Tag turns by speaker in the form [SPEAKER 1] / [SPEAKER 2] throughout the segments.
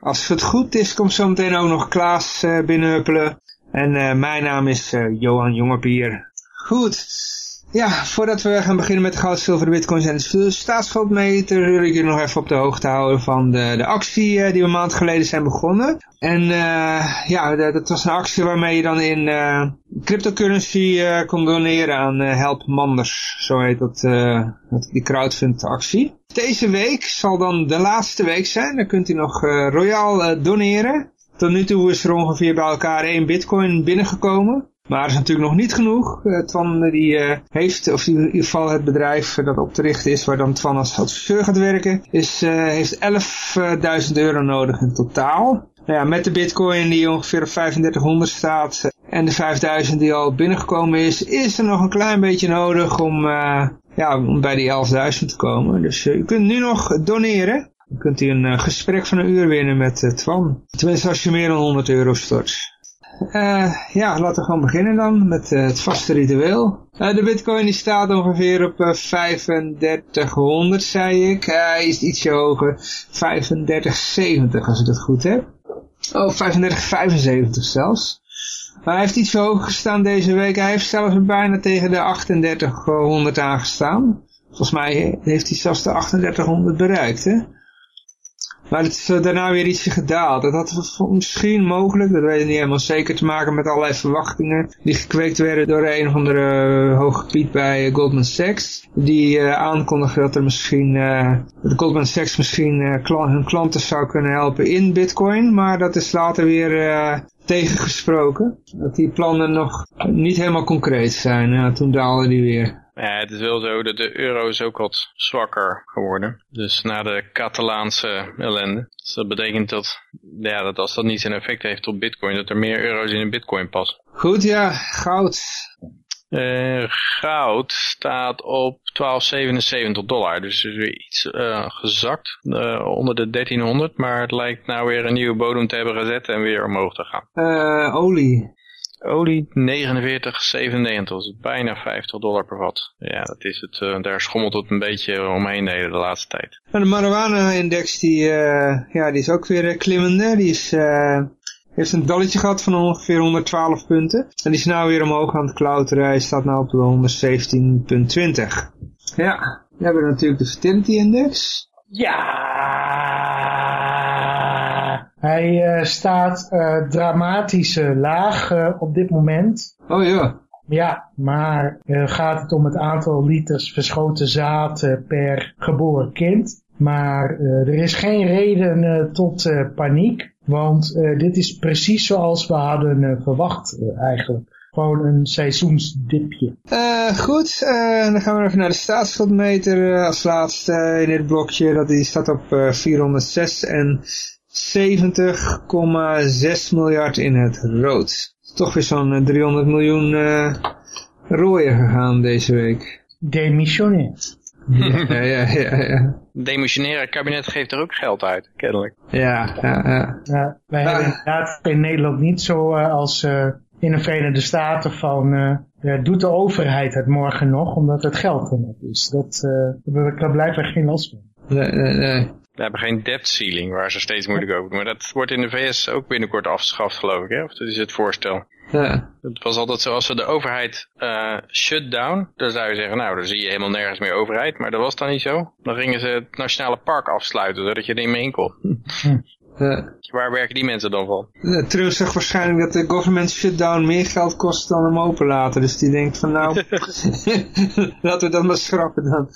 [SPEAKER 1] Als het goed is, komt zometeen ook nog Klaas uh, binnenhuppelen. En uh, mijn naam is Johan Jongepier. Goed. Ja, voordat we gaan beginnen met goud, zilver, bitcoins en de staatsschuldmeter, wil ik je nog even op de hoogte houden van de, de actie uh, die we een maand geleden zijn begonnen. En uh, ja, dat, was een actie waarmee je dan in uh, cryptocurrency kon doneren aan Help Manders. Zo heet dat, die crowdfund actie. Deze week zal dan de laatste week zijn. Dan kunt u nog royaal doneren. Tot nu toe is er ongeveer bij elkaar één bitcoin binnengekomen. Maar dat is natuurlijk nog niet genoeg. Twan die uh, heeft, of in ieder geval het bedrijf dat op te richten is, waar dan Twan als adviseur gaat werken, is, heeft 11.000 euro nodig in totaal. Nou ja, met de bitcoin die ongeveer op 3500 staat en de 5000 die al binnengekomen is, is er nog een klein beetje nodig om, ja, om bij die 11.000 te komen. Dus u kunt nu nog doneren. Dan kunt u een gesprek van een uur winnen met Twan. Tenminste als je meer dan 100 euro stort. Uh, ja, laten we gewoon beginnen dan met uh, het vaste ritueel. Uh, de bitcoin staat ongeveer op 3500, zei ik. Hij is ietsje hoger, 3570 als ik dat goed heb. Oh, 3575 zelfs. Maar hij heeft iets hoger gestaan deze week. Hij heeft zelfs bijna tegen de 3800 aangestaan. Volgens mij heeft hij zelfs de 3800 bereikt, hè. Maar het is daarna weer ietsje gedaald. Dat had misschien mogelijk, dat weet ik niet helemaal zeker, te maken met allerlei verwachtingen die gekweekt werden door een of andere uh, hoge bij Goldman Sachs. Die uh, aankondigde dat er misschien, dat Goldman Sachs misschien hun klanten zou kunnen helpen in bitcoin. Maar dat is later weer tegengesproken. Dat die plannen nog niet helemaal concreet zijn. toen daalde die weer.
[SPEAKER 2] Ja, het is wel zo dat de euro is ook wat zwakker geworden. Dus na de Catalaanse ellende. Dus dat betekent dat, ja, dat als dat niet zijn effect heeft op bitcoin, dat er meer euro's in een bitcoin passen.
[SPEAKER 1] Goed, ja, goud.
[SPEAKER 2] Uh, goud staat op 12,77 dollar. Dus is weer iets uh, gezakt uh, onder de 1300. Maar het lijkt nou weer een nieuwe bodem te hebben gezet en weer omhoog te gaan.
[SPEAKER 1] olie.
[SPEAKER 2] Olie 49,97, dus bijna 50 dollar per vat. Ja, dat is het, uh, daar schommelt het een beetje omheen de, hele laatste tijd.
[SPEAKER 1] En de marijuana-index die, uh, ja, die is ook weer klimmende. Die is, uh, heeft een dalletje gehad van ongeveer 112 punten. En die is nou weer omhoog aan het klauteren. Hij staat nu op de 117,20. Ja, we hebben natuurlijk de Fertility Index.
[SPEAKER 3] Ja, hij uh, staat uh, dramatisch uh, laag op dit moment.
[SPEAKER 1] Oh ja.
[SPEAKER 3] Ja, maar gaat het om het aantal liters verschoten zaad per geboren kind. Maar er is geen reden tot paniek, want dit is precies zoals we hadden verwacht eigenlijk. Gewoon een seizoensdipje.
[SPEAKER 1] Goed, dan gaan we even naar de staatsschuldmeter als laatste in dit blokje. Dat die staat op 476,6 miljard in het rood. Toch weer zo'n 300 miljoen rooien gegaan deze week.
[SPEAKER 3] Demissionair.
[SPEAKER 1] ja, ja, ja, ja.
[SPEAKER 2] Demissionaire kabinet geeft er ook geld uit, kennelijk.
[SPEAKER 1] Ja, ja, ja.
[SPEAKER 3] ja wij hebben inderdaad in Nederland niet zo als in de Verenigde Staten van uh, doet de overheid het morgen nog omdat het geld er nog is. Dat, uh, daar blijft geen last van.
[SPEAKER 1] Nee, nee, nee.
[SPEAKER 2] We hebben geen debt ceiling waar ze steeds moeilijk over doen. Maar dat wordt in de VS ook binnenkort afgeschaft geloof ik. Hè? Of dat is het voorstel.
[SPEAKER 1] Ja.
[SPEAKER 2] Het was altijd zo, als we de overheid uh, shut down, dan zou je zeggen, nou, dan zie je helemaal nergens meer overheid. Maar dat was dan niet zo. Dan gingen ze het nationale park afsluiten, zodat je er niet meer in kon.
[SPEAKER 1] Hm.
[SPEAKER 2] Ja. Waar werken die mensen dan van?
[SPEAKER 1] Ja, Trump zegt waarschijnlijk dat de government shutdown meer geld kost dan hem openlaten. Dus die denkt van nou, laten we dat maar schrappen dan.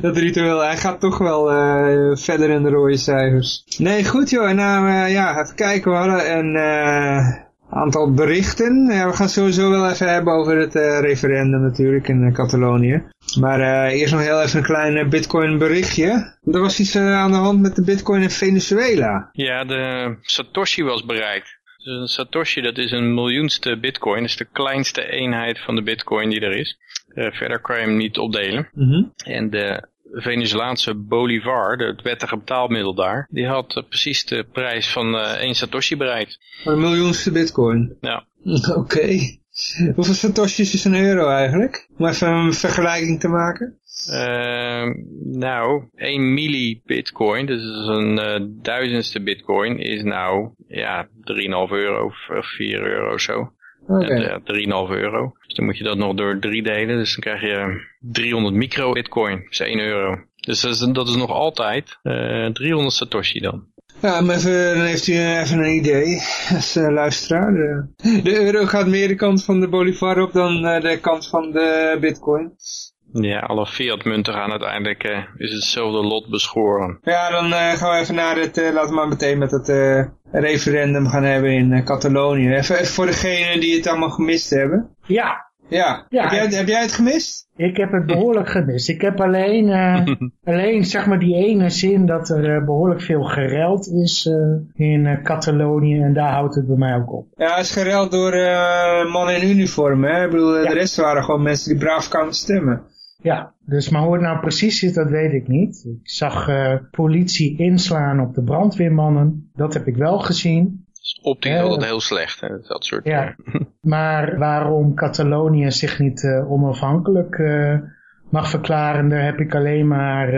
[SPEAKER 1] Dat ritueel, hij gaat toch wel uh, verder in de rode cijfers. Nee, goed joh. Nou uh, ja, even kijken. We hadden een, uh, aantal berichten. Ja, we gaan het sowieso wel even hebben over het referendum natuurlijk in Catalonië. Maar eerst nog heel even een klein bitcoin berichtje. Er was iets aan de hand met de bitcoin in Venezuela.
[SPEAKER 2] Ja, de Satoshi was bereikt. Dus een Satoshi, dat is een miljoenste bitcoin. Dat is de kleinste eenheid van de bitcoin die er is. Verder kan je hem niet opdelen.
[SPEAKER 1] Mhm.
[SPEAKER 2] En de Venezolaanse bolivar, het wettige betaalmiddel daar, die had uh, precies de prijs van uh, één Satoshi bereikt.
[SPEAKER 1] Een miljoenste bitcoin?
[SPEAKER 2] Ja.
[SPEAKER 1] Oké. Hoeveel Satoshis is een euro eigenlijk? Om even een vergelijking te maken.
[SPEAKER 2] Uh, nou, 1 milli bitcoin, dus een uh, duizendste bitcoin, is nou ja, 3,5 euro of 4 euro zo.
[SPEAKER 1] Okay.
[SPEAKER 2] Ja, 3,5 euro. Dus dan moet je dat nog door 3 delen. Dus dan krijg je 300 micro bitcoin. Dat is 1 euro. Dus dat is, dat is nog altijd uh, 300 satoshi dan.
[SPEAKER 1] Ja, maar even, dan heeft u even een idee als uh, luisteraar. De, de, euro gaat meer de kant van de bolivar op dan uh, de kant van de bitcoin.
[SPEAKER 2] Ja, alle fiat-munten gaan uiteindelijk, uh, is hetzelfde lot beschoren.
[SPEAKER 1] Ja, dan uh, gaan we even naar het, uh, laten we maar meteen met het referendum gaan hebben in Catalonië. Even, even, voor degenen die het allemaal gemist hebben.
[SPEAKER 3] Ja.
[SPEAKER 1] Ja, ja heb, jij, heb jij het gemist?
[SPEAKER 3] Ik heb het behoorlijk gemist. Ik heb alleen, alleen zeg maar die ene zin dat er behoorlijk veel gereld is in Catalonië en daar houdt het bij mij ook op.
[SPEAKER 1] Ja, het is gereld door mannen in uniform. Hè? Ik bedoel, ja. de rest waren gewoon mensen die braaf kwamen stemmen.
[SPEAKER 3] Ja, dus maar hoe het nou precies zit, dat weet ik niet. Ik zag uh, politie inslaan op de brandweermannen. Dat heb ik wel gezien.
[SPEAKER 2] Optisch uh, altijd heel slecht, hè? dat soort...
[SPEAKER 3] Ja, maar waarom Catalonië zich niet uh, onafhankelijk mag verklaren, daar heb ik alleen maar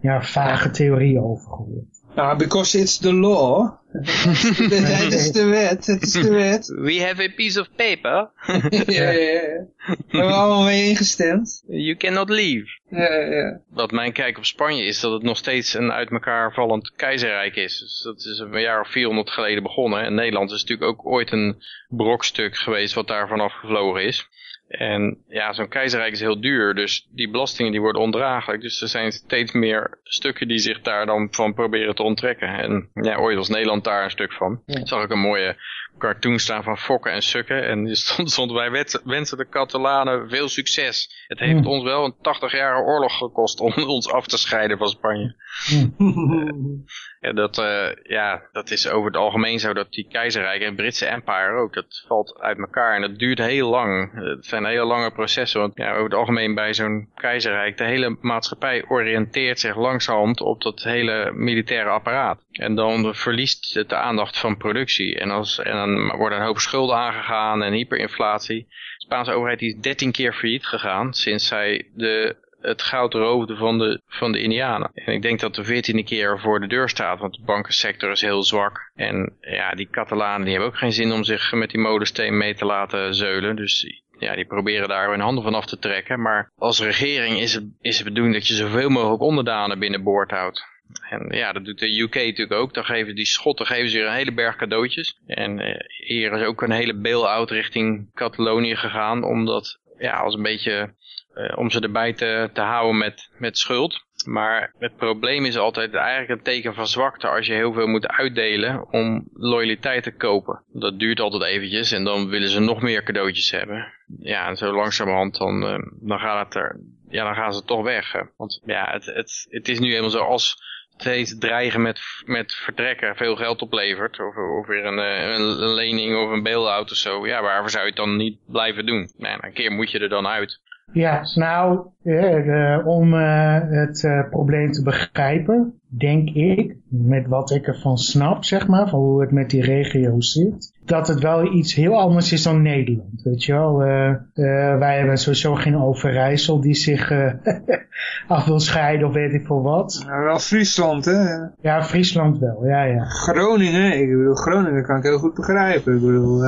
[SPEAKER 3] ja, vage theorieën over gehoord.
[SPEAKER 1] Nou, because it's the law. Het is de wet, het is de wet.
[SPEAKER 2] We have a piece of paper.
[SPEAKER 1] ja, ja, ja. We hebben allemaal mee ingestemd.
[SPEAKER 2] You cannot leave.
[SPEAKER 1] Ja, ja.
[SPEAKER 2] Wat mijn kijk op Spanje is dat het nog steeds een uit elkaar vallend keizerrijk is. Dus dat is een jaar of 400 geleden begonnen. En Nederland is natuurlijk ook ooit een brokstuk geweest wat daar vanaf gevlogen is. En ja, zo'n keizerrijk is heel duur, dus die belastingen die worden ondraaglijk. Dus er zijn steeds meer stukken die zich daar dan van proberen te onttrekken. En ja, ooit was Nederland daar een stuk van. Ja. Zag ik een mooie cartoon staan van fokken en sukken. En er stond, stond wij wensen de Catalanen veel succes. Het heeft ons wel een 80-jarige oorlog gekost om ons af te scheiden van Spanje. En dat, uh, ja, dat is over het algemeen zo dat die keizerrijk en Britse empire ook, dat valt uit elkaar en dat duurt heel lang. Het zijn hele lange processen, want ja, over het algemeen bij zo'n keizerrijk, de hele maatschappij oriënteert zich langzamerhand op dat hele militaire apparaat. En dan verliest het de aandacht van productie en, als, en dan worden een hoop schulden aangegaan en hyperinflatie. De Spaanse overheid is 13 keer failliet gegaan sinds zij de het goud roofde van de, van de Indianen. En ik denk dat de veertiende keer voor de deur staat, want de bankensector is heel zwak. En ja, die Catalanen die hebben ook geen zin om zich met die molensteen mee te laten zeulen. Dus ja, die proberen daar hun handen van af te trekken. Maar als regering is het, is het bedoeling dat je zoveel mogelijk onderdanen binnenboord houdt. En ja, dat doet de UK natuurlijk ook. Dan geven die Schotten geven ze een hele berg cadeautjes. En uh, hier is ook een hele bail-out richting Catalonië gegaan. Omdat, ja, als een beetje om ze erbij te, te houden met, met schuld. Maar het probleem is altijd eigenlijk een teken van zwakte als je heel veel moet uitdelen om loyaliteit te kopen. Dat duurt altijd eventjes en dan willen ze nog meer cadeautjes hebben. Ja, en zo langzamerhand dan, uh, dan gaat het er, ja, dan gaan ze toch weg. Want ja, het, het, het is nu helemaal zo als steeds dreigen met, met vertrekken veel geld oplevert. Of, of weer een, een, een lening of een bail-out of zo. Ja, waarvoor zou je het dan niet blijven doen? Nou, een keer moet je er dan uit.
[SPEAKER 3] Ja, nou, uh, om uh, het probleem te begrijpen, denk ik, met wat ik ervan snap, zeg maar, van hoe het met die regio zit, dat het wel iets heel anders is dan Nederland, weet je wel. wij hebben sowieso geen Overijssel die zich af wil scheiden of weet ik veel wat.
[SPEAKER 1] Wel Friesland, hè?
[SPEAKER 3] Ja, Friesland wel, ja, ja.
[SPEAKER 1] Groningen, ik bedoel, Groningen kan ik heel goed begrijpen, ik bedoel...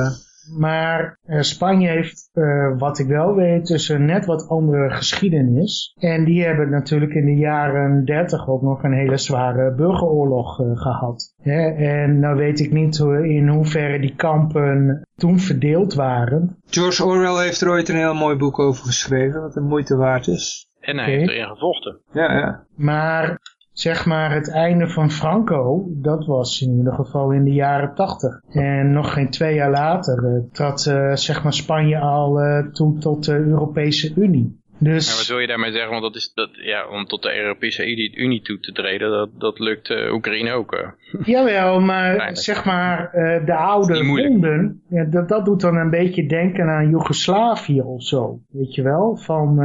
[SPEAKER 3] Maar uh, Spanje heeft, uh, wat ik wel weet, dus een net wat andere geschiedenis. En die hebben natuurlijk in de jaren 30 ook nog een hele zware burgeroorlog uh, gehad. Hè? En nou weet ik niet in hoeverre die kampen toen verdeeld waren.
[SPEAKER 1] George Orwell heeft er ooit een heel mooi boek over geschreven, wat een moeite waard is.
[SPEAKER 2] En hij okay. heeft erin gevochten.
[SPEAKER 1] Ja, ja.
[SPEAKER 3] Maar zeg maar het einde van Franco, dat was in ieder geval in de jaren tachtig. En nog geen twee jaar later uh, trad uh, zeg maar Spanje al uh, toe tot de Europese Unie. Dus...
[SPEAKER 2] Ja, wat wil je daarmee zeggen? Want dat is dat, ja, om tot de Europese Unie toe te treden, dat, dat lukt uh, Oekraïne ook. Uh.
[SPEAKER 3] Jawel, maar zeg maar uh, de oude wonden, ja, dat, dat doet dan een beetje denken aan Joegoslavië of zo. Weet je wel? Van,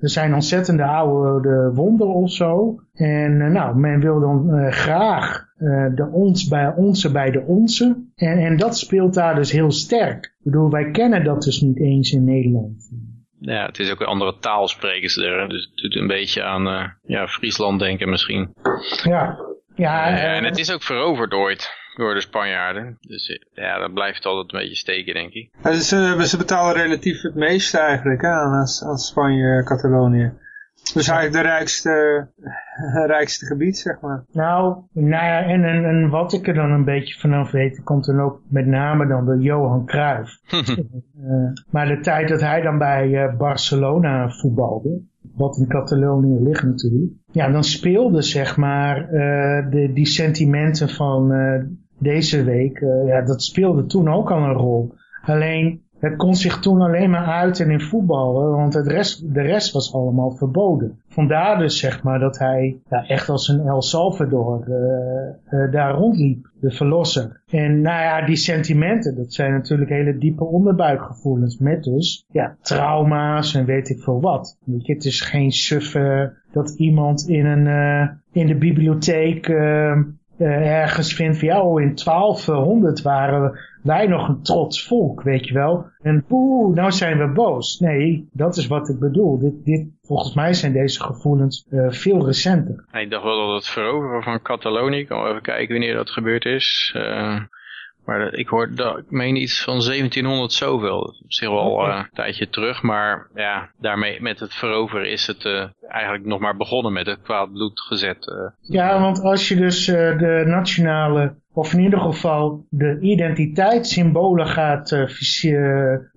[SPEAKER 3] er zijn ontzettende oude wonden of zo. En nou, men wil dan graag de ons bij onze bij de onze. En, en dat speelt daar dus heel sterk. Ik bedoel, wij kennen dat dus niet eens in Nederland
[SPEAKER 2] ja, het is ook een andere taalsprekers er. Dus het doet een beetje aan uh, ja, Friesland denken misschien.
[SPEAKER 3] Ja. Ja,
[SPEAKER 2] uh, en het is ook veroverd ooit door de Spanjaarden. Dus ja, dat blijft altijd een beetje steken, denk ik.
[SPEAKER 1] Ja, ze, ze betalen relatief het meeste eigenlijk aan, aan Spanje, Catalonië. Dus eigenlijk de rijkste, rijkste gebied, zeg maar.
[SPEAKER 3] Nou, nou ja, en, en, en wat ik er dan een beetje vanaf weet, komt dan ook met name dan door Johan Cruijff. uh, maar de tijd dat hij dan bij uh, Barcelona voetbalde, wat in Catalonië ligt natuurlijk. Ja, dan speelde zeg maar uh, de, die sentimenten van deze week, ja, dat speelde toen ook al een rol. Alleen het kon zich toen alleen maar uiten in voetballen, want het rest, de rest was allemaal verboden. Vandaar dus zeg maar dat hij ja, echt als een El Salvador uh, uh, daar rondliep, de verlosser. En nou ja, die sentimenten, dat zijn natuurlijk hele diepe onderbuikgevoelens met dus ja, trauma's en weet ik veel wat. Het is geen suffe dat iemand in, een, uh, in de bibliotheek ergens vindt van ja, oh, in 1200 waren wij nog een trots volk, weet je wel. En poeh, nou zijn we boos. Nee, dat is wat ik bedoel. Dit, dit, volgens mij zijn deze gevoelens uh, veel recenter.
[SPEAKER 2] Ik dacht wel dat het veroveren van Catalonië, ik even kijken wanneer dat gebeurd is. Uh, maar ik hoor, dat, ik meen iets van 1700 zoveel. Dat is op zich wel uh, een tijdje terug. Maar ja, daarmee met het veroveren is het uh, eigenlijk nog maar begonnen met het kwaad bloed gezet. Uh.
[SPEAKER 3] Ja, want als je dus de nationale of in ieder geval de identiteitssymbolen gaat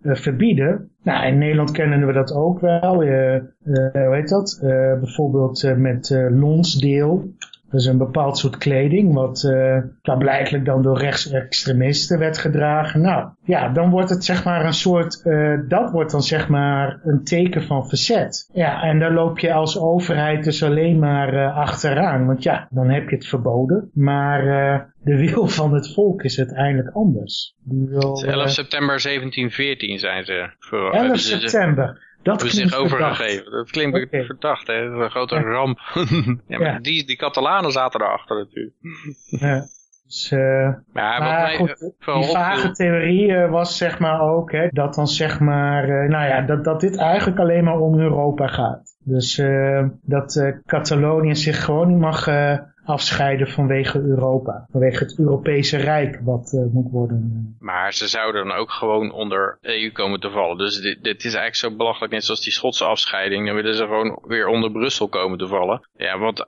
[SPEAKER 3] verbieden. Nou, in Nederland kennen we dat ook wel. Hoe heet dat? bijvoorbeeld met Lonsdeel. Is een bepaald soort kleding wat uh, blijkelijk dan door rechtsextremisten werd gedragen. Nou, ja, dan wordt het zeg maar een soort, uh, dat wordt dan zeg maar een teken van verzet. Ja, en daar loop je als overheid dus alleen maar uh, achteraan. Want ja, dan heb je het verboden. Maar de wil van het volk is uiteindelijk anders.
[SPEAKER 2] Wil, 11 september 1714 zijn ze.
[SPEAKER 3] Voor, 11 september. Dat
[SPEAKER 2] hebben zich overgegeven. Dat klinkt okay. verdacht, hè? Dat is een grote ramp. ja, maar Die, die Catalanen zaten erachter natuurlijk.
[SPEAKER 3] ja. Dus, uh, ja, maar goed, die vage theorie uh, was zeg maar ook hè, dat dan zeg maar, uh, nou ja, dat, dat dit eigenlijk alleen maar om Europa gaat. Dus dat Catalonië zich gewoon niet mag afscheiden vanwege Europa. Vanwege het Europese Rijk wat uh, moet worden.
[SPEAKER 2] Maar ze zouden dan ook gewoon onder EU komen te vallen. Dus dit, dit, is eigenlijk zo belachelijk, net zoals die Schotse afscheiding. Dan willen ze gewoon weer onder Brussel komen te vallen. Ja, want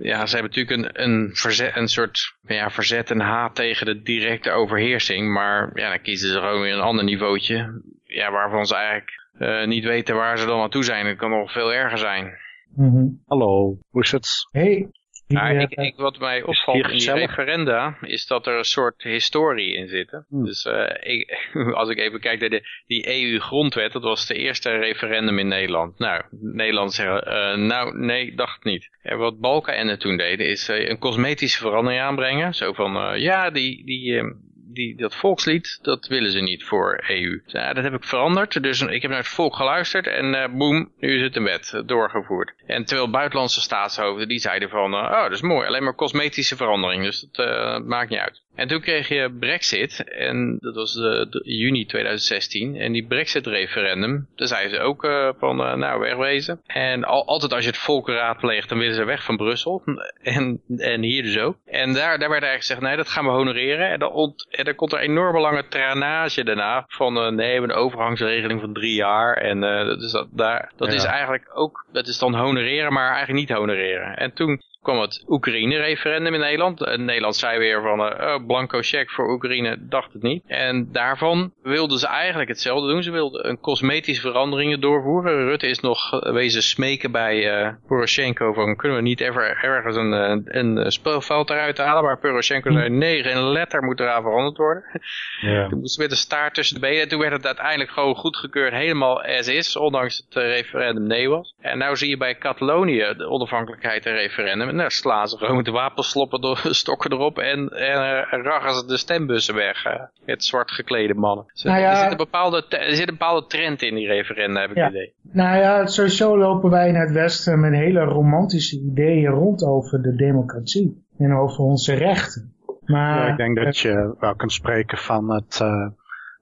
[SPEAKER 2] ja, ze hebben natuurlijk een, een, verzet, een soort ja, verzet en haat tegen de directe overheersing. Maar ja, dan kiezen ze gewoon weer een ander niveautje. Ja, waarvan ze eigenlijk uh, niet weten waar ze dan aan toe zijn. Het kan nog veel erger zijn.
[SPEAKER 3] Mm -hmm.
[SPEAKER 4] Hallo, hoe is het?
[SPEAKER 3] Hey.
[SPEAKER 2] Nou, ik, ik, wat mij opvalt in die referenda is dat er een soort historie in zit. Hmm. Dus uh, ik, als ik even kijk naar de, die EU-grondwet, dat was de eerste referendum in Nederland. Nou, Nederland zeggen, uh, nou nee, dacht niet. En wat Balkenende toen deden is uh, een cosmetische verandering aanbrengen. Zo van, ja, die, die ehm, die, dat volkslied, dat willen ze niet voor EU. Ja, dat heb ik veranderd. Dus ik heb naar het volk geluisterd en uh, boem, nu is het een wet uh, doorgevoerd. En terwijl buitenlandse staatshoofden, die zeiden van, uh, oh, dat is mooi, alleen maar cosmetische verandering, dus dat maakt niet uit. En toen kreeg je Brexit, en dat was de, de juni 2016, en die Brexit-referendum, daar zeiden ze ook uh, van, uh, nou, wegwezen. En al, altijd als je het volk raadpleegt, dan willen ze weg van Brussel, en, en hier dus ook. En daar, daar werd eigenlijk gezegd, nee, dat gaan we honoreren. En dan, ont, en dan komt er enorme lange tranage daarna, van uh, nee, we hebben een overgangsregeling van drie jaar, en dat is, dat, daar, dat ja. is eigenlijk ook, dat is dan honoreren, maar eigenlijk niet honoreren. En toen kwam het Oekraïne-referendum in Nederland. En Nederland zei weer van, uh, blanco check voor Oekraïne, dacht het niet. En daarvan wilden ze eigenlijk hetzelfde doen. Ze wilden een cosmetische veranderingen doorvoeren. Rutte is nog wezen smeken bij uh, Poroshenko van, kunnen we niet even ergens een, een, een speelveld eruit halen? Maar Poroshenko zei, nee, geen letter moet eraan veranderd worden. Ja. Toen moest met een staart tussen de benen. En toen werd het uiteindelijk gewoon goedgekeurd, helemaal as is, ondanks het referendum nee was. En nou zie je bij Catalonië de onafhankelijkheid en referendum. Daar slaan ze gewoon met de wapensloppen door, stokken erop en, en uh, raggen ze de stembussen weg. Uh, met zwart geklede mannen. Dus nou ja, er, zit een bepaalde, er zit een bepaalde trend in die referenda, heb ik het idee.
[SPEAKER 3] Nou ja, sowieso lopen wij in het Westen met hele romantische ideeën rond over de democratie. En over onze rechten. Maar,
[SPEAKER 4] ja, ik denk dat je wel kunt spreken van het, uh,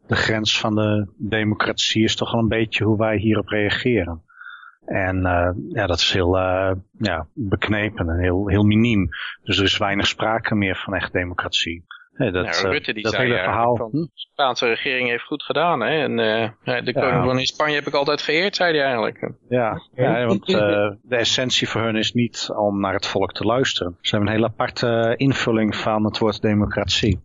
[SPEAKER 4] de grens van de democratie is toch wel een beetje hoe wij hierop reageren. En uh, ja, dat is heel uh, ja, beknepen en heel, heel miniem. Dus er is weinig sprake meer van echt democratie.
[SPEAKER 2] Ja, dat, Rutte die dat zei, hele verhaal. Van, de Spaanse regering heeft goed gedaan. Hè? En uh, de koning van in Spanje heb ik altijd geëerd, zei hij eigenlijk.
[SPEAKER 4] Ja, ja want uh, de essentie voor hun is niet om naar het volk te luisteren. Ze hebben een hele aparte invulling van het woord democratie.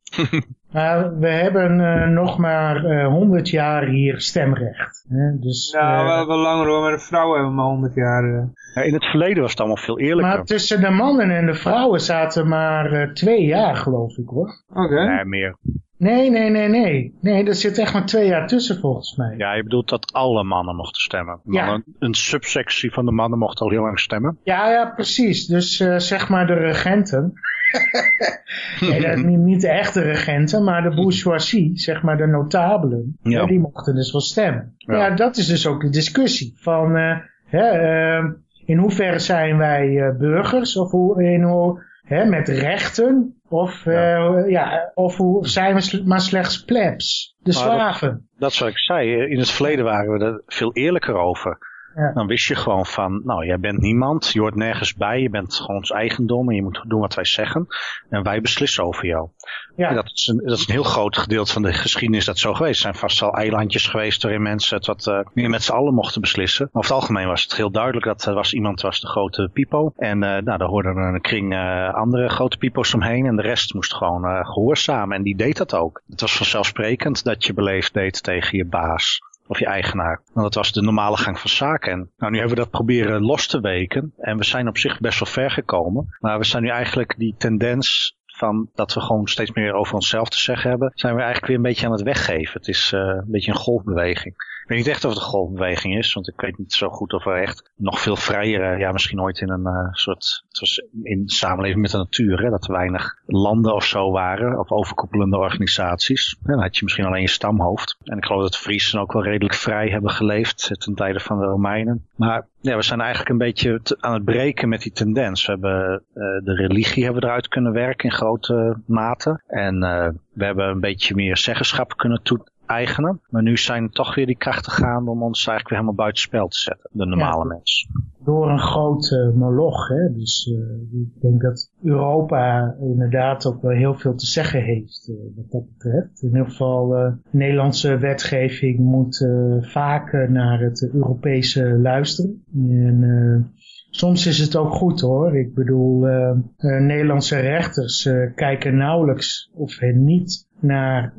[SPEAKER 3] Maar we hebben uh, nog maar uh, 100 jaar hier stemrecht. Hè? Dus,
[SPEAKER 1] nou, uh, wel, wel langer hoor, maar de vrouwen hebben maar 100 jaar.
[SPEAKER 4] Ja, in het verleden was het allemaal veel eerlijker.
[SPEAKER 3] Maar tussen de mannen en de vrouwen zaten maar twee jaar, geloof ik hoor.
[SPEAKER 1] Oké. Okay.
[SPEAKER 4] Nee, meer.
[SPEAKER 3] Nee, nee, nee, nee. Nee, er zit echt maar twee jaar tussen volgens mij.
[SPEAKER 4] Ja, je bedoelt dat alle mannen mochten stemmen. Mannen, ja. Een subsectie van de mannen mocht al heel lang stemmen.
[SPEAKER 3] Ja, ja, precies. Dus uh, zeg maar de regenten. nee, dat niet, niet de echte regenten, maar de bourgeoisie, zeg maar de notabelen. Ja. Die mochten dus wel stemmen. Ja. ja. dat is dus ook de discussie. Van, uh, hè, uh, in hoeverre zijn wij burgers? Of hoe, in hoe, hè, met rechten? Of, ja. Uh, ja, of hoe zijn we maar slechts plebs, de slaven?
[SPEAKER 4] Dat, dat is wat ik zei. In het verleden waren we er veel eerlijker over. Ja. Dan wist je gewoon van, nou, jij bent niemand, je hoort nergens bij, je bent gewoon ons eigendom en je moet doen wat wij zeggen. En wij beslissen over jou. Ja. dat, is een, dat is een heel groot gedeelte van de geschiedenis dat zo geweest. Er zijn vast al eilandjes geweest waarin mensen het wat uh, meer met z'n allen mochten beslissen. Maar over het algemeen was het heel duidelijk dat er was iemand was de grote pipo. En uh, nou, daar hoorden een kring uh, andere grote pipo's omheen. En de rest moest gewoon gehoorzamen. En die deed dat ook. Het was vanzelfsprekend dat je beleefd deed tegen je baas of je eigenaar. Want dat was de normale gang van zaken. En nou, nu hebben we dat proberen los te weken. En we zijn op zich best wel ver gekomen. Maar we zijn nu eigenlijk die tendens van dat we gewoon steeds meer over onszelf te zeggen hebben, zijn we eigenlijk weer een beetje aan het weggeven. Het is uh, een beetje een golfbeweging. Ik weet niet echt of het een golfbeweging is, want ik weet niet zo goed of we echt nog veel vrijer, ja misschien ooit in een uh, soort, in samenleving met de natuur, hè, dat er weinig landen of zo waren, of overkoepelende organisaties. En dan had je misschien alleen je stamhoofd. En ik geloof dat de Friesen ook wel redelijk vrij hebben geleefd ten tijde van de Romeinen. Maar ja, we zijn eigenlijk een beetje aan het breken met die tendens. We hebben de religie hebben we eruit kunnen werken in grote mate. En uh, we hebben een beetje meer zeggenschap kunnen toe eigenen. Maar nu zijn toch weer die krachten gaande om ons eigenlijk weer helemaal buitenspel te zetten. De normale ja, mens.
[SPEAKER 3] Door een grote uh, moloch. Hè? Dus uh, ik denk dat Europa inderdaad ook wel heel veel te zeggen heeft uh, wat dat betreft. In ieder geval Nederlandse wetgeving moet vaker naar het Europese luisteren. En soms is het ook goed hoor. Ik bedoel, uh, uh, Nederlandse rechters uh, kijken nauwelijks of niet naar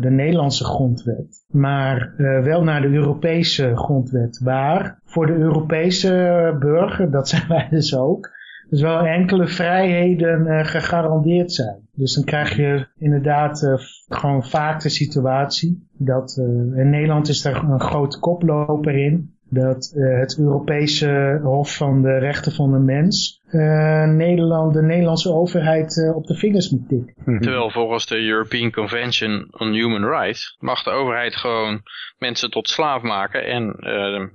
[SPEAKER 3] de Nederlandse grondwet, maar wel naar de Europese grondwet. Waar voor de Europese burger, dat zijn wij dus ook, dus wel enkele vrijheden gegarandeerd zijn. Dus dan krijg je inderdaad gewoon vaak de situatie dat in Nederland is daar een grote koploper in dat uh, het Europese Hof van de Rechten van de Mens uh, Nederland, de Nederlandse overheid uh, op de vingers moet tikken.
[SPEAKER 2] Mhm. Terwijl volgens de European Convention on Human Rights mag de overheid gewoon mensen tot slaaf maken en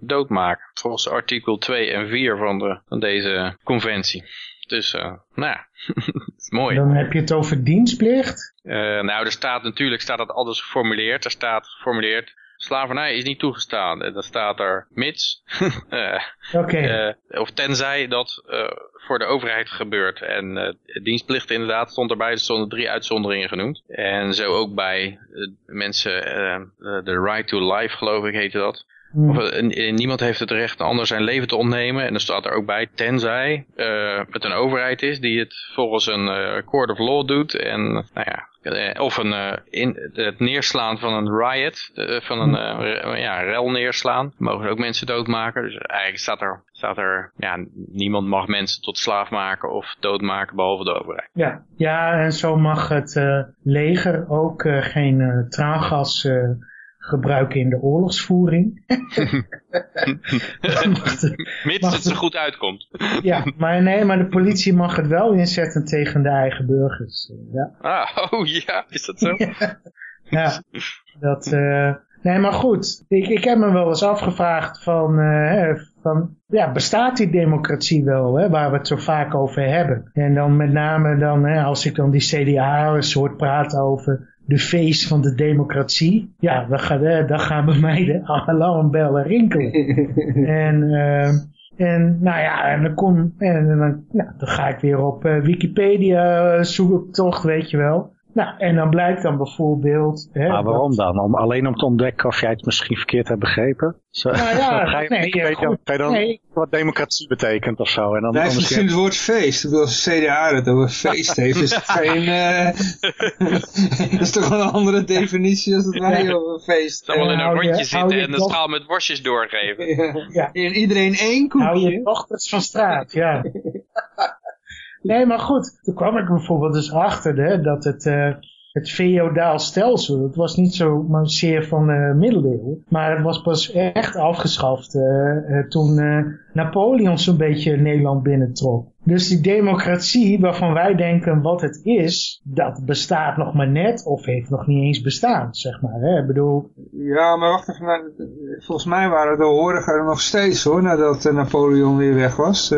[SPEAKER 2] doodmaken. Volgens artikel 2 en 4 van, de, van deze conventie. Dus, nou ja, is mooi.
[SPEAKER 3] Dan heb je het over dienstplicht?
[SPEAKER 2] nou, er staat natuurlijk, staat dat alles geformuleerd. Er staat geformuleerd Slavernij is niet toegestaan. En dan staat er mits. uh,
[SPEAKER 3] okay.
[SPEAKER 2] uh, of tenzij dat uh, voor de overheid gebeurt. En dienstplicht inderdaad stond erbij. Er stonden drie uitzonderingen genoemd. En zo ook bij mensen, de right to life geloof ik heette dat. Hmm. Of, uh, niemand heeft het recht een ander zijn leven te ontnemen. En dan staat er ook bij, tenzij uh, het een overheid is die het volgens een uh, court of law doet. En nou ja, of een, in, het neerslaan van een riot, van een hmm. ja, rel neerslaan. Mogen ook mensen doodmaken. Dus eigenlijk staat er, staat er ja, niemand mag mensen tot slaaf maken of doodmaken behalve de overheid.
[SPEAKER 3] Ja, ja en zo mag het leger ook geen traangas gebruiken in de oorlogsvoering.
[SPEAKER 2] Mits het er goed uitkomt.
[SPEAKER 3] ja, maar nee, maar de politie mag het wel inzetten tegen de eigen burgers. Ja.
[SPEAKER 2] Ah, oh ja, is dat zo?
[SPEAKER 3] ja, dat... Uh, nee, maar goed. Ik, ik heb me wel eens afgevraagd van... Uh, van ja, bestaat die democratie wel, hè, waar we het zo vaak over hebben? En dan met name dan, hè, als ik dan die CDA'ers hoort praten over de feest van de democratie. Ja, dan gaan, dan gaan bij mij de alarmbellen rinkelen. en, uh, en nou ja, en dan, kom, en dan, nou, dan ga ik weer op uh, Wikipedia toch, weet je wel. Nou, en dan blijkt dan bijvoorbeeld...
[SPEAKER 4] Hè, maar waarom dan? Om, alleen om te ontdekken of jij het misschien verkeerd hebt begrepen? Zo, nou ja, ga je, nee, weet je, dan nee. wat democratie betekent of zo? En dan,
[SPEAKER 1] dan misschien het woord feest. Ik bedoel, als CDA het over feest heeft, is het geen... Uh, dat is toch wel een andere definitie als het wij over feest.
[SPEAKER 2] Het allemaal in een rondje zitten en de schaal met worstjes doorgeven.
[SPEAKER 1] Ja. ja. iedereen één koekje.
[SPEAKER 3] Hou je dochters van straat, ja. Nee, maar goed. Toen kwam ik bijvoorbeeld dus achter hè, dat het, uh, het feodaal stelsel, het was niet zo maar zeer van de middeleeuwen, maar het was pas echt afgeschaft uh, toen Napoleon zo'n beetje Nederland binnentrok. Dus die democratie waarvan wij denken wat het is, dat bestaat nog maar net of heeft nog niet eens bestaan, zeg maar. Hè? Ik bedoel...
[SPEAKER 1] Ja, maar wacht even, volgens mij waren de horigen er nog steeds hoor, nadat Napoleon weer weg was.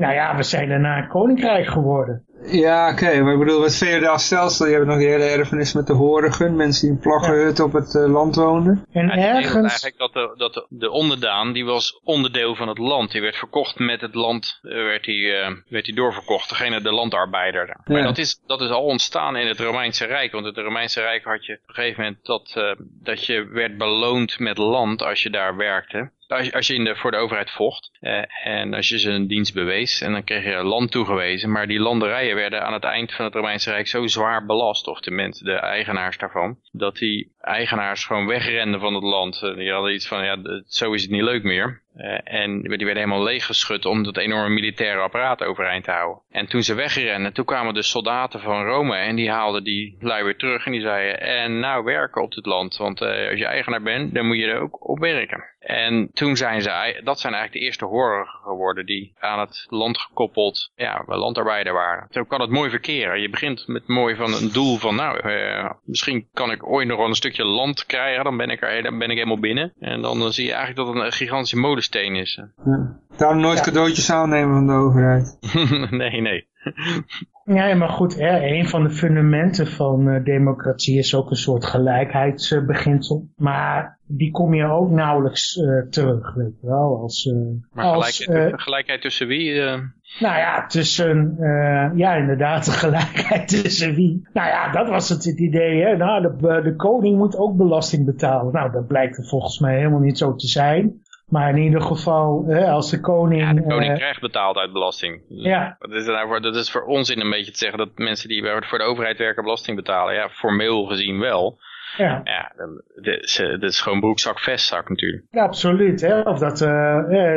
[SPEAKER 3] Nou ja, we zijn daarna een koninkrijk geworden.
[SPEAKER 1] Ja, oké, maar ik bedoel, het feodaal stelsel, je hebt nog die hele erfenis met de horigen, mensen die in plaggenhut op het uh, land woonden.
[SPEAKER 3] En ja, ergens...
[SPEAKER 2] Eigenlijk dat, de, dat de, de, onderdaan, die was onderdeel van het land, die werd verkocht met het land, uh, werd hij uh, werd die doorverkocht, degene de landarbeider. Maar dat, is, dat is al ontstaan in het Romeinse Rijk, want in het Romeinse Rijk had je op een gegeven moment dat, dat je werd beloond met land als je daar werkte als, je in de, voor de overheid vocht eh, en als je ze een dienst bewees en dan kreeg je land toegewezen, maar die landerijen werden aan het eind van het Romeinse Rijk zo zwaar belast, of tenminste de eigenaars daarvan, dat die eigenaars gewoon wegrenden van het land. Eh, die hadden iets van, ja, zo is het niet leuk meer. Uh, en die werden helemaal leeggeschud om dat enorme militaire apparaat overeind te houden. En toen ze wegrenden, toen kwamen de soldaten van Rome en die haalden die lui weer terug en die zeiden, en nou werken op dit land, want uh, als je eigenaar bent, dan moet je er ook op werken. En toen zijn ze, dat zijn eigenlijk de eerste horigen geworden die aan het land gekoppeld, ja, landarbeider waren. Zo kan het mooi verkeren. Je begint met mooi van een doel van, nou, uh, misschien kan ik ooit nog wel een stukje land krijgen, dan ben ik er, dan ben ik helemaal binnen. En dan zie je eigenlijk dat een gigantische molensteen is.
[SPEAKER 1] Ja. Daarom nooit cadeautjes aannemen van de overheid.
[SPEAKER 2] nee, nee.
[SPEAKER 3] Ja, maar goed, hè, een van de fundamenten van uh, democratie is ook een soort gelijkheidsbeginsel. maar die kom je ook nauwelijks uh, terug, weet je wel. Als, uh,
[SPEAKER 2] maar als, gelijkheid, gelijkheid, tussen wie?
[SPEAKER 3] Nou ja, tussen, ja inderdaad, de gelijkheid tussen wie. Nou ja, dat was het, het idee, hè. Nou, de, de koning moet ook belasting betalen. Nou, dat blijkt er volgens mij helemaal niet zo te zijn. Maar in ieder geval, hè, als de koning... Ja,
[SPEAKER 2] de koning uh, krijgt betaald uit belasting. Ja. Dat is, nou, dat is voor onzin een beetje te zeggen dat mensen die voor de overheid werken belasting betalen. Ja, formeel gezien wel. Ja. ja dat is gewoon broekzak, vestzak natuurlijk.
[SPEAKER 3] Ja, absoluut. Hè? Of dat uh,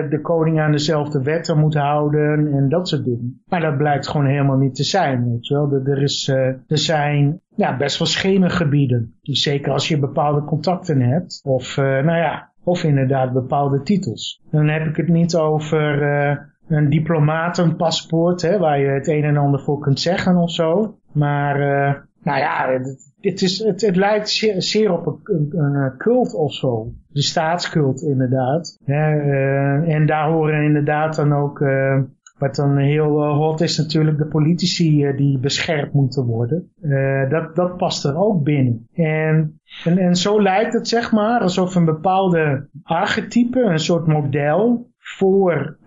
[SPEAKER 3] de koning aan dezelfde wetten moet houden en dat soort dingen. Maar dat blijkt gewoon helemaal niet te zijn. Weet je wel? Er, is, uh, er zijn ja, best wel schemergebieden. Dus zeker als je bepaalde contacten hebt. Of uh, nou ja, of inderdaad bepaalde titels. Dan heb ik het niet over uh, een diplomatenpaspoort, hè, waar je het een en ander voor kunt zeggen of zo. Maar uh, nou ja, het, is, het, het lijkt zeer, zeer op een, een, een, cult of zo. De staatscult inderdaad. Hè, uh, en daar horen inderdaad dan ook wat dan heel uh, hot is natuurlijk de politici uh, die beschermd moeten worden. Uh, dat, dat past er ook binnen. En, en, en zo lijkt het zeg maar alsof een bepaalde archetype, een soort model voor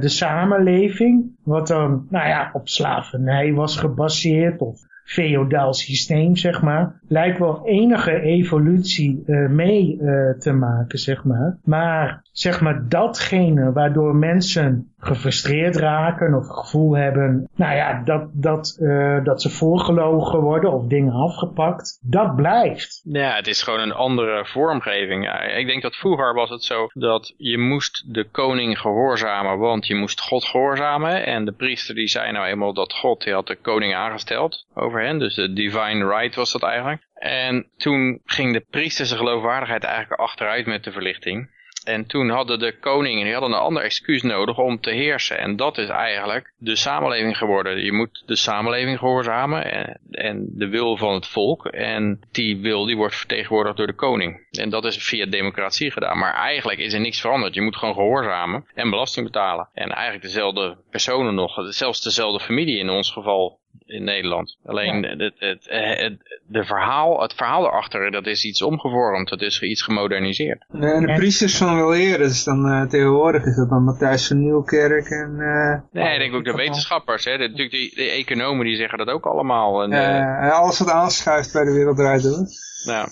[SPEAKER 3] de samenleving, wat dan nou ja, op slavernij was gebaseerd of feodaal systeem, zeg maar, lijkt wel enige evolutie mee te maken, zeg maar. Maar zeg maar datgene waardoor mensen gefrustreerd raken of het gevoel hebben, nou ja, dat, dat, uh, dat ze voorgelogen worden of dingen afgepakt, dat blijft.
[SPEAKER 2] Ja, het is gewoon een andere vormgeving. Ik denk dat vroeger was het zo dat je moest de koning gehoorzamen, want je moest God gehoorzamen. En de priester die zei nou eenmaal dat God, die had de koning aangesteld over hen, dus de divine right was dat eigenlijk. En toen ging de priester zijn geloofwaardigheid eigenlijk achteruit met de verlichting. En toen hadden de koningen die hadden een ander excuus nodig om te heersen. En dat is eigenlijk de samenleving geworden. Je moet de samenleving gehoorzamen en, en de wil van het volk. En die wil die wordt vertegenwoordigd door de koning. En dat is via democratie gedaan. Maar eigenlijk is er niks veranderd. Je moet gewoon gehoorzamen en belasting betalen. En eigenlijk dezelfde personen nog, zelfs dezelfde familie in ons geval in Nederland. Alleen het, het, het, de verhaal, het verhaal erachter, dat is iets omgevormd. Dat is iets gemoderniseerd.
[SPEAKER 1] En de priesters van wel eerder, dus dan uh, tegenwoordig is dat dan Matthijs van Nieuwkerk en... Uh,
[SPEAKER 2] nee, ik denk ook de wetenschappers, hè. De, natuurlijk de, de, economen die zeggen dat ook allemaal. En,
[SPEAKER 1] uh, alles wat aanschuift bij de wereld draait door.
[SPEAKER 2] Ja.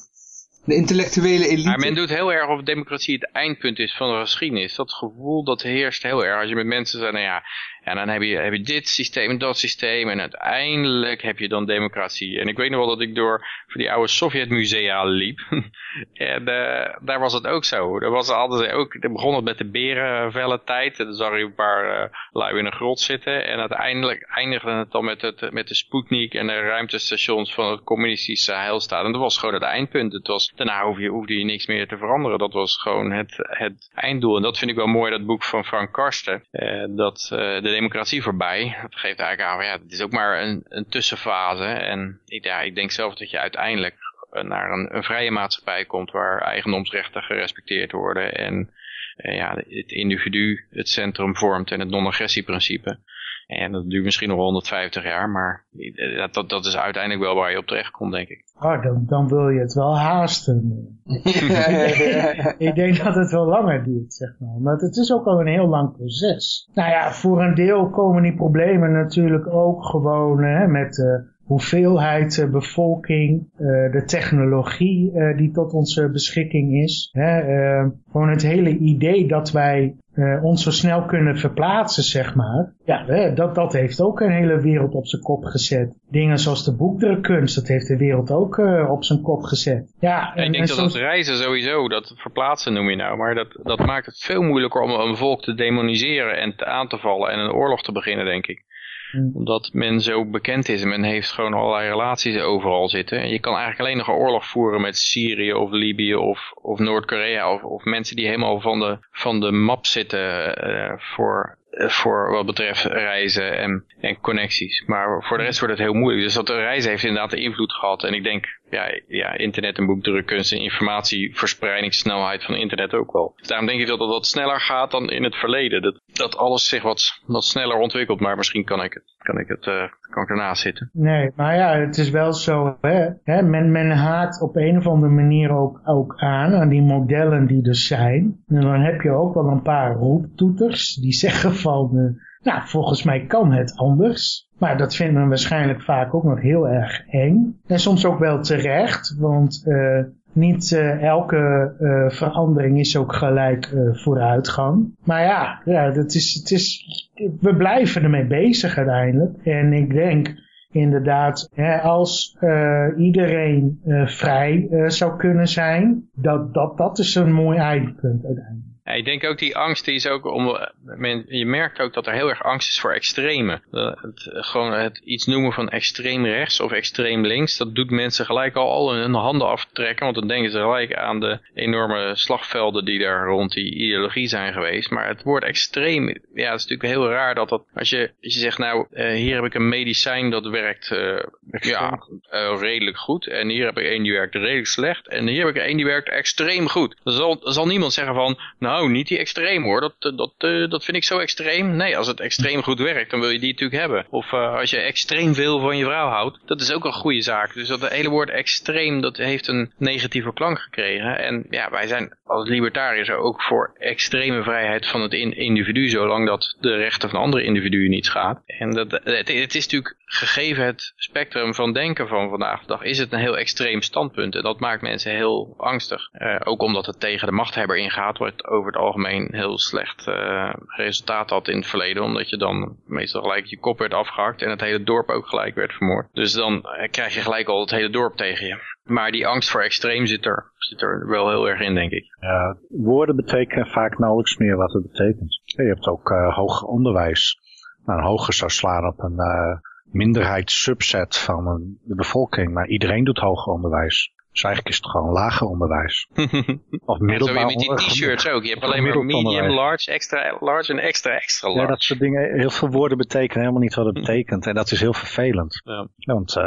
[SPEAKER 1] De intellectuele elite.
[SPEAKER 2] Maar men doet heel erg of democratie het eindpunt is van de geschiedenis. Dat gevoel dat heerst heel erg. Als je met mensen zegt, nou ja, en dan heb je, heb je dit systeem en dat systeem. En uiteindelijk heb je dan democratie. En ik weet nog wel dat ik door voor die oude Sovjetmusea liep. en uh, daar was het ook zo. Er was altijd ook, dan begon het met de berenvelle tijd. En dan zag je een paar uh, lui in een grot zitten. En uiteindelijk eindigde het dan met, het, met de Sputnik en de ruimtestations van het communistische heilstaat. En dat was gewoon het eindpunt. Het was, daarna hoefde je, hoefde je niks meer te veranderen. Dat was gewoon het, het einddoel. En dat vind ik wel mooi, dat boek van Frank Karsten. Uh, dat de democratie voorbij. Dat geeft eigenlijk aan, ja, het is ook maar een, een tussenfase. En ja, ik denk zelf dat je uiteindelijk naar een, vrije maatschappij komt waar eigendomsrechten gerespecteerd worden en ja, het individu het centrum vormt en het non-agressieprincipe. En dat duurt misschien nog 150 jaar, maar dat, dat, dat is uiteindelijk wel waar je op terecht komt, denk ik.
[SPEAKER 3] Oh, dan, dan wil je het wel haasten. ik denk dat het wel langer duurt, zeg maar. Maar het is ook al een heel lang proces. Nou ja, voor een deel komen die problemen natuurlijk ook gewoon hè, met de hoeveelheid uh, bevolking, uh, de technologie uh, die tot onze beschikking is. Hè, gewoon het hele idee dat wij ons zo snel kunnen verplaatsen, zeg maar. Ja, dat, dat heeft ook een hele wereld op zijn kop gezet. Dingen zoals de boekdrukkunst, dat heeft de wereld ook op zijn kop gezet. Ja,
[SPEAKER 2] en, ik denk dat soms... dat reizen sowieso, dat verplaatsen noem je nou, maar dat, dat maakt het veel moeilijker om een volk te demoniseren en te aan te vallen en een oorlog te beginnen, denk ik. Omdat men zo bekend is en men heeft gewoon allerlei relaties overal zitten. En je kan eigenlijk alleen nog een oorlog voeren met Syrië of Libië of, of Noord-Korea. Of, of mensen die helemaal van de, van de map zitten uh, voor eh, voor wat betreft reizen en, en connecties. Maar voor de rest wordt het heel moeilijk. Dus dat reizen heeft inderdaad invloed gehad. En ik denk, ja, ja internet en boekdrukkunst en informatieverspreidingssnelheid van internet ook wel. Dus daarom denk ik dat het wat sneller gaat dan in het verleden. Dat, dat alles zich wat, wat sneller ontwikkelt. Maar misschien kan ik het, kan ik het uh, kan ik ernaast zitten.
[SPEAKER 3] Nee, maar ja, het is wel zo. Hè, hè, men, men haakt op een of andere manier ook, ook aan aan die modellen die er zijn. En dan heb je ook wel een paar roeptoeters die zeggen van... Uh, nou, volgens mij kan het anders. Maar dat vinden we waarschijnlijk vaak ook nog heel erg eng. En soms ook wel terecht, want uh, niet uh, elke uh, verandering is ook gelijk vooruitgang. Maar ja, ja dat is, het is, we blijven ermee bezig uiteindelijk. En ik denk inderdaad, hè, als iedereen vrij zou kunnen zijn, dat, dat, dat is een mooi eindpunt uiteindelijk.
[SPEAKER 2] Ja, ik denk ook die angst die is ook om, je merkt ook dat er heel erg angst is voor extreme. Het, gewoon het iets noemen van extreem rechts of extreem links, dat doet mensen gelijk al, al hun handen aftrekken, want dan denken ze gelijk aan de enorme slagvelden die daar rond die ideologie zijn geweest. Maar het woord extreem, ja, het is natuurlijk heel raar dat dat, als je, als je zegt nou, uh, hier heb ik een medicijn dat werkt uh, ja, uh, redelijk goed en hier heb ik één die werkt redelijk slecht en hier heb ik één die werkt extreem goed. Dan zal, dan zal niemand zeggen van, nou nou, niet die extreem hoor, dat, dat, dat vind ik zo extreem. Nee, als het extreem goed werkt, dan wil je die natuurlijk hebben. Of als je extreem veel van je vrouw houdt, dat is ook een goede zaak. Dus dat hele woord extreem, dat heeft een negatieve klank gekregen. En ja, wij zijn als libertariërs ook voor extreme vrijheid van het individu, zolang dat de rechten van andere individuen niet schaadt. En dat, het, het is natuurlijk gegeven het spectrum van denken van vandaag de dag, is het een heel extreem standpunt. En dat maakt mensen heel angstig. Uh, ook omdat het tegen de machthebber ingaat, wordt over het algemeen heel slecht uh, resultaat had in het verleden. Omdat je dan meestal gelijk je kop werd afgehakt en het hele dorp ook gelijk werd vermoord. Dus dan uh, krijg je gelijk al het hele dorp tegen je. Maar die angst voor extreem zit er, zit er wel heel erg in, denk ik.
[SPEAKER 4] Ja, woorden betekenen vaak nauwelijks meer wat het betekent. Je hebt ook uh, hoger onderwijs. Nou, hoger zou slaan op een uh, minderheidssubset van de bevolking. Maar iedereen doet hoger onderwijs. Dus eigenlijk is het gewoon lager onderwijs.
[SPEAKER 2] of middelbaar onderwijs. met die t-shirts ook. Je hebt alleen maar medium, large, extra large en extra extra large.
[SPEAKER 4] Ja, dat soort dingen. Heel veel woorden betekenen helemaal niet wat het betekent. En dat is heel vervelend. Ja. Want uh,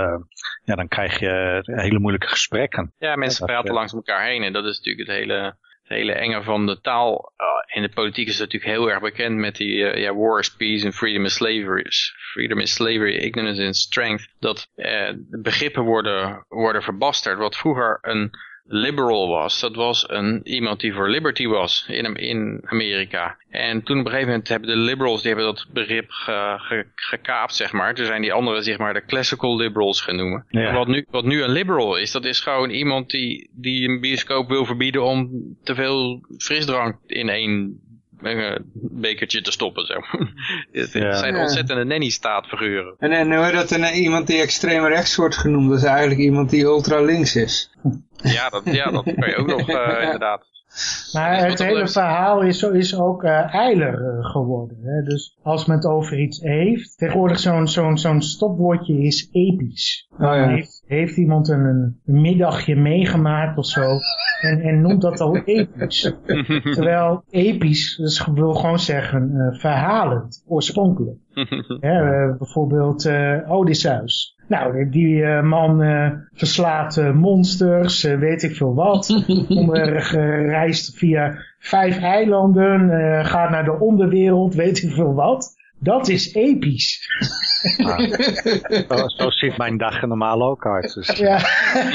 [SPEAKER 4] ja, dan krijg je hele moeilijke gesprekken.
[SPEAKER 2] Ja, mensen praten langs elkaar heen. En dat is natuurlijk het hele, het hele enge van de taal. Uh, in de politiek is natuurlijk heel erg bekend met die uh, ja, war is peace and freedom is slavery. Freedom is slavery, ignorance is strength. Dat begrippen worden, worden verbasterd. Wat vroeger een liberal was. Dat was een, iemand die voor liberty was in, in Amerika. En toen op een gegeven moment hebben de liberals, die hebben dat begrip ge, ge, gekaapt, zeg maar. Toen zijn die anderen, zeg maar, de classical liberals genoemd. Wat, nu, wat nu een liberal is, dat is gewoon iemand die, die een bioscoop wil verbieden om te veel frisdrank in één een bekertje te stoppen. Zo. het zijn ontzettende nanny-staatfiguren.
[SPEAKER 1] En, en hoe dat een, iemand die extreem rechts wordt genoemd, dat is eigenlijk iemand die ultra links is.
[SPEAKER 2] Ja, dat, ja, dat kan je ook nog uh, inderdaad.
[SPEAKER 3] Maar het hele verhaal is, is ook uh, eiler uh, geworden. Hè? Dus als men het over iets heeft, tegenwoordig zo'n zo'n zo'n stopwoordje is episch. Oh, ja. heeft, heeft iemand een, een, middagje meegemaakt of zo en, en noemt dat al episch. Terwijl episch, dus wil gewoon zeggen uh, verhalend, oorspronkelijk. Hè, bijvoorbeeld Odysseus. Nou, die uh, man uh, verslaat uh, monsters, weet ik veel wat. reist via vijf eilanden, gaat naar de onderwereld, weet ik veel wat. Dat is episch.
[SPEAKER 4] Ah, zo, ziet mijn dag normaal ook uit. Dus ja.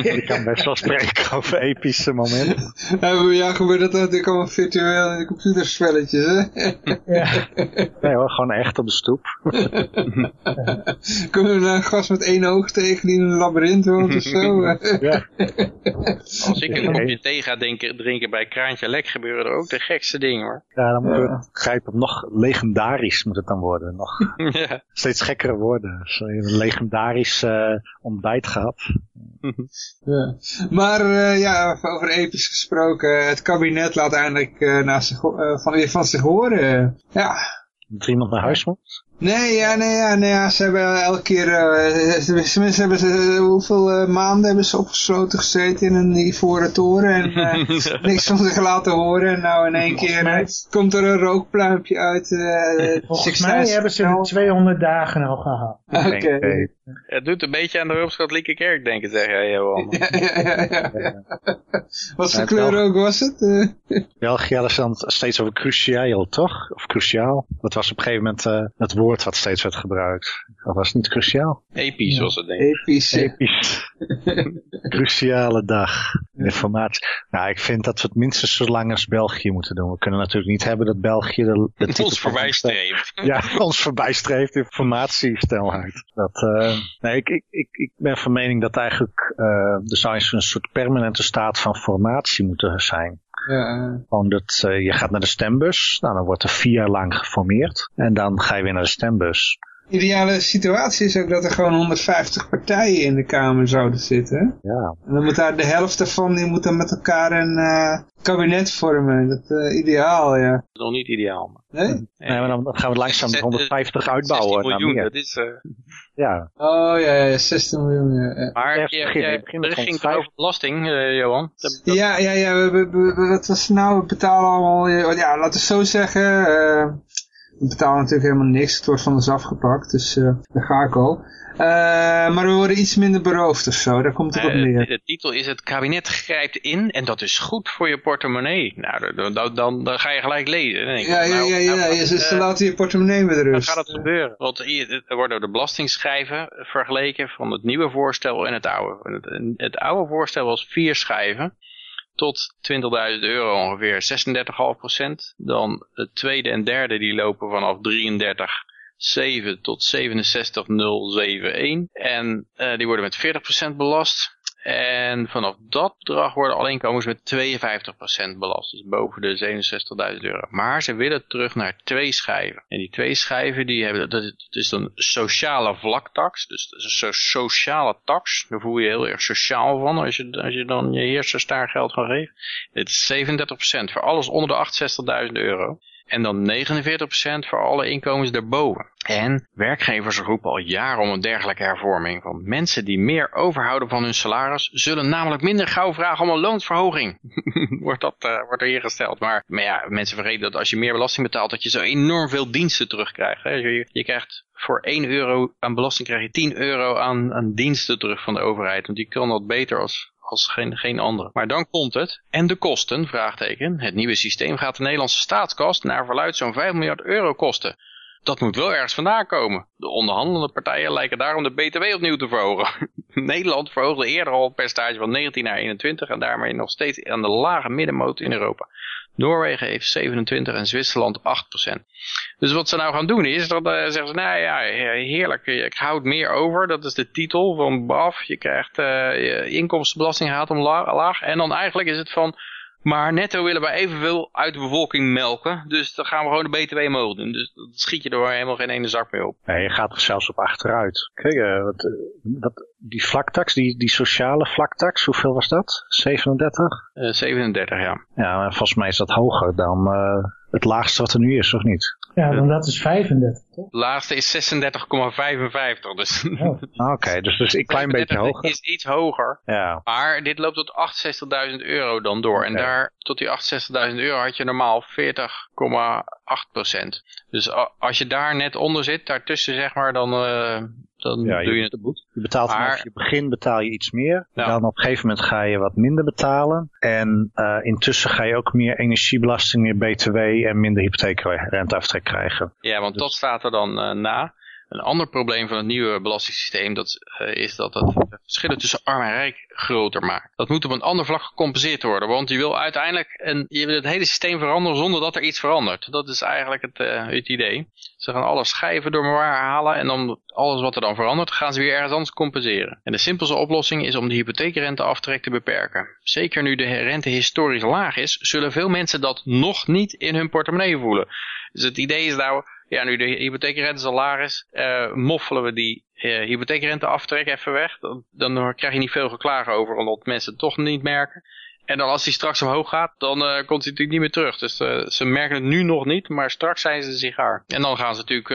[SPEAKER 4] ik kan best wel spreken over epische momenten.
[SPEAKER 1] Ja, ja gebeurt dat natuurlijk allemaal virtueel in computerspelletjes, hè?
[SPEAKER 4] Ja. Nee hoor, gewoon echt op de stoep.
[SPEAKER 1] Kunnen we naar een gast met één oog tegen die in een labyrint woont of zo? ja.
[SPEAKER 2] Als ik een kopje thee ga drinken bij Kraantje Lek gebeuren er ook de gekste dingen hoor.
[SPEAKER 4] Ja, dan moet het grijpen nog legendarisch moet het dan worden. Nog ja. steeds gekkere woorden. Zo een legendarisch uh, ontbijt gehad.
[SPEAKER 1] ja. Maar uh, ja, over episch gesproken, het kabinet laat eindelijk uh, naar zich, van, weer van zich horen. ja.
[SPEAKER 4] Dat iemand naar huis moet?
[SPEAKER 1] Nee, ja, nee, ja, nee, ja, ze hebben elke keer, uh, tenminste hebben ze, hoeveel uh, maanden hebben ze opgesloten gezeten in een ivoren toren en uh, niks van zich laten horen. En nou in één keer komt er een rookpluimpje uit.
[SPEAKER 3] Volgens mij hebben ze de 200 dagen al gehad.
[SPEAKER 1] Oké. Okay.
[SPEAKER 2] Het doet een beetje aan de Rooms-Katholieke Kerk denken, zeg jij, Johan. Ja, ja, ja,
[SPEAKER 1] ja. Wat voor kleur ook was het?
[SPEAKER 4] België hadden ze dan steeds over cruciaal, toch? Of cruciaal. Dat was op een gegeven moment het woord woord wat steeds werd gebruikt. Dat was niet cruciaal.
[SPEAKER 2] Episch was het denk ik.
[SPEAKER 1] Episch.
[SPEAKER 4] Episch. Cruciale dag. Informatie. Nou, ik vind dat we het minstens zo lang als België moeten doen. We kunnen natuurlijk niet hebben dat België de,
[SPEAKER 2] de ons voorbijstreeft.
[SPEAKER 4] Ja, ons voorbijstreeft informatiestelheid. Dat, uh, nee, ik, ik, ik, ik ben van mening dat eigenlijk uh, er zou een soort permanente staat van formatie moeten zijn. Ja. Gewoon dat uh, je gaat naar de stembus, nou, dan wordt er vier jaar lang geformeerd en dan ga je weer naar de stembus.
[SPEAKER 1] Ideale situatie is ook dat er gewoon 150 partijen in de Kamer zouden zitten.
[SPEAKER 4] Ja.
[SPEAKER 1] En dan moet daar de helft ervan, die moet dan met elkaar een uh, kabinet vormen. Dat uh, ideaal, ja. Dat
[SPEAKER 2] is nog niet ideaal.
[SPEAKER 1] Maar. Nee?
[SPEAKER 4] Nee, maar dan gaan we langzaam de 150 uitbouwen.
[SPEAKER 2] 16 miljoen, dat is... Uh...
[SPEAKER 4] Ja.
[SPEAKER 1] Oh ja, ja, 16 miljoen. Ja.
[SPEAKER 2] Maar ja, je, er ging over belasting, uh, Johan.
[SPEAKER 1] Ja, ja, ja. We, we, we, wat was nou? We betalen allemaal... Ja, laten we zo zeggen... Uh, ik betaal natuurlijk helemaal niks. Het wordt van ons afgepakt, dus daar ga ik al. Uh, maar we worden iets minder beroofd of zo, daar komt het op neer.
[SPEAKER 2] De titel is het kabinet grijpt in en dat is goed voor je portemonnee. Nou, dan, dan, dan, dan ga je gelijk lezen. Dan denk
[SPEAKER 1] ja, ja,
[SPEAKER 2] nou,
[SPEAKER 1] ja, ja,
[SPEAKER 2] nou,
[SPEAKER 1] ja. ze laten je portemonnee met rust.
[SPEAKER 2] Dan gaat het gebeuren. Want hier, er worden de belastingschijven vergeleken van het nieuwe voorstel en het oude. Het, het oude voorstel was vier schijven tot 20.000 euro ongeveer 36,5% Dan het tweede en derde die lopen vanaf 33 7 tot 67071. En uh, die worden met 40% belast. En vanaf dat bedrag worden alle inkomens met 52% belast. Dus boven de 67.000 euro. Maar ze willen terug naar twee schijven. En die twee schijven, die hebben, dat is dan sociale vlaktax. Dus dat is een sociale tax. Daar voel je heel erg sociaal van als je, als je dan je heersers daar geld van geeft. Het is 37% voor alles onder de 68.000 euro. En dan 49% voor alle inkomens daarboven. En werkgevers roepen al jaren om een dergelijke hervorming. Want mensen die meer overhouden van hun salaris... zullen namelijk minder gauw vragen om een loonsverhoging. wordt, dat, uh, wordt er hier gesteld. Maar, maar ja, mensen vergeten dat als je meer belasting betaalt... dat je zo enorm veel diensten terugkrijgt. Hè? Je, je krijgt voor 1 euro aan belasting krijg je 10 euro aan, aan diensten terug van de overheid. Want die kan dat beter als, als geen, geen andere. Maar dan komt het. En de kosten, vraagteken. Het nieuwe systeem gaat de Nederlandse staatskast naar verluid zo'n 5 miljard euro kosten. Dat moet wel ergens vandaan komen. De onderhandelende partijen lijken daarom de BTW opnieuw te verhogen. Nederland verhoogde eerder al het percentage van 19 naar 21 en daarmee nog steeds aan de lage middenmoot in Europa. Noorwegen heeft 27 en Zwitserland 8%. Dus wat ze nou gaan doen is, dat uh, zeggen ze, nou ja, heerlijk, ik houd meer over. Dat is de titel van BAF. Je krijgt uh, je inkomstenbelasting gaat omlaag. En dan eigenlijk is het van, maar netto willen wij evenveel uit de bevolking melken. Dus dan gaan we gewoon de BTW omhoog doen. Dus dat schiet je er helemaal geen ene zak mee op.
[SPEAKER 4] Nee, je gaat er zelfs op achteruit. Kijk, uh, wat, wat, die vlaktax, die, die sociale vlaktax, hoeveel was dat? 37?
[SPEAKER 2] Uh, 37, ja.
[SPEAKER 4] Ja, volgens mij is dat hoger dan uh, het laagste wat er nu is, of niet?
[SPEAKER 3] Ja, dan dat is 35, toch?
[SPEAKER 2] Het laagste is 36,55, dus...
[SPEAKER 4] Oh. Oké, okay, dus, dus een klein beetje hoger.
[SPEAKER 2] is iets hoger.
[SPEAKER 4] Ja.
[SPEAKER 2] Maar dit loopt tot 68.000 euro dan door. Okay. En daar, tot die 68.000 euro had je normaal 40,8% Dus als je daar net onder zit, daartussen zeg maar, dan... Uh, dan ja, doe je, je het goed.
[SPEAKER 4] Je betaalt maar, vanaf je begin betaal je iets meer. Ja. Dan op een gegeven moment ga je wat minder betalen. En uh, intussen ga je ook meer energiebelasting, meer btw en minder hypotheekrenteaftrek krijgen.
[SPEAKER 2] Ja, want dus... dat staat dan uh, na. Een ander probleem van het nieuwe belastingssysteem dat, uh, is dat het verschillen tussen arm en rijk groter maakt. Dat moet op een ander vlak gecompenseerd worden, want je wil uiteindelijk een, je wil het hele systeem veranderen zonder dat er iets verandert. Dat is eigenlijk het, het idee. Ze gaan alle schijven door elkaar halen en dan alles wat er dan verandert gaan ze weer ergens anders compenseren. En de simpelste oplossing is om de hypotheekrenteaftrek te beperken. Zeker nu de rente historisch laag is, zullen veel mensen dat nog niet in hun portemonnee voelen. Dus het idee is nou, ja, nu de hypotheekrente zo laag is, uh, moffelen we die uh, hypotheekrenteaftrek even weg. Dan, dan krijg je niet veel geklagen over, omdat mensen het toch niet merken. En dan als die straks omhoog gaat, dan uh, komt hij natuurlijk niet meer terug. Dus ze merken het nu nog niet, maar straks zijn ze sigaar. En dan gaan ze natuurlijk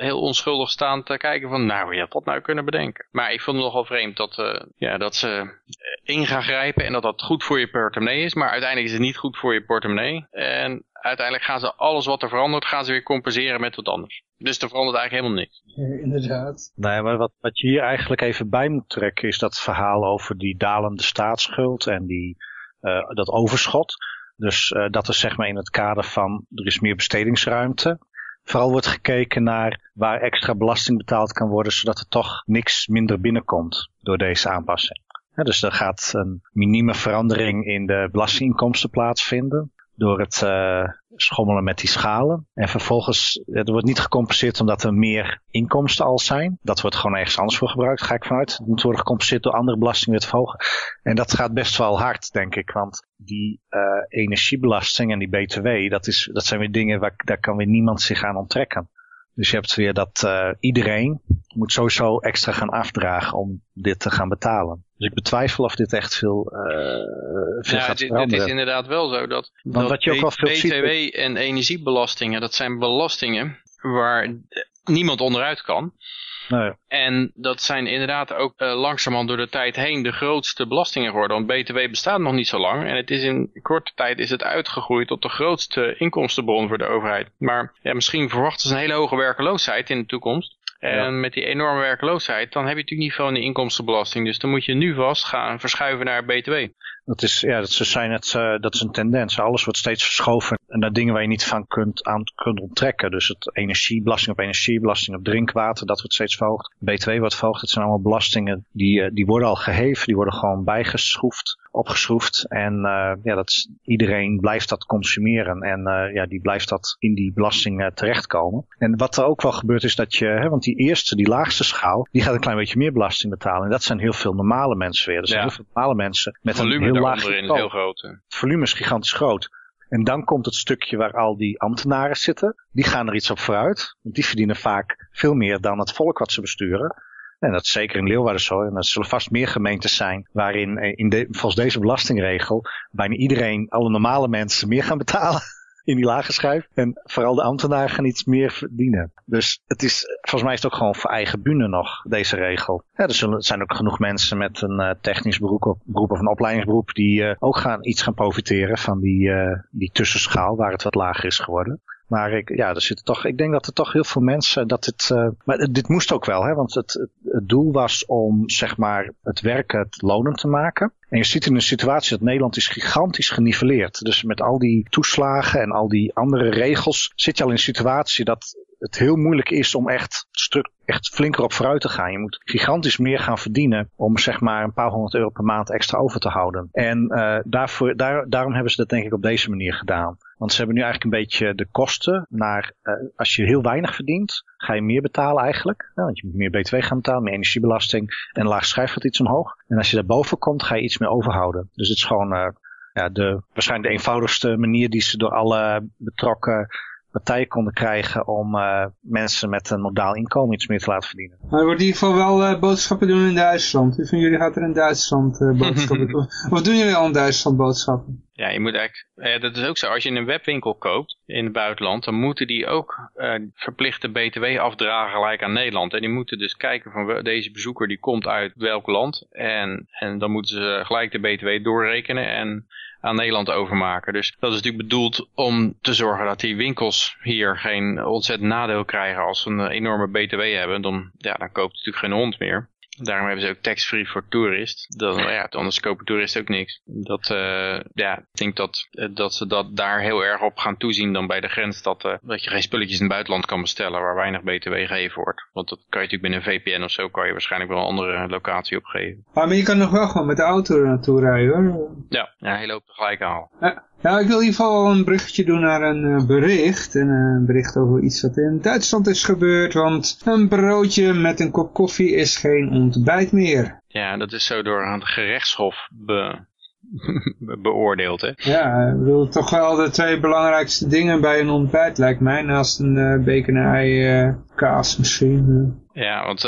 [SPEAKER 2] heel onschuldig staan te kijken van, nou, je had dat nou kunnen bedenken. Maar ik vond het nogal vreemd dat, ja, dat ze in gaan grijpen en dat dat goed voor je portemonnee is. Maar uiteindelijk is het niet goed voor je portemonnee. En uiteindelijk gaan ze alles wat er verandert, gaan ze weer compenseren met wat anders. Dus er verandert eigenlijk helemaal niks.
[SPEAKER 3] Ja, inderdaad.
[SPEAKER 4] Nee, maar wat, wat je hier eigenlijk even bij moet trekken is dat verhaal over die dalende staatsschuld en die, uh, dat overschot. Dus uh, dat is zeg maar in het kader van er is meer bestedingsruimte. Vooral wordt gekeken naar waar extra belasting betaald kan worden, zodat er toch niks minder binnenkomt door deze aanpassing. Dus er gaat een minieme verandering in de belastinginkomsten plaatsvinden door het uh, schommelen met die schalen. En vervolgens, er wordt niet gecompenseerd omdat er meer inkomsten al zijn. Dat wordt gewoon ergens anders voor gebruikt, ga ik vanuit. Het moet worden gecompenseerd door andere belastingen te verhogen. En dat gaat best wel hard, denk ik. Want die uh, energiebelasting en die btw, dat, is, dat zijn weer dingen waar daar kan weer niemand zich aan onttrekken. Dus je hebt weer dat uh, iedereen moet sowieso extra gaan afdragen om dit te gaan betalen. Dus ik betwijfel of dit echt veel, uh, veel
[SPEAKER 2] ja,
[SPEAKER 4] gaat
[SPEAKER 2] dit, is inderdaad wel zo. Dat,
[SPEAKER 4] Want
[SPEAKER 2] dat
[SPEAKER 4] wat je ook wel veel
[SPEAKER 2] BTW en energiebelastingen, dat zijn belastingen waar niemand onderuit kan.
[SPEAKER 4] Nee.
[SPEAKER 2] En dat zijn inderdaad ook uh, langzamerhand door de tijd heen de grootste belastingen geworden. Want BTW bestaat nog niet zo lang. En het is in korte tijd is het uitgegroeid tot de grootste inkomstenbron voor de overheid. Maar ja, misschien verwachten ze een hele hoge werkeloosheid in de toekomst. En met die enorme werkloosheid, dan heb je natuurlijk niet veel in de inkomstenbelasting. Dus dan moet je nu vast gaan verschuiven naar BTW.
[SPEAKER 4] Dat is, ja, dat, zijn het, uh, dat is een tendens. Alles wordt steeds verschoven naar dingen waar je niet van kunt, aan kunt onttrekken. Dus het energiebelasting op energie, belasting op drinkwater, dat wordt steeds verhoogd. BTW wordt verhoogd. Het zijn allemaal belastingen die, uh, die worden al geheven, die worden gewoon bijgeschroefd opgeschroefd. En uh, ja, dat is, iedereen blijft dat consumeren. En ja, die blijft dat in die belasting terechtkomen. En wat er ook wel gebeurt is dat je, hè, want die eerste, die laagste schaal, die gaat een klein beetje meer belasting betalen. En dat zijn heel veel normale mensen weer. Dat zijn heel veel normale mensen met
[SPEAKER 2] volume
[SPEAKER 4] een heel laag
[SPEAKER 2] heel groot.
[SPEAKER 4] Het volume is gigantisch groot. En dan komt het stukje waar al die ambtenaren zitten. Die gaan er iets op vooruit. Want die verdienen vaak veel meer dan het volk wat ze besturen. En dat is zeker in Leeuwarden zo. En er zullen vast meer gemeentes zijn waarin in de, volgens deze belastingregel bijna iedereen, alle normale mensen, meer gaan betalen in die lage schijf. En vooral de ambtenaren gaan iets meer verdienen. Dus het is, volgens mij is het ook gewoon voor eigen bühne nog, deze regel. Ja, er, zijn ook genoeg mensen met een uh, technisch beroep, of, een opleidingsberoep die uh, ook gaan, iets gaan profiteren van die, uh, die tussenschaal waar het wat lager is geworden. Maar ik, ja, er zitten toch, ik denk dat er toch heel veel mensen dat het, uh, maar dit moest ook wel, hè, want het, het, het, doel was om zeg maar het werken het lonend te maken. En je ziet in een situatie dat Nederland is gigantisch geniveleerd. Dus met al die toeslagen en al die andere regels zit je al in een situatie dat het heel moeilijk is om echt, echt flinker op vooruit te gaan. Je moet gigantisch meer gaan verdienen om zeg maar een paar honderd euro per maand extra over te houden. En uh, daarvoor, daar, daarom hebben ze dat denk ik op deze manier gedaan. Want ze hebben nu eigenlijk een beetje de kosten naar, uh, als je heel weinig verdient, ga je meer betalen eigenlijk. Want je moet meer btw gaan betalen, meer energiebelasting en laag schrijft iets omhoog. En als je daarboven komt, ga je iets meer overhouden. Dus het is gewoon uh, ja, de, waarschijnlijk de eenvoudigste manier die ze door alle betrokken partijen konden krijgen om uh, mensen met een modaal inkomen iets meer te laten verdienen.
[SPEAKER 1] Maar er wordt in ieder geval wel uh, boodschappen doen in Duitsland. Wie van jullie gaat er in Duitsland uh, boodschappen doen? of doen jullie al in Duitsland boodschappen?
[SPEAKER 2] Ja, je moet eigenlijk, eh, dat is ook zo, als je in een webwinkel koopt in het buitenland, dan moeten die ook uh, verplichte btw afdragen gelijk aan Nederland. En die moeten dus kijken van deze bezoeker die komt uit welk land. En, en dan moeten ze gelijk de btw doorrekenen en aan Nederland overmaken. Dus dat is natuurlijk bedoeld om te zorgen dat die winkels hier geen ontzettend nadeel krijgen als ze een enorme btw hebben. Dan, ja, dan koopt natuurlijk geen hond meer. Daarom hebben ze ook tax-free voor toerist. Dan, ja, anders kopen toeristen ook niks. Dat, uh, ja, ik denk dat, dat ze dat daar heel erg op gaan toezien dan bij de grens. Dat, uh, dat je geen spulletjes in het buitenland kan bestellen waar weinig btw gegeven wordt. Want dat kan je natuurlijk binnen een VPN of zo, kan je waarschijnlijk wel een andere locatie opgeven.
[SPEAKER 1] Ah, maar je kan nog wel gewoon met de auto naartoe rijden hoor.
[SPEAKER 2] Ja, ja hij loopt er gelijk aan.
[SPEAKER 1] Ja. Ja, ik wil in ieder geval een bruggetje doen naar een uh, bericht. En, uh, een bericht over iets wat in Duitsland is gebeurd. Want een broodje met een kop koffie is geen ontbijt meer.
[SPEAKER 2] Ja, dat is zo door het gerechtshof be beoordeeld. Hè?
[SPEAKER 1] Ja, ik bedoel, toch wel de twee belangrijkste dingen bij een ontbijt lijkt mij. Naast een uh, ei kaas misschien.
[SPEAKER 2] Ja, want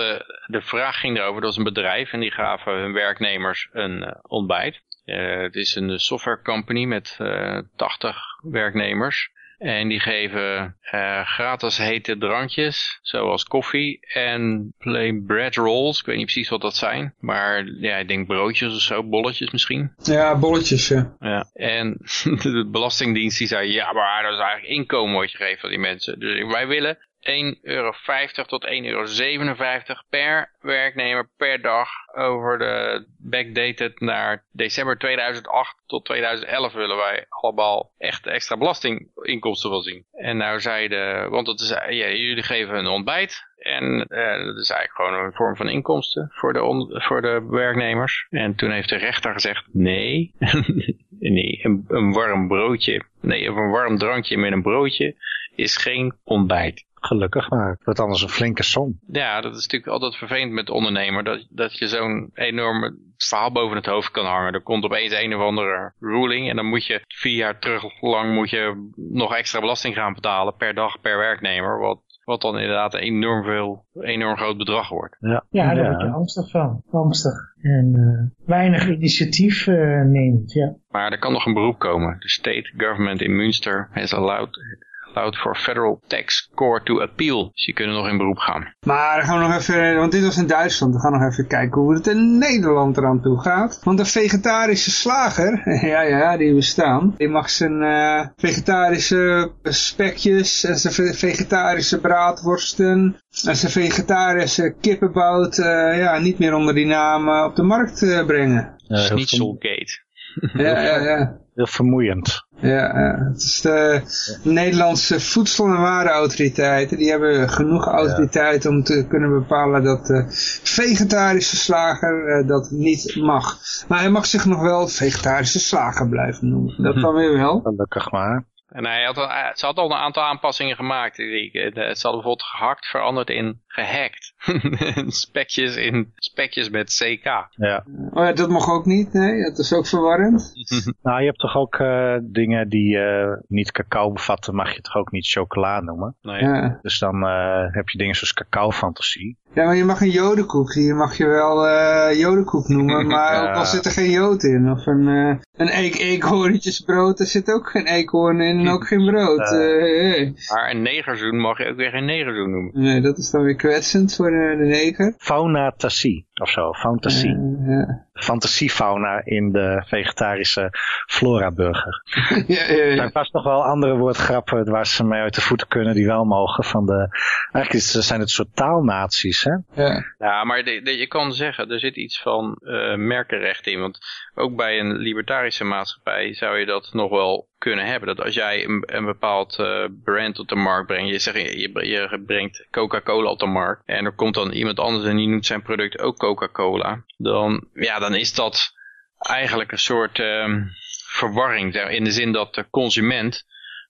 [SPEAKER 2] de vraag ging erover. Dat was een bedrijf en die gaven hun werknemers een ontbijt. Uh, het is een software company met uh, 80 werknemers. En die geven uh, gratis hete drankjes, zoals koffie en plain bread rolls. Ik weet niet precies wat dat zijn, maar ja, ik denk broodjes of zo, bolletjes misschien.
[SPEAKER 1] Ja, bolletjes, ja.
[SPEAKER 2] ja. En de Belastingdienst die zei, ja, maar dat is eigenlijk inkomen wat je geeft aan die mensen. Dus wij willen 1,50 euro tot 1,57 euro per werknemer per dag over de backdated naar december 2008 tot 2011 willen wij allemaal echt extra belastinginkomsten wel zien. En nou zeiden, want dat is, ja, jullie geven een ontbijt en uh, dat is eigenlijk gewoon een vorm van inkomsten voor de, voor de werknemers. En toen heeft de rechter gezegd, nee, nee een, een warm broodje, nee, of een warm drankje met een broodje is geen ontbijt.
[SPEAKER 4] Gelukkig maar. Dat anders een flinke som.
[SPEAKER 2] Ja, dat is natuurlijk altijd vervelend met ondernemer. Dat, dat je zo'n enorme verhaal boven het hoofd kan hangen. Er komt opeens een of andere ruling. En dan moet je vier jaar terug lang moet je nog extra belasting gaan betalen per dag per werknemer. Wat, wat dan inderdaad een enorm veel, enorm groot bedrag wordt.
[SPEAKER 3] Ja, ja daar word je angstig van. Angstig. En uh, weinig initiatief uh, neemt, ja.
[SPEAKER 2] Maar er kan nog een beroep komen. De state government in Münster has allowed allowed for federal tax court to appeal. Dus die kunnen nog in beroep gaan.
[SPEAKER 1] Maar dan gaan we nog even, want dit was in Duitsland, we gaan nog even kijken hoe het in Nederland eraan toe gaat. Want een vegetarische slager, ja ja, die bestaan, die mag zijn uh, vegetarische spekjes en zijn vegetarische braadworsten en zijn vegetarische kippenbout uh, ja, niet meer onder die naam uh, op de markt uh, brengen.
[SPEAKER 2] Schnitzelgate.
[SPEAKER 1] ja, ja, ja.
[SPEAKER 4] Heel vermoeiend.
[SPEAKER 1] Ja, het is de Nederlandse Voedsel- en Warenautoriteiten. Die hebben genoeg autoriteit om te kunnen bepalen dat de vegetarische slager uh, dat niet mag. Maar hij mag zich nog wel vegetarische slager blijven noemen. Dat dan weer wel.
[SPEAKER 4] Gelukkig maar.
[SPEAKER 2] En hij had al, ze had al een aantal aanpassingen gemaakt. Ze hadden bijvoorbeeld gehakt veranderd in gehackt. spekjes in spekjes met CK.
[SPEAKER 4] Ja.
[SPEAKER 1] Oh ja, dat mag ook niet, nee. Dat is ook verwarrend.
[SPEAKER 4] nou, je hebt toch ook uh, dingen die uh, niet cacao bevatten, mag je toch ook niet chocola noemen?
[SPEAKER 2] Nee.
[SPEAKER 1] Ja.
[SPEAKER 4] Dus dan uh, heb je dingen zoals cacao-fantasie.
[SPEAKER 1] Ja, maar je mag een jodenkoek, die mag je wel uh, jodenkoek noemen, maar ja. ook al zit er geen jood in. Of een, uh, een eek eekhoorntjesbrood, er zit ook geen eekhoorn in en ook geen brood. Uh, hey.
[SPEAKER 2] Maar een negerzoen mag je ook weer geen negerzoen noemen.
[SPEAKER 1] Nee, dat is dan weer kwetsend voor de, de neger.
[SPEAKER 4] Faunatassie of zo, fantasie.
[SPEAKER 1] ja.
[SPEAKER 4] Fantasiefauna in de vegetarische flora-burger.
[SPEAKER 1] ja, ja, ja.
[SPEAKER 4] Er zijn vast nog wel andere woordgrappen waar ze mee uit de voeten kunnen die wel mogen. Van de, eigenlijk zijn het soort taalnaties, hè?
[SPEAKER 1] Ja,
[SPEAKER 2] ja maar de, de, je kan zeggen, er zit iets van uh, merkenrecht in. Want ook bij een libertarische maatschappij zou je dat nog wel kunnen hebben. Dat als jij een, een bepaald uh, brand op de markt brengt, je, zegt, je, je brengt Coca-Cola op de markt en er komt dan iemand anders en die noemt zijn product ook Coca-Cola, dan, ja, dan is dat eigenlijk een soort uh, verwarring. In de zin dat de consument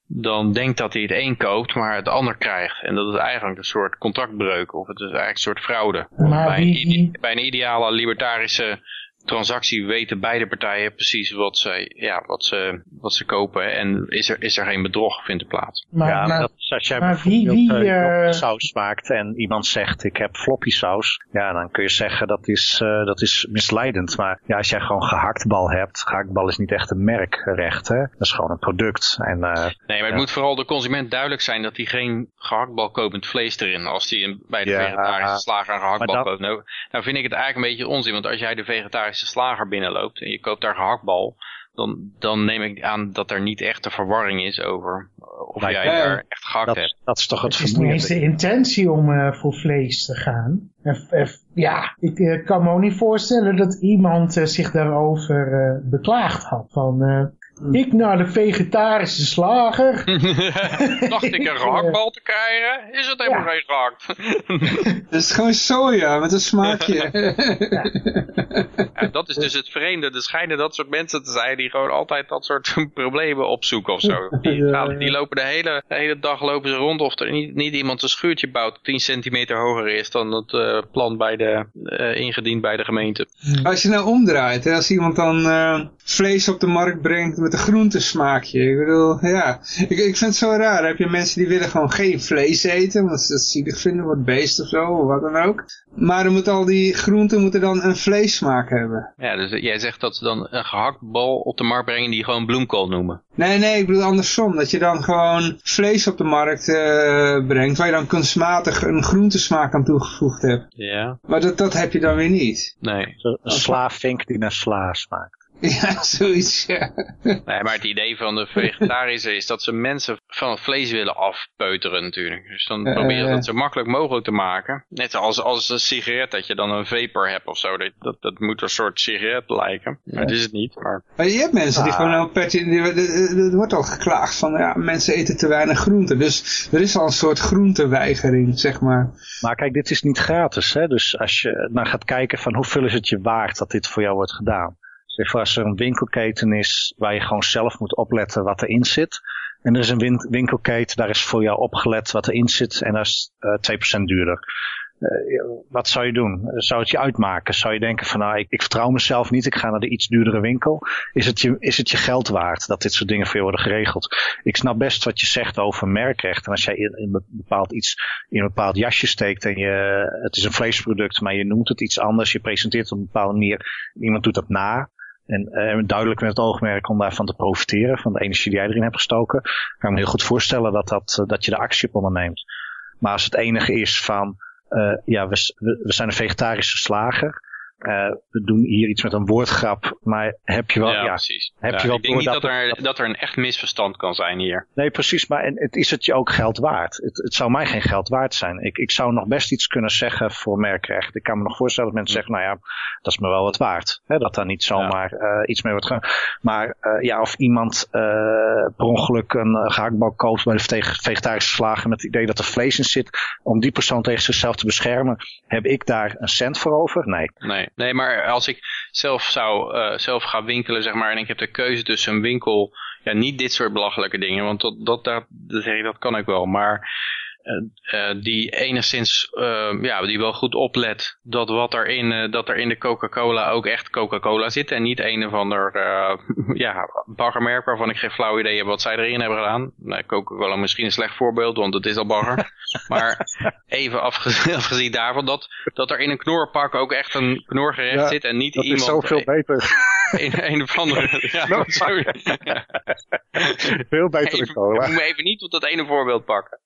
[SPEAKER 2] dan denkt dat hij het een koopt, maar het ander krijgt. En dat is eigenlijk een soort contractbreuk, of het is eigenlijk een soort fraude.
[SPEAKER 3] Maar
[SPEAKER 2] bij, een, bij een ideale libertarische transactie weten beide partijen precies wat ze, ja, wat ze, wat ze kopen en is er, is er geen bedrog vindt plaats.
[SPEAKER 3] Maar,
[SPEAKER 4] ja,
[SPEAKER 3] maar,
[SPEAKER 4] dat is als jij
[SPEAKER 3] maar wie,
[SPEAKER 4] bijvoorbeeld
[SPEAKER 3] wie,
[SPEAKER 4] uh,
[SPEAKER 3] uh,
[SPEAKER 4] saus maakt en iemand zegt ik heb floppy saus, ja dan kun je zeggen dat is, uh, dat is misleidend. Maar ja, als jij gewoon gehaktbal hebt, gehaktbal is niet echt een merkrecht, hè? dat is gewoon een product. En,
[SPEAKER 2] nee, maar het ja. moet vooral de consument duidelijk zijn dat hij geen gehaktbal koopt met vlees erin. Als hij bij de ja, vegetarische slager een gehaktbal koopt. Nou, nou vind ik het eigenlijk een beetje onzin, want als jij de vegetarische slager binnen loopt en je koopt daar gehaktbal, dan, dan neem ik aan dat er niet echt de verwarring is over of
[SPEAKER 4] Nee,
[SPEAKER 2] jij
[SPEAKER 4] ja,
[SPEAKER 2] daar echt gehakt
[SPEAKER 4] Dat,
[SPEAKER 2] hebt.
[SPEAKER 4] dat is toch het
[SPEAKER 3] Het is niet eens
[SPEAKER 4] vermoeiende.
[SPEAKER 3] de intentie om eh, voor vlees te gaan. En, en, ja, ik eh, kan me ook niet voorstellen dat iemand eh, zich daarover eh, beklaagd had. Van, eh, ik naar de vegetarische slager.
[SPEAKER 2] Dacht ik een gehaktbal te krijgen, is het helemaal geen gehakt.
[SPEAKER 1] Het is gewoon soja met een smaakje.
[SPEAKER 2] Ja, dat is dus het vreemde. Er schijnen dat soort mensen te zijn die gewoon altijd dat soort problemen opzoeken of zo. Die,
[SPEAKER 1] Ja,
[SPEAKER 2] gaan, die lopen de hele, de hele dag lopen ze rond of er niet, niet iemand een schuurtje bouwt dat 10 centimeter hoger is dan het eh, plan bij de, eh, ingediend bij de gemeente.
[SPEAKER 1] Als je nou omdraait, hè, als iemand dan eh, vlees op de markt brengt met een groentesmaakje. Ik bedoel, ja, ik, ik vind het zo raar. Dan heb je mensen die willen gewoon geen vlees eten, omdat ze dat zielig vinden voor het beest of zo, of wat dan ook. Maar dan moet al die groenten moeten dan een vleessmaak hebben.
[SPEAKER 2] Ja, dus jij zegt dat ze dan een gehaktbal op de markt brengen die gewoon bloemkool noemen.
[SPEAKER 1] Nee, nee, ik bedoel andersom. Dat je dan gewoon vlees op de markt eh, brengt, waar je dan kunstmatig een groentesmaak aan toegevoegd hebt.
[SPEAKER 2] Ja?
[SPEAKER 1] Maar dat, dat heb je dan weer niet.
[SPEAKER 2] Nee.
[SPEAKER 4] Een slaafvink die naar sla smaakt.
[SPEAKER 1] Ja, zoiets, ja.
[SPEAKER 2] nee. Maar het idee van de vegetarische is dat ze mensen van het vlees willen afpeuteren natuurlijk. Dus dan proberen ze het zo makkelijk mogelijk te maken. Net zoals als een sigaret, dat je dan een vapor hebt of zo. Dat, dat, dat moet een soort sigaret lijken. Maar dat is het niet. Maar
[SPEAKER 1] Maar je hebt mensen die
[SPEAKER 4] Ah.
[SPEAKER 1] gewoon een petje, er wordt al geklaagd van, ja, mensen eten te weinig groente. Dus er is al een soort groenteweigering, zeg maar.
[SPEAKER 4] Maar kijk, dit is niet gratis. Hè? Dus als je naar gaat kijken van hoeveel is het je waard dat dit voor jou wordt gedaan. Als er een winkelketen is waar je gewoon zelf moet opletten wat erin zit. En er is een win- winkelketen, daar is voor jou opgelet wat erin zit en dat is eh 2% duurder. Eh, wat zou je doen? Zou het je uitmaken? Zou je denken van nou, ik, ik vertrouw mezelf niet, ik ga naar de iets duurdere winkel. Is het, je, is het je geld waard dat dit soort dingen voor je worden geregeld? Ik snap best wat je zegt over merkrecht. En als jij in, bepaald iets in een bepaald jasje steekt en je, het is een vleesproduct, maar je noemt het iets anders, je presenteert het op een bepaalde manier, iemand doet dat na, En uh, duidelijk met het oogmerk om daarvan te profiteren, van de energie die jij erin hebt gestoken. Ik kan me heel goed voorstellen dat, dat, dat je de actie op onderneemt. Maar als het enige is van, uh, ja, we, we zijn een vegetarische slager. Uh, we doen hier iets met een woordgrap, maar heb je wel...
[SPEAKER 2] Ja, precies. Heb je wel ik denk niet dat, er, dat er een echt misverstand kan zijn hier.
[SPEAKER 4] Nee, precies, maar en, het, is het je ook geld waard? Het, het zou mij geen geld waard zijn. Ik, ik zou nog best iets kunnen zeggen voor merkrecht. Ik kan me nog voorstellen dat mensen zeggen, nou ja, dat is me wel wat waard. Hè, dat daar niet zomaar ja. uh, iets mee wordt gedaan. Maar uh, ja, of iemand per ongeluk een gehaktbal koopt bij de vegetarische slager met het idee dat er vlees in zit, om die persoon tegen zichzelf te beschermen, heb ik daar een cent voor over? Nee.
[SPEAKER 2] Nee. Nee, maar als ik zelf zou uh, zelf gaan winkelen, zeg maar, en ik heb de keuze tussen een winkel, ja, niet dit soort belachelijke dingen, want dat, dat, dat, dat, dat kan ik wel, maar uh, die enigszins uh, ja, die wel goed oplet dat wat er in, uh, dat er in de Coca-Cola ook echt Coca-Cola zit en niet een of ander ja, baggermerk waarvan ik geen flauw idee heb wat zij erin hebben gedaan. Nou, Coca-Cola misschien een slecht voorbeeld, want het is al bagger. maar even afgezien, afgezien, daarvan dat, dat er in een knorpak ook echt een knorgerecht ja, zit en niet
[SPEAKER 4] dat
[SPEAKER 2] iemand...
[SPEAKER 4] Dat is zoveel beter.
[SPEAKER 2] In een of andere... Ja,
[SPEAKER 4] no, Veel beter dan cola.
[SPEAKER 2] Ik moet even niet op dat ene voorbeeld pakken.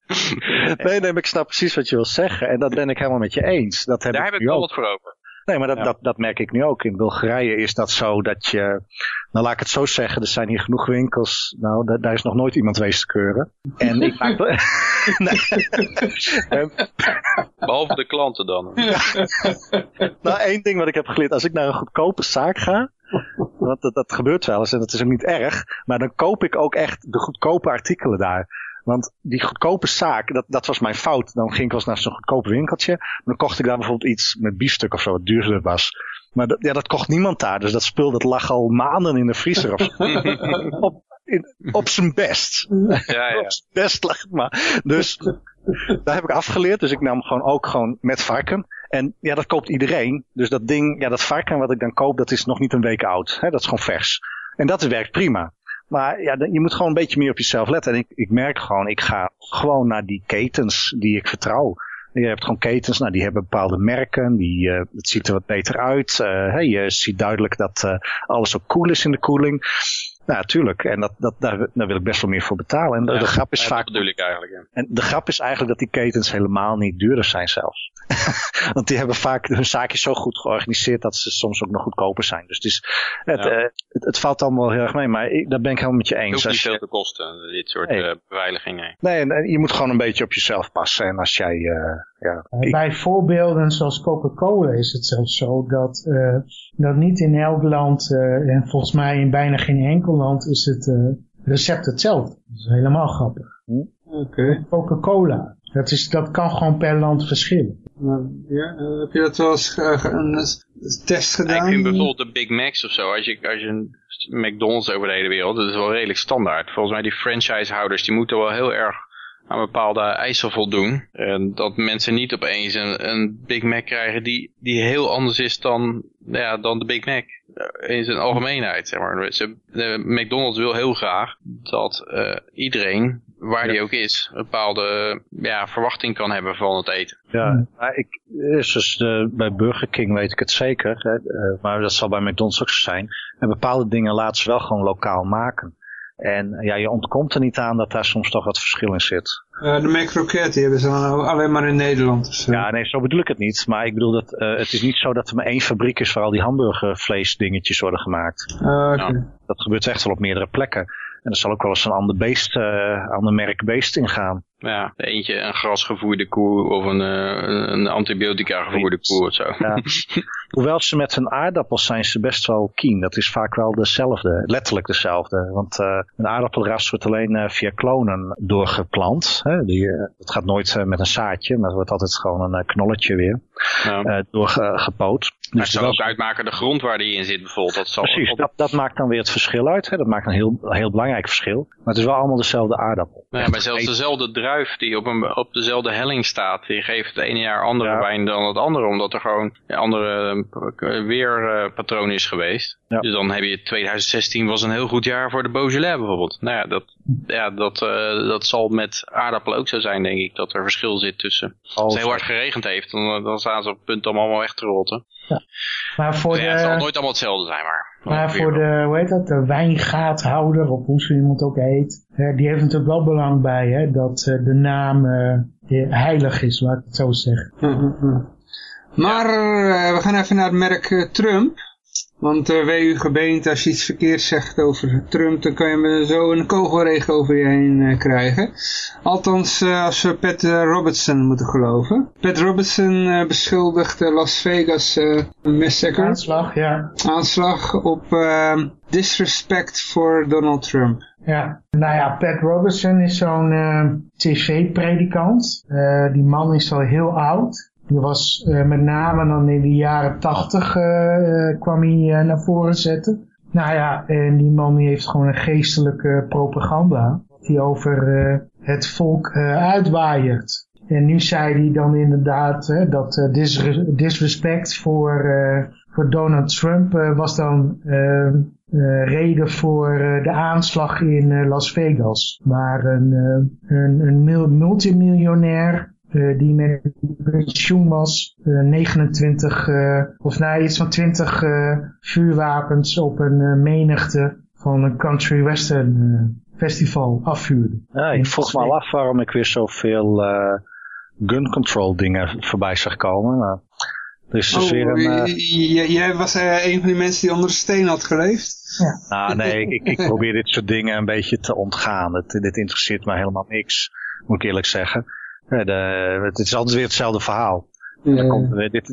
[SPEAKER 4] nee, nee, maar ik snap precies wat je wil zeggen. En dat ben ik helemaal met je eens. Dat heb
[SPEAKER 2] Daar
[SPEAKER 4] ik
[SPEAKER 2] heb ik wel wat voor over.
[SPEAKER 4] Nee, maar dat, ja. dat, dat merk ik nu ook. In Bulgarije is dat zo dat je... Nou, laat ik het zo zeggen. Er zijn hier genoeg winkels. Nou, daar, daar is nog nooit iemand wees te keuren. En ik maak...
[SPEAKER 2] Behalve de klanten dan.
[SPEAKER 4] nou, één ding wat ik heb geleerd. Als ik naar een goedkope zaak ga... Want dat, dat gebeurt wel eens en dat is ook niet erg. Maar dan koop ik ook echt de goedkope artikelen daar. Want die goedkope zaak, dat, dat was mijn fout. Dan ging ik wel eens naar zo'n goedkope winkeltje. Dan kocht ik daar bijvoorbeeld iets met biefstuk of zo, wat duurder was. Maar dat, ja, dat kocht niemand daar. Dus dat spul dat lag al maanden in de vriezer. Of, op, in, op zijn best.
[SPEAKER 2] Ja, ja.
[SPEAKER 4] op zijn best lag het maar. Dus daar heb ik afgeleerd. Dus ik nam gewoon ook gewoon met varken. En ja, dat koopt iedereen. Dus dat ding, ja, dat varken wat ik dan koop, dat is nog niet een week oud. Hè? Dat is gewoon vers. En dat werkt prima. Maar ja, je moet gewoon een beetje meer op jezelf letten. En ik, ik merk gewoon, ik ga gewoon naar die ketens die ik vertrouw. Je hebt gewoon ketens, nou die hebben bepaalde merken, die, uh, het ziet er wat beter uit. Hey, je ziet duidelijk dat uh, alles ook cool is in de koeling. Nou, tuurlijk. En dat, dat, daar, daar wil ik best wel meer voor betalen. En de,
[SPEAKER 2] ja,
[SPEAKER 4] de grap is
[SPEAKER 2] ja,
[SPEAKER 4] vaak.
[SPEAKER 2] Dat bedoel ik eigenlijk. Ja.
[SPEAKER 4] En de grap is eigenlijk dat die ketens helemaal niet duurder zijn zelfs. Want die hebben vaak hun zaakjes zo goed georganiseerd dat ze soms ook nog goedkoper zijn. Dus het, is, het, eh, het, het valt allemaal heel erg mee. Maar ik, daar ben ik helemaal met je
[SPEAKER 2] Het
[SPEAKER 4] eens.
[SPEAKER 2] hoeft niet
[SPEAKER 4] Als je-
[SPEAKER 2] veel te kosten, dit soort
[SPEAKER 4] Nee.
[SPEAKER 2] eh, beveiliging. Nee.
[SPEAKER 4] En je moet gewoon een beetje op jezelf passen. En als jij, eh, ja,
[SPEAKER 3] Uh,
[SPEAKER 4] ik-
[SPEAKER 3] bij voorbeelden zoals Coca-Cola is het zelfs zo dat, uh, dat niet in elk land, uh, en volgens mij in bijna geen enkel land, is het uh, recept hetzelfde. Dat is helemaal grappig.
[SPEAKER 1] Oké.
[SPEAKER 3] Coca-Cola, dat, is, dat kan gewoon per land verschillen.
[SPEAKER 1] Ja, eh, heb je dat wel eens eh, een, eh, test gedaan?
[SPEAKER 2] ik vind bijvoorbeeld de Big Macs of zo, als je, als je een McDonald's over de hele wereld, dat is wel redelijk standaard. Volgens mij die franchisehouders, die moeten wel heel erg aan bepaalde eisen voldoen. En dat mensen niet opeens een, een Big Mac krijgen die, die heel anders is dan, ja, dan de Big Mac. eh, In zijn algemeenheid, zeg maar. Ze, de McDonald's wil heel graag dat eh, iedereen, waar die ook is, een bepaalde ja, verwachting kan hebben van het eten.
[SPEAKER 4] Ja, maar ik, is dus, eh, bij Burger King weet ik het zeker, hè, maar dat zal bij McDonald's ook zo zijn. En bepaalde dingen laten ze wel gewoon lokaal maken. En eh, ja, je ontkomt er niet aan dat daar soms toch wat verschil in zit.
[SPEAKER 1] Eh, de die hebben ze dan alleen maar in Nederland. of zo.
[SPEAKER 4] Ja, nee, zo bedoel ik het niet. Maar ik bedoel dat eh, het is niet zo dat er maar één fabriek is waar al die hamburgervleesdingetjes worden gemaakt.
[SPEAKER 1] Ah, oké.
[SPEAKER 4] Dat gebeurt echt wel op meerdere plekken. En er zal ook wel eens een ander beest, eh ander merk beest ingaan.
[SPEAKER 2] Ja, eentje een grasgevoerde koe of een, eh, een antibiotica gevoerde koe of zo.
[SPEAKER 4] Ja. Hoewel ze met hun aardappels zijn ze best wel keen. Dat is vaak wel dezelfde, letterlijk dezelfde. Want eh een aardappelras wordt alleen eh, via klonen doorgeplant. Hè? Die, het gaat nooit met een zaadje, maar het wordt altijd gewoon een knolletje weer
[SPEAKER 2] Ja.
[SPEAKER 4] doorgepoot. Dus
[SPEAKER 2] het zou
[SPEAKER 4] wel-
[SPEAKER 2] ook uitmaken de grond waar die in zit bijvoorbeeld. Dat zal
[SPEAKER 4] Precies, dat, dat maakt dan weer het verschil uit. Hè? Dat maakt een heel, heel belangrijk verschil. Maar het is wel allemaal dezelfde aardappel.
[SPEAKER 2] Ja, maar zelfs dezelfde druif die op, een, op dezelfde helling staat, die geeft het ene jaar andere
[SPEAKER 4] Ja.
[SPEAKER 2] wijn dan het andere, omdat er gewoon een andere eh, weerpatroon is geweest.
[SPEAKER 4] Ja.
[SPEAKER 2] Dus dan heb je 2016 was een heel goed jaar voor de Beaujolais bijvoorbeeld. Nou ja, dat, ja, dat, eh, dat zal met aardappelen ook zo zijn, denk ik, dat er verschil zit tussen. Als
[SPEAKER 4] Als-
[SPEAKER 2] het heel hard geregend heeft, dan, dan staan ze op het punt om allemaal weg te rotten.
[SPEAKER 3] Maar voor
[SPEAKER 2] Dus ja, het zal
[SPEAKER 3] de,
[SPEAKER 2] nooit allemaal hetzelfde zijn, maar...
[SPEAKER 3] Maar voor de, hoe heet dat, de wijngaathouder, of hoe ze iemand ook heet, die heeft natuurlijk wel belang bij hè, dat de naam heilig is, laat ik het zo zeggen.
[SPEAKER 1] Maar we gaan even naar het merk Trump. Want uh, wee u gebeend, als je iets verkeerds zegt over Trump, dan kan je me zo een kogelregen over je heen uh, krijgen. Althans, uh, als we Pat Robertson moeten geloven. Pat Robertson beschuldigt Las Vegas massacre.
[SPEAKER 3] Aanslag, ja.
[SPEAKER 1] Aanslag op ehm, disrespect voor Donald Trump.
[SPEAKER 3] Ja, nou ja, Pat Robertson is zo'n tv-predikant. die man is al heel oud. Die was uh, met name dan in de jaren tachtig uh, kwam hij naar voren zetten. Nou ja, en die man die heeft gewoon een geestelijke propaganda. Die over het volk uitwaaiert. En nu zei hij dan inderdaad dat dis disrespect voor, voor Donald Trump was dan reden voor de aanslag in Las Vegas. Waar een, een, een multimiljonair die met pensioen was, uh, 29 uh, of nou iets van 20 vuurwapens op een menigte van een country western festival afvuurde.
[SPEAKER 4] Ja, ik vroeg me al af waarom ik weer zoveel gun control dingen voorbij zag komen. Nou, er is dus oh, weer een,
[SPEAKER 1] jij was een van die mensen die onder de steen had geleefd?
[SPEAKER 4] Ja. Nou nee, ik, ik probeer dit soort dingen een beetje te ontgaan. Het, dit interesseert me helemaal niks, moet ik eerlijk zeggen. De, het is altijd weer hetzelfde verhaal. Komt, dit,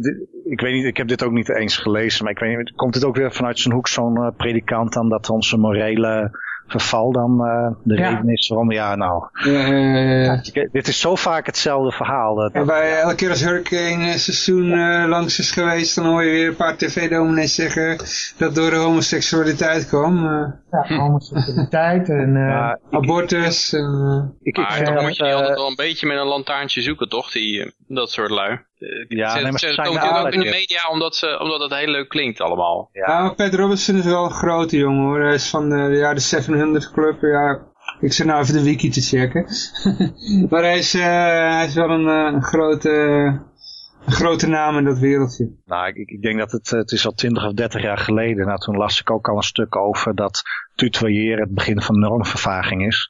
[SPEAKER 4] ik weet niet, ik heb dit ook niet eens gelezen, maar ik weet niet, komt dit ook weer vanuit zijn hoek zo'n uh, predikant aan dat onze morele verval dan uh, de reden is waarom, ja nou. Ja, dit is zo vaak hetzelfde verhaal. Dat,
[SPEAKER 1] ja, bij elke keer als Hurricane seizoen uh, langs is geweest, dan hoor je weer een paar tv-dominees zeggen dat door de homoseksualiteit kwam. Uh.
[SPEAKER 3] Ja, homoseksualiteit en
[SPEAKER 1] abortus. En,
[SPEAKER 2] ik, ik, maar dan moet je die altijd wel een beetje met een lantaarntje zoeken, toch? Die, dat soort lui. Ja, ze, nee, maar ze, ze komen natuurlijk ook in de media omdat, ze, omdat het heel leuk klinkt allemaal.
[SPEAKER 1] Ja, ja maar Pat Robertson is wel een grote jongen hoor. Hij is van de, ja, de 700 Club. Ja, ik zit nou even de wiki te checken. maar hij is, uh, hij is wel een, een grote grote naam in dat wereldje.
[SPEAKER 4] Nou, ik, ik denk dat het, het is al 20 of 30 jaar geleden. Nou, toen las ik ook al een stuk over dat tutoyeren het begin van normvervaging is.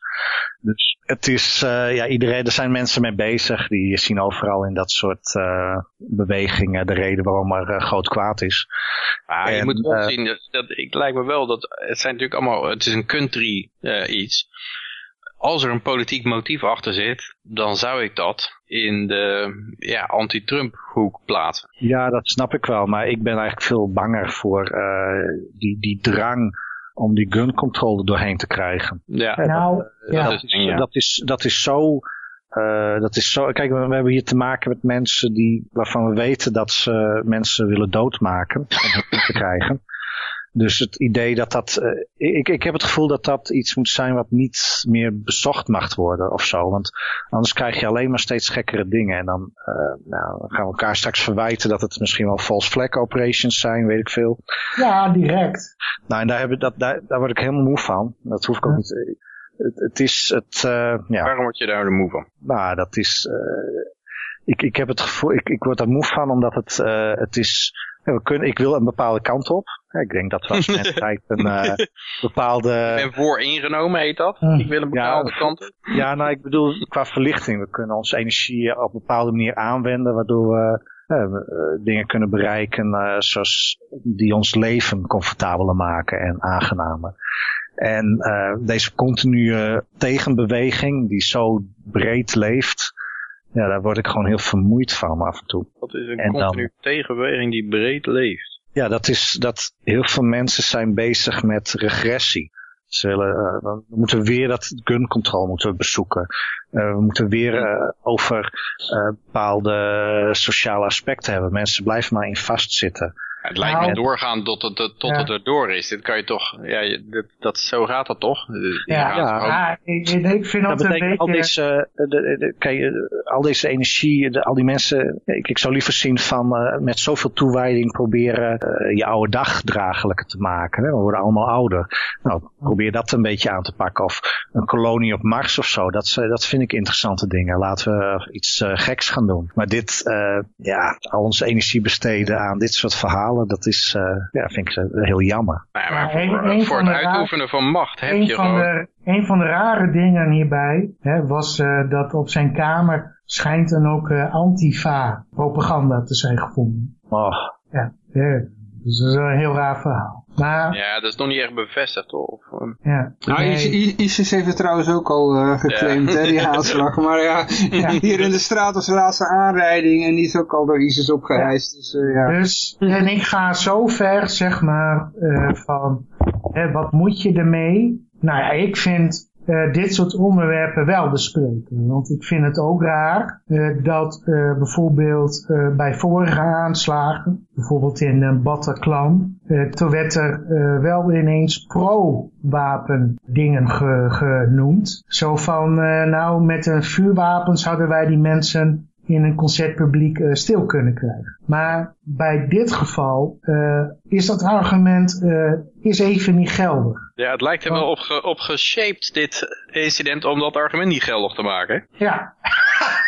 [SPEAKER 4] Dus het is, uh, ja, iedereen, er zijn mensen mee bezig. Die zien overal in dat soort uh, bewegingen de reden waarom er uh, groot kwaad is.
[SPEAKER 2] Ja, en, je moet wel zien, dat, dat, ik lijkt me wel dat het zijn natuurlijk allemaal, het is een country iets als er een politiek motief achter zit, dan zou ik dat in de ja, anti-Trump hoek plaatsen.
[SPEAKER 4] Ja, dat snap ik wel. Maar ik ben eigenlijk veel banger voor uh, die, die drang om die gun control doorheen te krijgen.
[SPEAKER 3] Ja, nou,
[SPEAKER 4] ja. Dat, is, dat, is, dat is zo... Uh, dat is zo, kijk, we, we hebben hier te maken met mensen die, waarvan we weten dat ze mensen willen doodmaken om te krijgen. Dus het idee dat dat, uh, ik, ik heb het gevoel dat dat iets moet zijn wat niet meer bezocht mag worden of zo. Want anders krijg je alleen maar steeds gekkere dingen. En dan, uh, nou, dan gaan we elkaar straks verwijten dat het misschien wel false flag operations zijn, weet ik veel.
[SPEAKER 3] Ja, direct.
[SPEAKER 4] Nou, en daar, heb, dat, daar, daar word ik helemaal moe van. Dat hoef ik ook niet. Het, het is het, uh, ja.
[SPEAKER 2] Waarom word je daar de moe van?
[SPEAKER 4] Nou, dat is, ik, ik heb het gevoel, ik, ik word daar moe van omdat het, het is, we kunnen, ik wil een bepaalde kant op. Ik denk dat we als mensheid een uh, bepaalde...
[SPEAKER 2] Ik ben voor ingenomen, heet dat? Ik wil een bepaalde ja, kant op.
[SPEAKER 4] Ja, nou ik bedoel qua verlichting. We kunnen onze energie op een bepaalde manier aanwenden, waardoor we uh, dingen kunnen bereiken uh, zoals die ons leven comfortabeler maken en aangenamer. En deze continue tegenbeweging die zo breed leeft, ja, daar word ik gewoon heel vermoeid van af en toe.
[SPEAKER 2] Dat is een en continu dan, die breed leeft.
[SPEAKER 4] Ja, dat is dat heel veel mensen zijn bezig met regressie. Ze willen, uh, we moeten weer dat gun control moeten bezoeken. Uh, we moeten weer uh, over bepaalde sociale aspecten hebben. Mensen blijven maar in vastzitten.
[SPEAKER 2] Het lijkt me nou, doorgaan tot het, tot het er door is. Dit kan je toch, ja, dat, dat, zo gaat dat toch?
[SPEAKER 3] Ja, ja. ik, ik, vind dat, dat betekent beetje...
[SPEAKER 4] al deze, de, de, kijk, al deze energie, de, al die mensen, ik, ik zou liever zien van uh, met zoveel toewijding proberen uh, je oude dag draaglijker te maken. Hè? We worden allemaal ouder. Nou, probeer dat een beetje aan te pakken. Of een kolonie op Mars of zo. Dat, dat vind ik interessante dingen. Laten we iets geks gaan doen. Maar dit, ja, al onze energie besteden aan dit soort verhalen, dat is, ja, vind ik heel jammer.
[SPEAKER 2] maar voor, voor het uitoefenen van macht heb je gewoon...
[SPEAKER 3] een van de rare dingen hierbij hè, was dat op zijn kamer schijnt dan ook antifa-propaganda te zijn gevonden.
[SPEAKER 4] Oh.
[SPEAKER 3] Ja, dus dat is een heel raar verhaal. Maar,
[SPEAKER 2] ja, dat is nog niet echt bevestigd, toch? Of,
[SPEAKER 3] ja.
[SPEAKER 1] Nou, ISIS heeft het trouwens ook al uh, geclaimd, hè, die aanslag. Maar ja, hier in de straat was de laatste aanrijding en die is ook al door ISIS opgereisd. Dus, uh, ja.
[SPEAKER 3] dus en ik ga zo ver, zeg maar, uh, van, hè, wat moet je ermee? Nou ja, ik vind uh, dit soort onderwerpen wel bespreken. Want ik vind het ook raar uh, dat uh, bijvoorbeeld bij vorige aanslagen, bijvoorbeeld in Bataclan, toen werd er wel ineens pro-wapen dingen ge genoemd. Zo van, nou met een vuurwapen zouden wij die mensen in een concertpubliek stil kunnen krijgen. Maar bij dit geval is dat argument is even niet geldig.
[SPEAKER 2] Ja, het lijkt er wel op, ge, op geshaped, dit incident, om dat argument niet geldig te maken.
[SPEAKER 3] Ja.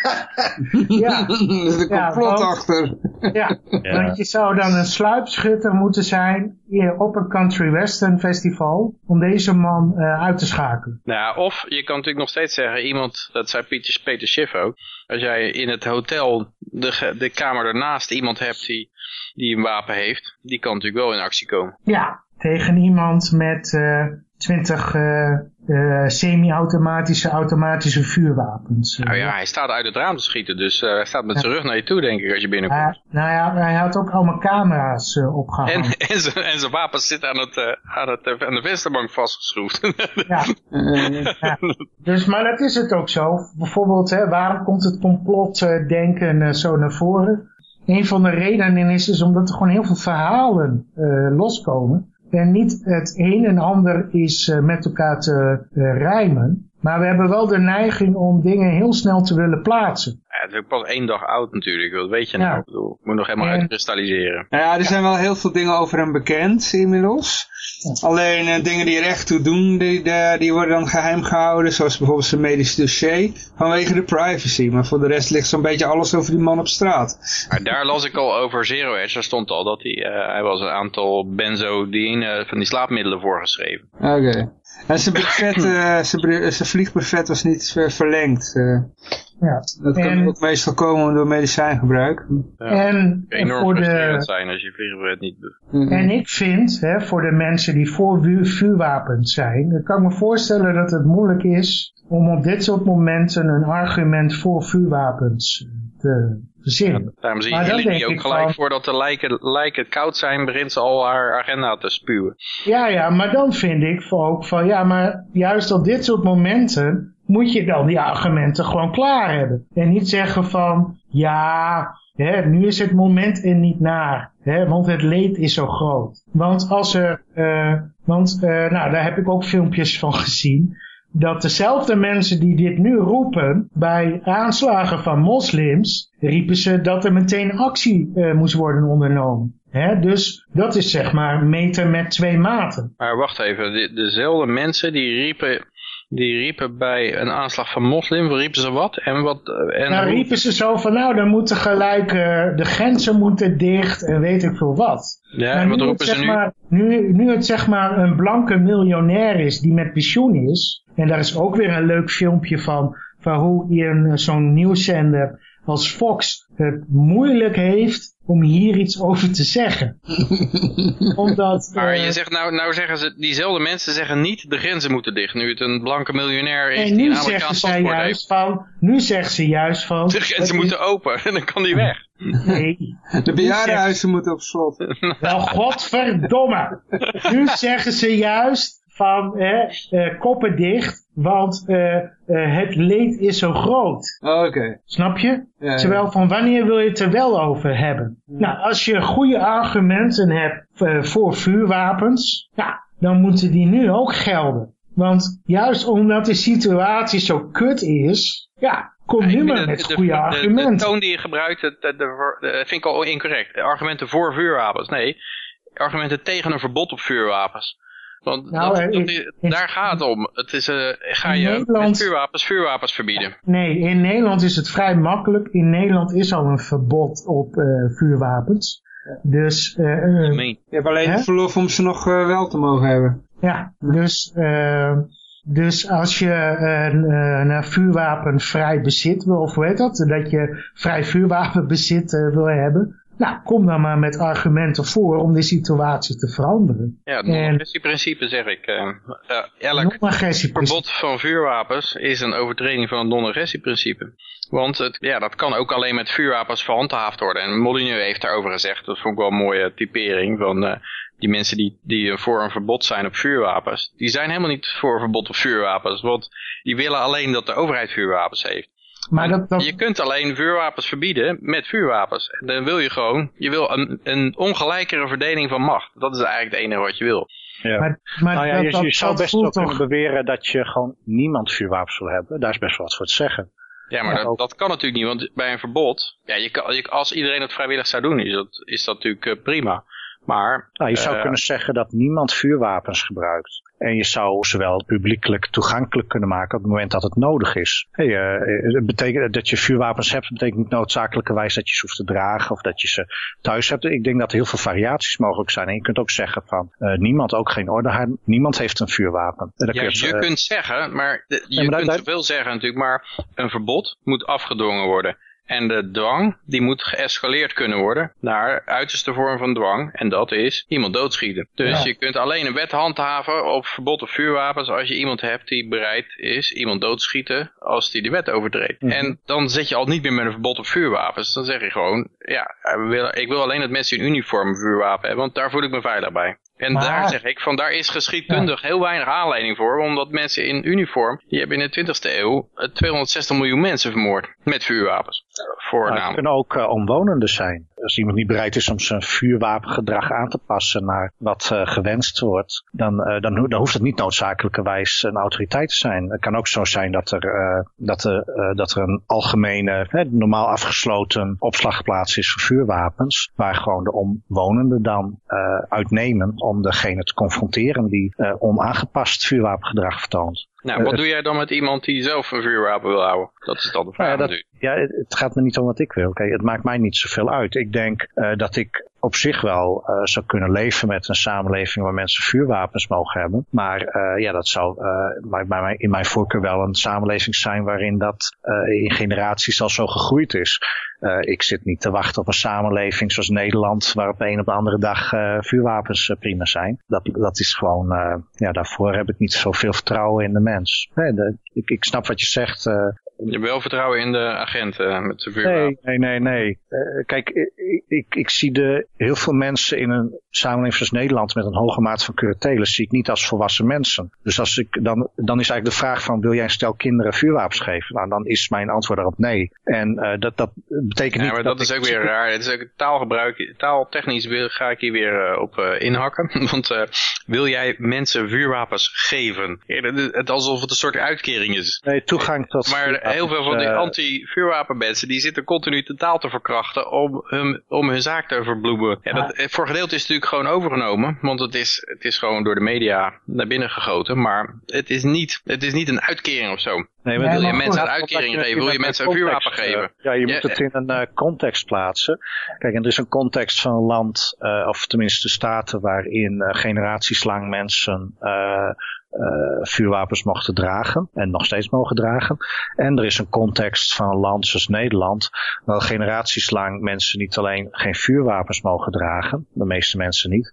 [SPEAKER 1] ja. er is een complot
[SPEAKER 3] ja,
[SPEAKER 1] achter.
[SPEAKER 3] ja, ja, want je zou dan een sluipschutter moeten zijn op een country western festival om deze man uh, uit te schakelen.
[SPEAKER 2] Nou, of je kan natuurlijk nog steeds zeggen, iemand, dat zei Peter, Peter Schiff ook, als jij in het hotel de, de kamer ernaast iemand hebt die, die een wapen heeft, die kan natuurlijk wel in actie komen.
[SPEAKER 3] Ja, tegen iemand met uh, 20 uh, uh, semi-automatische automatische vuurwapens.
[SPEAKER 2] Nou ja, hij staat uit het raam te schieten, dus hij staat met zijn rug naar je toe, denk ik, als je binnenkomt.
[SPEAKER 3] nou ja, hij had ook allemaal camera's opgehangen.
[SPEAKER 2] En, en, zijn, en zijn wapens zitten aan, het, aan, het, aan de vensterbank vastgeschroefd.
[SPEAKER 3] ja. ja. Dus, maar dat is het ook zo. Bijvoorbeeld, hè, waarom komt het complotdenken zo naar voren? Een van de redenen is, is omdat er gewoon heel veel verhalen loskomen. En niet het een en ander is uh, met elkaar te uh, rijmen. Maar we hebben wel de neiging om dingen heel snel te willen plaatsen.
[SPEAKER 2] Ja, het is ook pas één dag oud natuurlijk. Wat weet je nou? Ja. Ik bedoel, moet nog helemaal en... uitkristalliseren.
[SPEAKER 1] Nou ja, er zijn wel heel veel dingen over hem bekend inmiddels. Ja. Alleen uh, dingen die er echt toe doen, die, de, die worden dan geheim gehouden. Zoals bijvoorbeeld zijn medisch dossier. Vanwege de privacy. Maar voor de rest ligt zo'n beetje alles over die man op straat.
[SPEAKER 2] Maar daar las ik al over Zero Edge. Daar stond al dat hij, uh, hij was een aantal benzodiene van die slaapmiddelen voorgeschreven.
[SPEAKER 1] Oké. Okay. En zijn, buffet, uh, zijn, zijn vliegbuffet was niet verlengd. Uh.
[SPEAKER 3] Ja.
[SPEAKER 1] Dat kan en, ook meestal komen door medicijngebruik.
[SPEAKER 2] Ja.
[SPEAKER 3] En,
[SPEAKER 2] enorm
[SPEAKER 3] voor de,
[SPEAKER 2] zijn als je vliegbuffet niet doet.
[SPEAKER 1] Mm -hmm.
[SPEAKER 3] En ik vind, hè, voor de mensen die voor vuurwapens zijn, dan kan ik me voorstellen dat het moeilijk is om op dit soort momenten een argument voor vuurwapens te
[SPEAKER 2] Ja, daarom zie je Hillary ook gelijk van, voordat de lijken, lijken koud zijn, begint ze al haar agenda te spuwen.
[SPEAKER 3] Ja, ja, maar dan vind ik ook van, ja, maar juist op dit soort momenten moet je dan die argumenten gewoon klaar hebben. En niet zeggen van, ja, hè, nu is het moment en niet naar, hè, want het leed is zo groot. Want als er, uh, want uh, nou, daar heb ik ook filmpjes van gezien, dat dezelfde mensen die dit nu roepen bij aanslagen van moslims, riepen ze dat er meteen actie uh, moest worden ondernomen. Dus dat is zeg maar meten met twee maten.
[SPEAKER 2] Maar wacht even, de, dezelfde mensen die riepen, die riepen bij een aanslag van moslim, riepen ze wat? En wat en
[SPEAKER 3] nou riepen ze zo van nou, dan moeten gelijk, uh, de grenzen moeten dicht en weet ik veel wat.
[SPEAKER 2] Ja, en wat roepen
[SPEAKER 3] zeg
[SPEAKER 2] ze nu?
[SPEAKER 3] Maar, nu? Nu het zeg maar een blanke miljonair is die met pensioen is, en daar is ook weer een leuk filmpje van, van hoe zo'n nieuwszender als Fox het moeilijk heeft om hier iets over te zeggen. Omdat,
[SPEAKER 2] maar
[SPEAKER 3] uh,
[SPEAKER 2] je zegt nou, nou zeggen ze, diezelfde mensen zeggen niet de grenzen moeten dicht, nu het een blanke miljonair is
[SPEAKER 3] en
[SPEAKER 2] die een Amerikaans
[SPEAKER 3] zeggen
[SPEAKER 2] paspoort heeft.
[SPEAKER 3] van, nu zegt ze juist van...
[SPEAKER 2] De grenzen moeten open en dan kan die weg.
[SPEAKER 3] Nee.
[SPEAKER 1] De bejaardenhuizen moeten op slot.
[SPEAKER 3] Wel, godverdomme. nu zeggen ze juist van eh, eh, koppen dicht, want eh, het leed is zo groot.
[SPEAKER 1] Oh, Oké. Okay.
[SPEAKER 3] Snap je?
[SPEAKER 1] Ja, ja.
[SPEAKER 3] Terwijl van wanneer wil je het er wel over hebben? Nou, als je goede argumenten hebt voor vuurwapens, ja, dan moeten die nu ook gelden. Want juist omdat de situatie zo kut is, ja, kom nu maar met goede
[SPEAKER 2] de,
[SPEAKER 3] argumenten.
[SPEAKER 2] De, toon die je gebruikt, de, de, de, vind ik al incorrect. Argumenten voor vuurwapens. Nee, argumenten tegen een verbod op vuurwapens. Want nou, daar gaat het om. Het is, uh, ga je Nederland, vuurwapens vuurwapens verbieden?
[SPEAKER 3] Nee, in Nederland is het vrij makkelijk. In Nederland is al een verbod op uh, vuurwapens. Dus, uh,
[SPEAKER 1] je hebt alleen het verlof om ze nog wel te mogen hebben.
[SPEAKER 3] Ja, dus dus als je een, een vuurwapen vrij bezit wil, of hoe heet dat, dat je vrij vuurwapenbezit uh, wil hebben, nou, kom dan maar met argumenten voor om die situatie te veranderen.
[SPEAKER 2] Ja, het non-agressieprincipe zeg ik. Uh, uh, elk verbod van vuurwapens is een overtreding van het non-agressieprincipe. Want het, ja, dat kan ook alleen met vuurwapens verhandhaafd worden. En Molyneux heeft daarover gezegd, dat vond ik wel een mooie typering, van uh, die mensen die, die voor een verbod zijn op vuurwapens, die zijn helemaal niet voor een verbod op vuurwapens. Want die willen alleen dat de overheid vuurwapens heeft. Maar dat, dat... Je kunt alleen vuurwapens verbieden met vuurwapens. En dan wil je gewoon, je wil een, een ongelijkere verdeling van macht. Dat is eigenlijk het enige wat je wil.
[SPEAKER 4] Ja. Maar, maar nou ja, je, je zou best wel kunnen beweren dat je gewoon niemand vuurwapens wil hebben. Daar is best wel wat voor te zeggen.
[SPEAKER 2] Ja, maar dat, dat, kan natuurlijk niet, want bij een verbod, ja, je kan, je, als iedereen het vrijwillig zou doen, is dat, is dat natuurlijk uh, prima. Maar,
[SPEAKER 4] nou, je zou uh, kunnen zeggen dat niemand vuurwapens gebruikt. En je zou ze wel publiekelijk toegankelijk kunnen maken op het moment dat het nodig is. Hey, uh, het betekent dat je vuurwapens hebt, betekent niet noodzakelijkerwijs dat je ze hoeft te dragen of dat je ze thuis hebt. Ik denk dat er heel veel variaties mogelijk zijn. En je kunt ook zeggen van uh, niemand, ook geen orde, niemand heeft een vuurwapen.
[SPEAKER 2] Ja, kun je, je kunt zeggen, maar de, je ja, maar kunt veel zeggen natuurlijk, maar een verbod moet afgedwongen worden. En de dwang, die moet geëscaleerd kunnen worden naar uiterste vorm van dwang. En dat is iemand doodschieten. Dus je kunt alleen een wet handhaven op verbod op vuurwapens als je iemand hebt die bereid is iemand doodschieten als die de wet overtreedt. Mhm. En dan zit je al niet meer met een verbod op vuurwapens. Dan zeg je gewoon, ja, ik wil alleen dat mensen in uniform vuurwapen hebben, want daar voel ik me veilig bij. En daar zeg ik, van daar is geschiedkundig heel weinig aanleiding voor. Omdat mensen in uniform, die hebben in de 20e eeuw 260 eh, miljoen mensen vermoord. Met vuurwapens.
[SPEAKER 4] Voornamelijk. het kunnen ook uh, omwonenden zijn. Als iemand niet bereid is om zijn vuurwapengedrag aan te passen naar wat uh, gewenst wordt. Dan, uh, dan, dan hoeft het niet noodzakelijkerwijs een autoriteit te zijn. Het kan ook zo zijn dat er, dat er, dat er een algemene, normaal afgesloten opslagplaats is voor vuurwapens. Waar gewoon de omwonenden dan uitnemen om degene te confronteren die onaangepast vuurwapengedrag vertoont.
[SPEAKER 2] Nou, wat uh, doe jij dan met iemand die zelf een vuurwapen wil houden? Dat is dan de vraag
[SPEAKER 4] nou ja, dat, ja, het gaat me niet om wat ik wil. Kijk, het maakt mij niet zoveel uit. Ik denk uh, dat ik op zich wel uh, zou kunnen leven met een samenleving waar mensen vuurwapens mogen hebben. Maar uh, ja, dat zou uh, bij mij, in mijn voorkeur wel een samenleving zijn waarin dat in generaties al zo gegroeid is. ik zit niet te wachten op een samenleving zoals Nederland, waar op de een op de andere dag vuurwapens prima zijn. Dat, dat is gewoon, ja, daarvoor heb ik niet zoveel vertrouwen in de mens. Nee, de, ik, ik snap wat je zegt.
[SPEAKER 2] je hebt wel vertrouwen in de agenten met de vuurwapens?
[SPEAKER 4] Nee, nee, nee. nee. kijk, ik, ik, ik zie de heel veel mensen in een samenleving zoals Nederland met een hoge mate van curatelen zie ik niet als volwassen mensen. Dus als ik, dan, dan is eigenlijk de vraag van wil jij een stel kinderen vuurwapens geven? Nou, dan is mijn antwoord daarop nee. En uh, dat, dat betekent niet...
[SPEAKER 2] Ja, maar dat, is ook weer raar. Het is ook taalgebruik. Taaltechnisch wil, ga ik hier weer uh, op uh, inhakken. Want wil jij mensen vuurwapens geven? Het alsof het een soort uitkering is.
[SPEAKER 4] Nee, toegang tot
[SPEAKER 2] Maar heel veel van die anti-vuurwapenmensen die zitten continu de taal te verkrachten om hun, om hun zaak te verbloemen. Ja, dat, eh, voor gedeelte is het natuurlijk gewoon overgenomen. Want het is, het is gewoon door de media naar binnen gegoten. Maar het is niet, het is niet een uitkering of zo. Nee, wil je mensen een uitkering geven? Wil je mensen een vuurwapen eh, geven?
[SPEAKER 4] Ja, je moet het in een uh, context plaatsen. Kijk, en er is een context van een land, uh, of tenminste staten, waarin uh, generaties lang mensen uh, vuurwapens mochten dragen en nog steeds mogen dragen. En er is een context van een land zoals Nederland, waar generaties lang mensen niet alleen geen vuurwapens mogen dragen, de meeste mensen niet,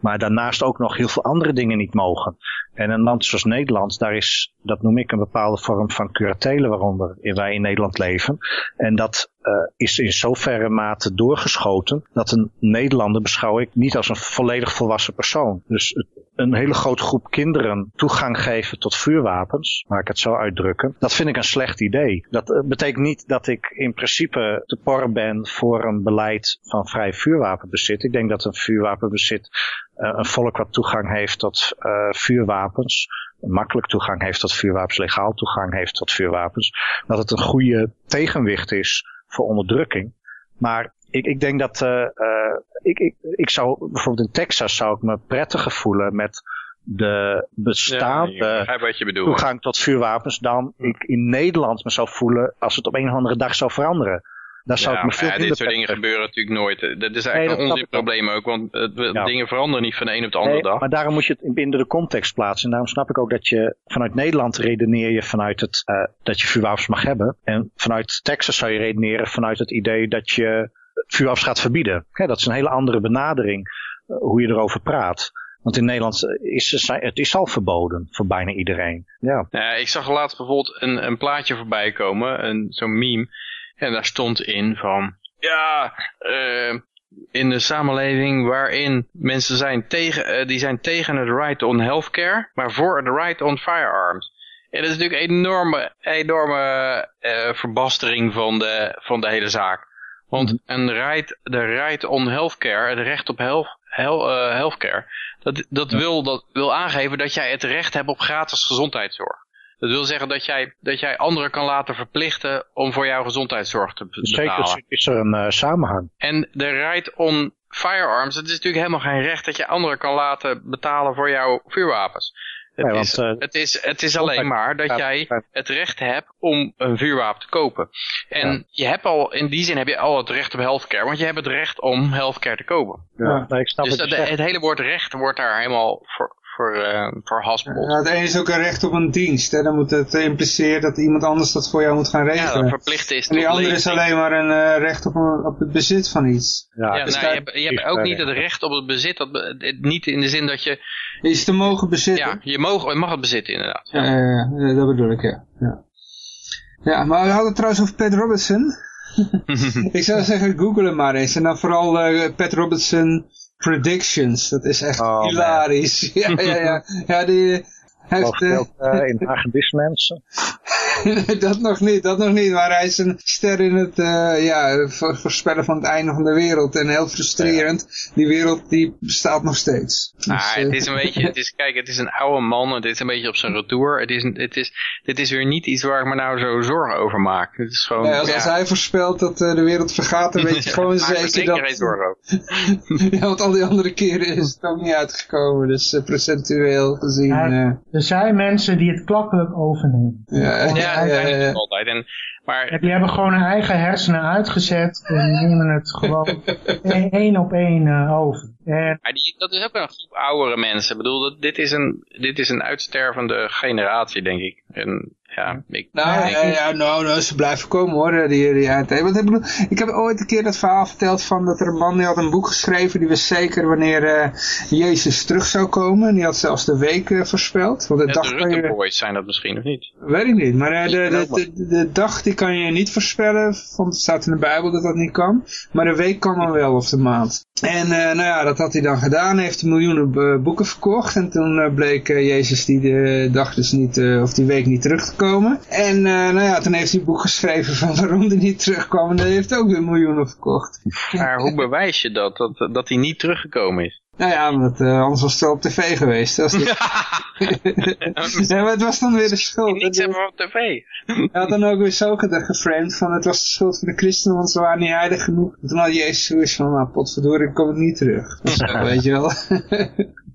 [SPEAKER 4] maar daarnaast ook nog heel veel andere dingen niet mogen. En een land zoals Nederland, daar is, dat noem ik een bepaalde vorm van curatelen waaronder wij in Nederland leven. En dat is in zoverre mate doorgeschoten dat een Nederlander beschouw ik niet als een volledig volwassen persoon. Dus een hele grote groep kinderen toegang geven tot vuurwapens, maak ik het zo uitdrukken, dat vind ik een slecht idee. Dat uh, betekent niet dat ik in principe te por ben voor een beleid van vrij vuurwapenbezit. Ik denk dat een vuurwapenbezit uh, een volk wat toegang heeft tot vuurwapens, makkelijk toegang heeft tot vuurwapens, legaal toegang heeft tot vuurwapens, dat het een goede tegenwicht is voor onderdrukking. Maar ik, ik denk dat uh, ik, ik, ik zou bijvoorbeeld in Texas zou ik me prettiger voelen met de bestaande
[SPEAKER 2] ja, wat je bedoelt.
[SPEAKER 4] toegang tot vuurwapens dan ik in Nederland me zou voelen als het op een of andere dag zou veranderen. Daar zou
[SPEAKER 2] ja,
[SPEAKER 4] ik me veel
[SPEAKER 2] ja, dit soort dingen gebeuren natuurlijk nooit. Dat is eigenlijk een onzinprobleem ook, want uh, dingen veranderen niet van de een op de andere dag.
[SPEAKER 4] Maar daarom moet je het binnen de context plaatsen. En daarom snap ik ook dat je vanuit Nederland redeneer je vanuit het uh, dat je vuurwapens mag hebben. En vanuit Texas zou je redeneren vanuit het idee dat je vuurwapens gaat verbieden. Dat is een hele andere benadering uh, hoe je erover praat. Want in Nederland is het is al verboden voor bijna iedereen. Ja.
[SPEAKER 2] ja ik zag laatst bijvoorbeeld een, een plaatje voorbij komen, zo'n meme. En daar stond in van, ja, uh, in de samenleving waarin mensen zijn tegen, uh, die zijn tegen het right on healthcare, maar voor het right on firearms. En dat is natuurlijk een enorme, enorme uh, verbastering van de, van de hele zaak. Want mhm. een right, de right on healthcare, het recht op health, health, healthcare, dat, dat, wil, dat wil aangeven dat jij het recht hebt op gratis gezondheidszorg. Dat wil zeggen dat jij, dat jij anderen kan laten verplichten om voor jouw gezondheidszorg te betalen.
[SPEAKER 4] Zeker is er een uh, samenhang.
[SPEAKER 2] En de right on firearms, het is natuurlijk helemaal geen recht dat je anderen kan laten betalen voor jouw vuurwapens. Het, want, is, uh, het, is, het is alleen maar dat jij het recht hebt om een vuurwapen te kopen. En ja. je hebt al, in die zin heb je al het recht op healthcare, want je hebt het recht om healthcare te kopen.
[SPEAKER 4] Ja, ja. ik snap
[SPEAKER 2] dus het, het, hele woord recht wordt daar helemaal voor, voor, uh, voor haspelt.
[SPEAKER 1] Ja, het ene is ook een recht op een dienst. Hè? Dan moet het impliceren dat iemand anders dat voor jou moet gaan regelen.
[SPEAKER 2] Ja, dat verplicht is.
[SPEAKER 1] En die andere is alleen maar een uh, recht op, een, op het bezit van iets.
[SPEAKER 2] Ja, ja dus nou, je, hebt, je hebt ook niet het recht op het bezit. Dat, niet in de zin dat je...
[SPEAKER 1] Iets te mogen bezitten.
[SPEAKER 2] Ja, je, mag, je mag het bezitten inderdaad.
[SPEAKER 1] Ja, ja dat bedoel ik, ja. ja. Ja, maar we hadden het trouwens over Pat Robertson. ik zou zeggen, google hem maar eens. En dan vooral uh, Pat Robertson predictions. Dat is echt oh, hilarisch. ja, ja, ja. ja die,
[SPEAKER 4] heeft, uh, in mensen.
[SPEAKER 1] dat nog niet, dat nog niet. Maar hij is een ster in het uh, ja, voorspellen van het einde van de wereld. En heel frustrerend. Ja. Die wereld die bestaat nog steeds.
[SPEAKER 2] Ah, dus, het is een beetje, het is, kijk, het is een oude man. Het is een beetje op zijn retour. Het is, het is, dit is weer niet iets waar ik me nou zo zorgen over maak. Het is gewoon,
[SPEAKER 1] ja, als, als hij voorspelt dat de wereld vergaat, dan weet je gewoon zeker dat...
[SPEAKER 2] geen zorgen over.
[SPEAKER 1] ja, want al die andere keren is het ook niet uitgekomen. Dus procentueel gezien...
[SPEAKER 3] Er zijn mensen die het klappelijk overnemen.
[SPEAKER 1] Ja,
[SPEAKER 2] ja, ja, ja, altijd. En, maar...
[SPEAKER 3] Die hebben gewoon hun eigen hersenen uitgezet en nemen het gewoon één op één uh, over. En...
[SPEAKER 2] Maar die, dat is ook een groep oudere mensen. Ik bedoel, dat, dit, is een, dit is een uitstervende generatie, denk ik. En ja, ik,
[SPEAKER 1] nou, ja, ja, nou, nou, ze blijven komen hoor, die, die uit. Want ik, bedoel, ik heb ooit een keer dat verhaal verteld van dat er een man die had een boek geschreven, die wist zeker wanneer uh, Jezus terug zou komen. Die had zelfs de week uh, voorspeld. Want de,
[SPEAKER 2] ja,
[SPEAKER 1] dag
[SPEAKER 2] de Rutte Boys zijn dat misschien of niet?
[SPEAKER 1] Weet ik niet, maar uh, de, de, de, de, dag die kan je niet voorspellen, want het staat in de Bijbel dat dat niet kan. Maar de week kan dan wel, of de maand. En nou ja, dat had hij dan gedaan, heeft miljoenen boeken verkocht. En toen bleek Jezus die de dag dus niet, of die week niet terug te komen. En uh, nou ja, toen heeft hij een boek geschreven van waarom hij niet terugkwam. En dat heeft ook weer miljoenen verkocht.
[SPEAKER 2] Maar hoe bewijs je dat, dat, dat hij niet teruggekomen is?
[SPEAKER 1] Nou ja, omdat, uh, anders was het wel op tv geweest. Dat was ja, maar het was dan weer de schuld.
[SPEAKER 2] Niets hebben op tv.
[SPEAKER 1] Hij had dan ook weer zo geframed van het was de schuld van de christenen, want ze waren niet heilig genoeg. En toen had Jezus zoiets van, nou potverdorie, ik kom ik niet terug. Dus, weet je wel.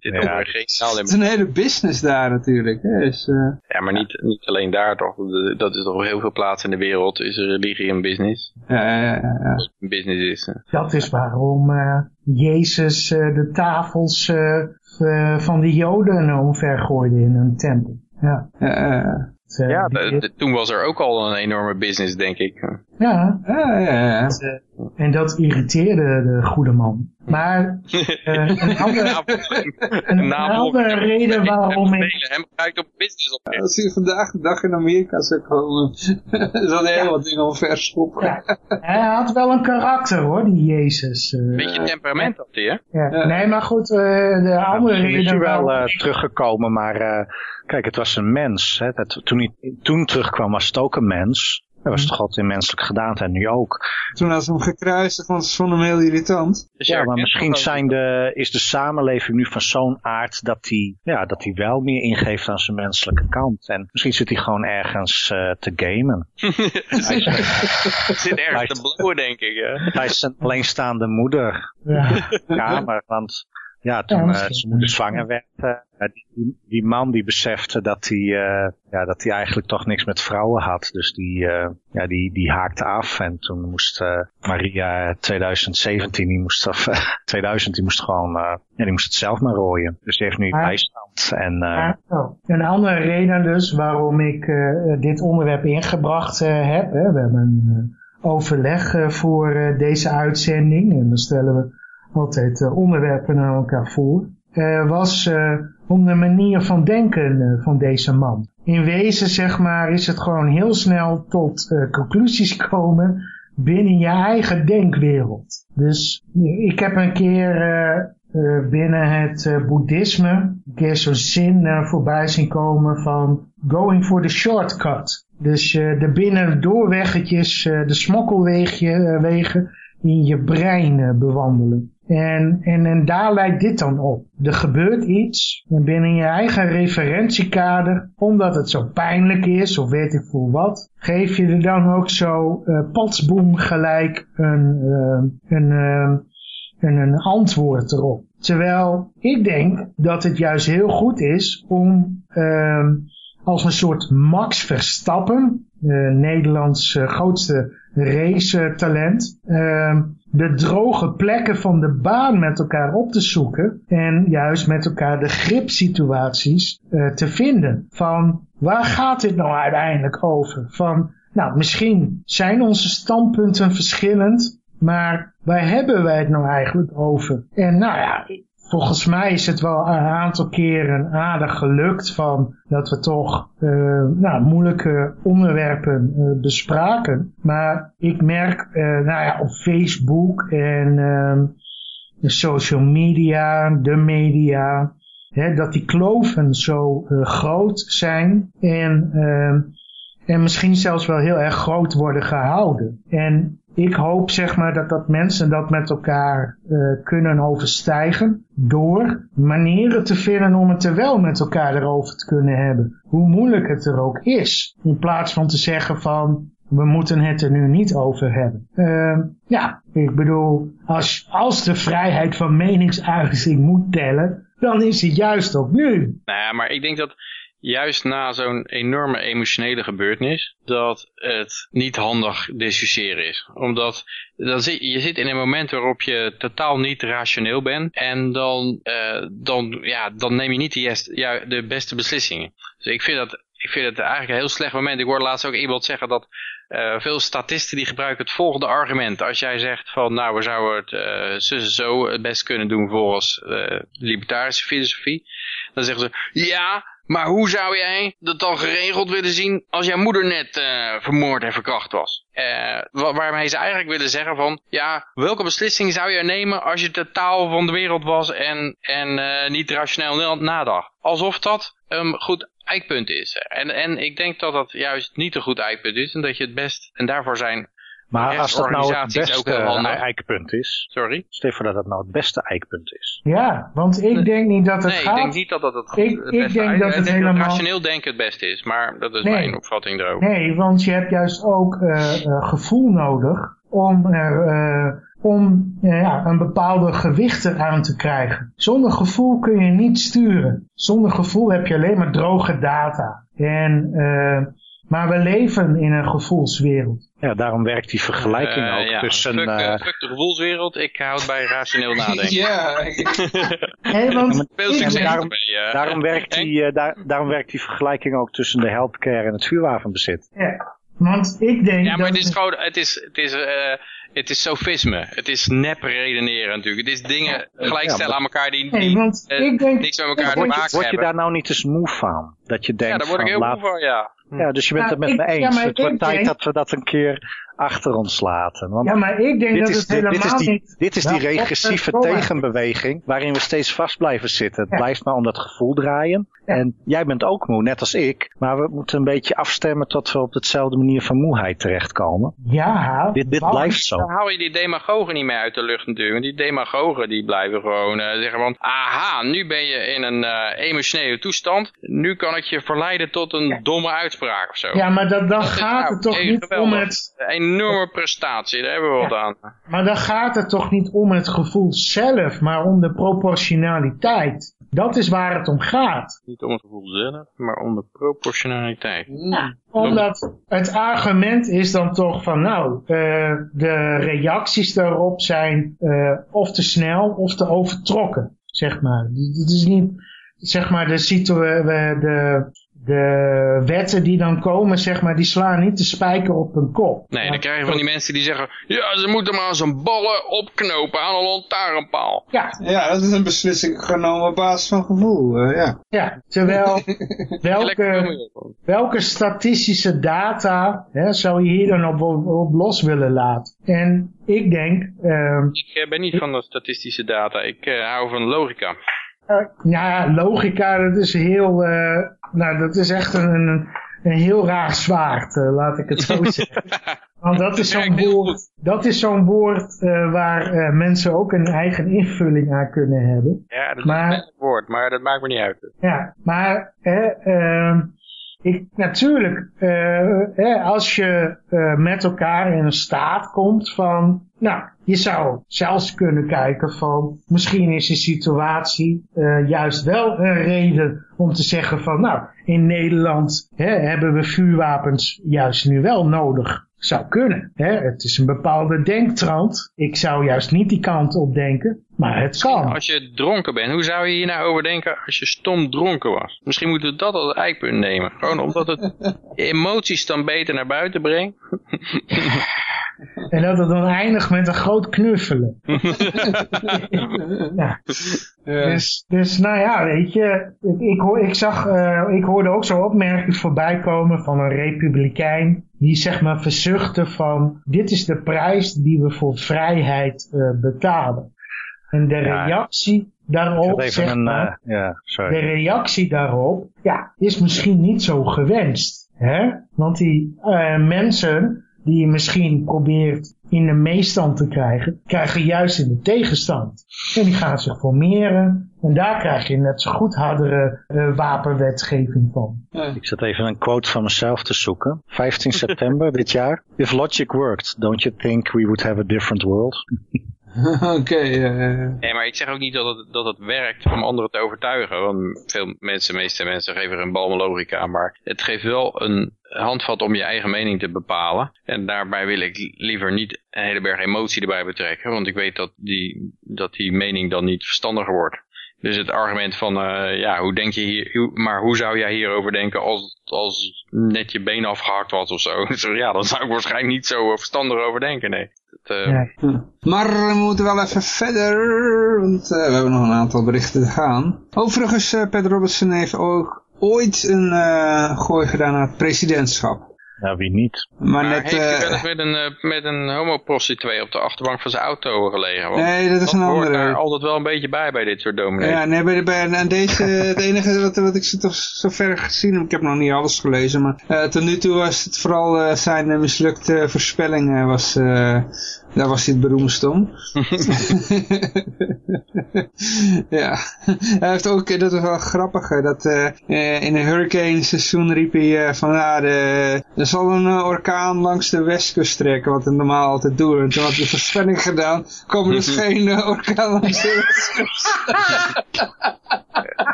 [SPEAKER 2] Dit ja,
[SPEAKER 1] het is een hele business daar natuurlijk. Hè? Dus, uh...
[SPEAKER 2] Ja, maar niet, niet alleen daar toch. Dat is toch op heel veel plaatsen in de wereld is religie een business.
[SPEAKER 1] Ja, ja, ja.
[SPEAKER 2] business is. Uh...
[SPEAKER 3] Dat is waarom uh, Jezus de tafels van de Joden omvergooide in een tempel. Ja.
[SPEAKER 1] ja
[SPEAKER 2] uh, ja, toen was er ook al een enorme business, denk ik.
[SPEAKER 3] Ja,
[SPEAKER 1] ja, ja, ja.
[SPEAKER 3] En dat irriteerde de goede man. Maar uh, een, andere, een, een andere reden waarom ik...
[SPEAKER 2] Hem kijkt op business op.
[SPEAKER 1] Als hij vandaag de dag in Amerika zou komen, is dat heel wat dingen al
[SPEAKER 3] Ja. Hij had wel een karakter hoor, die Jezus.
[SPEAKER 2] Uh, Beetje temperament had hij, hè?
[SPEAKER 3] Ja. Nee, maar goed, uh, de andere reden...
[SPEAKER 4] is wel uh, teruggekomen, maar kijk, het was een mens. Hè? Dat, toen hij toen terugkwam was het ook een mens. Dat was toch altijd in menselijke gedaante en nu ook.
[SPEAKER 1] Toen had ze hem gekruist, vond ze hem heel irritant.
[SPEAKER 4] Dus ja, maar misschien zijn de, is de samenleving nu van zo'n aard dat hij ja, dat hij wel meer ingeeft aan zijn menselijke kant. En misschien zit hij gewoon ergens uh, te gamen.
[SPEAKER 2] hij zit ergens te blowen, denk ik. Hè?
[SPEAKER 4] Hij is een alleenstaande moeder. Ja. Kamer, want Ja, toen ja, zijn moeder zwanger werd, die, die, man die besefte dat hij uh, ja, dat hij eigenlijk toch niks met vrouwen had. Dus die, uh, ja, die, die haakte af. En toen moest Maria 2017, die moest, of 2000, die moest gewoon, ja, die moest het zelf maar rooien. Dus die heeft nu bijstand. En,
[SPEAKER 3] oh. Een andere reden dus waarom ik dit onderwerp ingebracht heb. Hè, we hebben een overleg voor deze uitzending. En dan stellen we altijd onderwerpen aan elkaar voor. was om de manier van denken eh, van deze man. In wezen, zeg maar, is het gewoon heel snel tot conclusies komen binnen je eigen denkwereld. Dus ik heb een keer binnen het boeddhisme een keer zo'n zin voorbij zien komen van going for the shortcut. Dus de binnendoorweggetjes, de smokkelwegen in je brein bewandelen. En, en, en daar lijkt dit dan op. Er gebeurt iets en binnen je eigen referentiekader, omdat het zo pijnlijk is of weet ik voor wat, geef je er dan ook zo uh, patsboom gelijk een, uh, een, uh, een, antwoord erop. Terwijl ik denk dat het juist heel goed is om als een soort Max Verstappen, Nederlands grootste racetalent, de droge plekken van de baan met elkaar op te zoeken en juist met elkaar de gripsituaties uh, te vinden. Van waar gaat dit nou uiteindelijk over? Van nou misschien zijn onze standpunten verschillend, maar waar hebben wij het nou eigenlijk over? En nou ja, volgens mij is het wel een aantal keren aardig gelukt van dat we toch uh, nou, moeilijke onderwerpen uh, bespraken. Maar ik merk uh, nou ja, op Facebook en de social media, de media, hè, dat die kloven zo groot zijn en, en misschien zelfs wel heel erg groot worden gehouden. En ik hoop zeg maar dat, dat mensen dat met elkaar uh, kunnen overstijgen door manieren te vinden om het er wel met elkaar erover te kunnen hebben. Hoe moeilijk het er ook is. In plaats van te zeggen van we moeten het er nu niet over hebben. Uh, ja, ik bedoel, als, als de vrijheid van meningsuiting moet tellen, dan is het juist ook nu.
[SPEAKER 2] Nou ja, maar ik denk dat juist na zo'n enorme emotionele gebeurtenis, dat het niet handig discussiëren is. Omdat dan zit, je zit in een moment waarop je totaal niet rationeel bent en dan, uh, dan, ja, dan neem je niet de, ja, de beste beslissingen. Dus ik vind dat ik vind het eigenlijk een heel slecht moment. Ik hoorde laatst ook iemand zeggen dat uh, veel statisten die gebruiken het volgende argument. Als jij zegt van nou we zouden het uh, zo, zo het best kunnen doen volgens uh, libertarische filosofie. Dan zeggen ze ja maar hoe zou jij dat dan geregeld willen zien als jouw moeder net uh, vermoord en verkracht was? Uh, waarmee ze eigenlijk willen zeggen van, ja, welke beslissing zou je nemen als je totaal van de wereld was en, en uh, niet rationeel nadacht? Alsof dat een goed eikpunt is. En, en ik denk dat dat juist niet een goed eikpunt is en dat je het best, en daarvoor zijn
[SPEAKER 4] maar als dat nou het beste eikpunt is.
[SPEAKER 2] Sorry?
[SPEAKER 4] Stel voor dat dat nou het beste eikpunt is.
[SPEAKER 3] Ja, want ik denk niet dat het
[SPEAKER 2] nee,
[SPEAKER 3] gaat...
[SPEAKER 2] ik denk niet dat dat het, ik, het ik denk dat het helemaal... rationeel denken het beste is, maar dat is mijn opvatting erover.
[SPEAKER 3] Nee, want je hebt juist ook uh, uh, gevoel nodig om er... Uh, om ja, een bepaalde gewicht aan te krijgen. Zonder gevoel kun je niet sturen. Zonder gevoel heb je alleen maar droge data. En maar we leven in een gevoelswereld.
[SPEAKER 4] Ja, daarom werkt die vergelijking uh, ook ja, tussen...
[SPEAKER 2] Fuck, uh, fuck de gevoelswereld, ik hou het bij rationeel nadenken.
[SPEAKER 1] ja.
[SPEAKER 3] hey, want
[SPEAKER 2] Veel succes
[SPEAKER 4] daarom, daarom, werkt die, uh, daar, daarom werkt die vergelijking ook tussen de healthcare en het vuurwapenbezit.
[SPEAKER 3] Ja, want ik denk
[SPEAKER 2] Ja, maar
[SPEAKER 3] dat
[SPEAKER 2] het is gewoon, het is, het is, het is sofisme. Het is nep redeneren natuurlijk. Het is dingen gelijkstellen aan elkaar die, die
[SPEAKER 3] want ik denk,
[SPEAKER 2] niks met elkaar te maken hebben.
[SPEAKER 4] Word je daar nou niet eens moe van? Dat je denkt
[SPEAKER 2] ja, daar word ik heel
[SPEAKER 4] moe
[SPEAKER 2] van, ja.
[SPEAKER 4] Ja, dus je bent het met me eens. het wordt tijd dat we dat een keer achter ons laten. Want
[SPEAKER 3] ja, maar ik denk dat het helemaal
[SPEAKER 4] dit is die,
[SPEAKER 3] niet...
[SPEAKER 4] Dit is die regressieve tegenbeweging waarin we steeds vast blijven zitten. Het blijft maar om dat gevoel draaien. En jij bent ook moe, net als ik. Maar we moeten een beetje afstemmen tot we op hetzelfde manier van moeheid terechtkomen.
[SPEAKER 3] Ja.
[SPEAKER 4] Dit, dit blijft zo.
[SPEAKER 2] Dan hou je die demagogen niet meer uit de lucht natuurlijk. Die demagogen die blijven gewoon uh, zeggen van... Aha, nu ben je in een uh, emotionele toestand. Nu kan ik je verleiden tot een domme uitspraak of zo.
[SPEAKER 3] Ja, maar dat, dan gaat het toch niet om het...
[SPEAKER 2] enorme prestatie, daar hebben we wat aan.
[SPEAKER 3] Maar dan gaat het toch niet om het gevoel zelf, maar om de proportionaliteit. Dat is waar het om gaat.
[SPEAKER 2] Niet om het gevoel zelf, maar om de proportionaliteit.
[SPEAKER 3] Ja, omdat het argument is dan toch van nou, uh, de reacties daarop zijn uh, of te snel of te overtrokken, zeg maar. Het is niet, zeg maar, de, de, de wetten die dan komen, zeg maar, die slaan niet de spijker op hun kop.
[SPEAKER 2] Nee, dan krijg je van die mensen die zeggen, ja, ze moeten maar zijn ballen opknopen aan een lantaarnpaal.
[SPEAKER 1] Ja. ja, dat is een beslissing genomen op basis van gevoel, uh, ja.
[SPEAKER 3] Ja, terwijl, welke, welke statistische data hè, zou je hier dan op, op, los willen laten? En ik denk... Uh,
[SPEAKER 2] ik ben niet van de statistische data, ik uh, hou van logica.
[SPEAKER 3] Ja, logica, dat is heel, uh, nou, dat is echt een, een, heel raar zwaard, uh, laat ik het zo zeggen. Want dat is zo'n woord, dat is zo'n woord waar mensen ook een eigen invulling aan kunnen hebben.
[SPEAKER 2] Ja, dat maar, is een woord, maar dat maakt me niet uit.
[SPEAKER 3] Ja, maar ehm, ik, natuurlijk, uh, als je uh, met elkaar in een staat komt van, nou, je zou zelfs kunnen kijken van, misschien is de situatie uh, juist wel een reden om te zeggen van, nou, in Nederland hè, hebben we vuurwapens juist nu wel nodig. Zou kunnen. Hè? Het is een bepaalde denktrand. Ik zou juist niet die kant op denken. Maar het kan.
[SPEAKER 2] Als je dronken bent, hoe zou je hier nou over denken als je stom dronken was? Misschien moeten we dat als eikpunt nemen. Gewoon omdat het emoties dan beter naar buiten brengt.
[SPEAKER 3] En dat het dan eindigt met een groot knuffelen. ja. Dus, dus nou ja, weet je, ik, ik, hoor, ik, zag, uh, ik hoorde ook zo'n opmerking voorbij komen van een republikein. Die zeg maar verzuchtte van, dit is de prijs die we voor vrijheid uh, betalen. En de reactie daarop, zeg een, maar, uh, ja, sorry. de reactie daarop, ja, is misschien niet zo gewenst. Hè? Want die mensen die je misschien probeert in de meestand te krijgen, krijgen juist in de tegenstand. En die gaan zich formeren. En daar krijg je net zo goed hardere uh, wapenwetgeving van.
[SPEAKER 4] Ik zat even een quote van mezelf te zoeken. 15 september dit jaar. If logic worked, don't you think we would have a different world?
[SPEAKER 1] Oké.
[SPEAKER 2] Nee, maar ik zeg ook niet dat het, dat het werkt om anderen te overtuigen. Want veel mensen, meeste mensen geven er een balmenlogica. Maar het geeft wel een handvat om je eigen mening te bepalen. En daarbij wil ik liever niet een hele berg emotie erbij betrekken. Want ik weet dat die, dat die mening dan niet verstandiger wordt. Dus het argument van, uh, ja, hoe denk je hier, maar hoe zou jij hierover denken als, als net je been afgehakt was of zo? ja, dan zou ik waarschijnlijk niet zo verstandig over denken, nee. Ja.
[SPEAKER 1] Maar we moeten wel even verder, want uh, we hebben nog een aantal berichten te gaan. Overigens, Pat Robertson heeft ook ooit een gooi gedaan naar het presidentschap.
[SPEAKER 4] Ja, wie niet?
[SPEAKER 2] Maar, net, heeft hij wel eens met een, uh, met een homoprostituee op de achterbank van zijn auto gelegen? Want
[SPEAKER 1] nee, dat is een andere. hoort
[SPEAKER 2] daar altijd wel een beetje bij, bij dit soort dominees.
[SPEAKER 1] Ja, nee, bij, bij aan deze, het enige wat, wat ik toch zover gezien heb, ik heb nog niet alles gelezen, maar uh, tot nu toe was het vooral uh, zijn mislukte voorspellingen was, daar was hij het beroemdst om. ja, hij heeft ook, dat is wel grappig, dat uh, in een hurricane seizoen riep hij uh, van, ja, de, er zal een uh, orkaan langs de westkust trekken, wat hij normaal altijd doet. En toen had hij voorspelling gedaan, komen dus geen orkaan langs de westkust.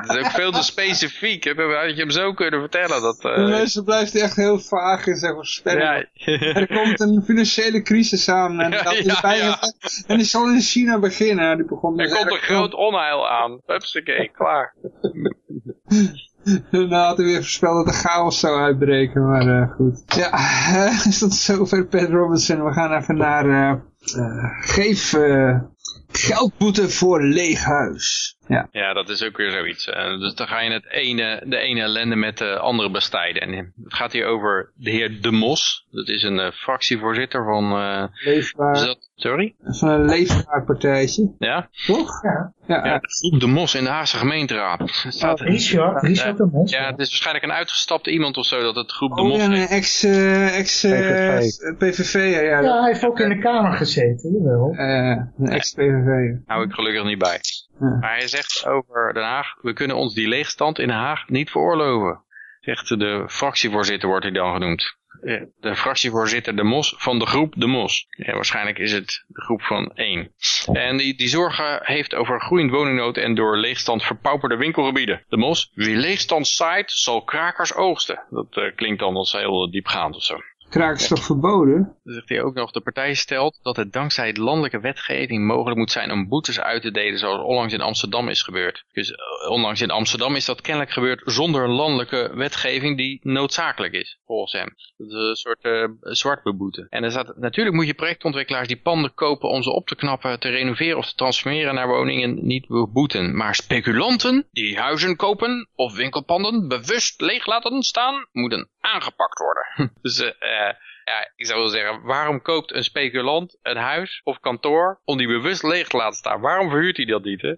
[SPEAKER 2] dat is ook veel te specifiek. Had je hem zo kunnen vertellen? Dat.
[SPEAKER 1] Meestal blijft hij echt heel vaag in zijn voorspelling. Ja. er komt een financiële crisis aan en, dat en die zal in China beginnen. Die begon
[SPEAKER 2] er komt een groot onheil aan. Hupsakee, klaar.
[SPEAKER 1] nou had hij weer voorspeld dat de chaos zou uitbreken, maar uh, goed. Ja, uh, is dat zover Pat Robinson. We gaan even naar uh, geef geldboete voor leeg huis. Ja.
[SPEAKER 2] ja, dat is ook weer zoiets. Uh, dus dan ga je het ene, de ene ellende met de andere bestrijden. En het gaat hier over de heer De Mos. Dat is een uh, fractievoorzitter van... Uh,
[SPEAKER 1] Leefbaar.
[SPEAKER 2] Sorry?
[SPEAKER 1] Van een leefbaar partijtje.
[SPEAKER 2] Ja?
[SPEAKER 1] Toch?
[SPEAKER 3] Ja.
[SPEAKER 2] Ja, ja De Mos in de Haagse gemeenteraad. Het
[SPEAKER 3] staat, oh, Richard, Richard De Mos.
[SPEAKER 2] Ja, het is waarscheinlijk een uitgestapte iemand of zo dat het groep De
[SPEAKER 1] oh,
[SPEAKER 2] Mos
[SPEAKER 1] ja, een ex, ex PVV. PVV ja,
[SPEAKER 3] ja, hij heeft ook in de Kamer gezeten, jawel.
[SPEAKER 1] een ex-PVV.
[SPEAKER 2] Hou ik gelukkig niet bij. Maar hij zegt over Den Haag, we kunnen ons die leegstand in Den Haag niet veroorloven. Zegt de fractievoorzitter wordt hij dan genoemd. De fractievoorzitter De Mos van de groep De Mos. Ja, waarschijnlijk is het de groep van één. En die, die zorgen heeft over groeiend woningnood en door leegstand verpauperde winkelgebieden. De Mos, wie leegstand zaait, zal krakers oogsten. Dat klinkt dan als heel diepgaand of zo.
[SPEAKER 1] Kraak toch verboden?
[SPEAKER 2] Dan zegt hij ook nog, de partij stelt dat het dankzij de landelijke wetgeving mogelijk moet zijn om boetes uit te delen zoals onlangs in Amsterdam is gebeurd. Dus uh, onlangs in Amsterdam is dat kennelijk gebeurd zonder landelijke wetgeving die noodzakelijk is, volgens hem. Dat is een soort uh. En er staat, natuurlijk moet je projectontwikkelaars die panden kopen om ze op te knappen, te renoveren of te transformeren naar woningen niet beboeten. Maar speculanten die huizen kopen of winkelpanden bewust leeg laten staan, moeten aangepakt worden. dus uh, ja, ik zou wel zeggen, waarom koopt een speculant een huis of kantoor om die bewust leeg te laten staan? Waarom verhuurt hij dat niet? Uh,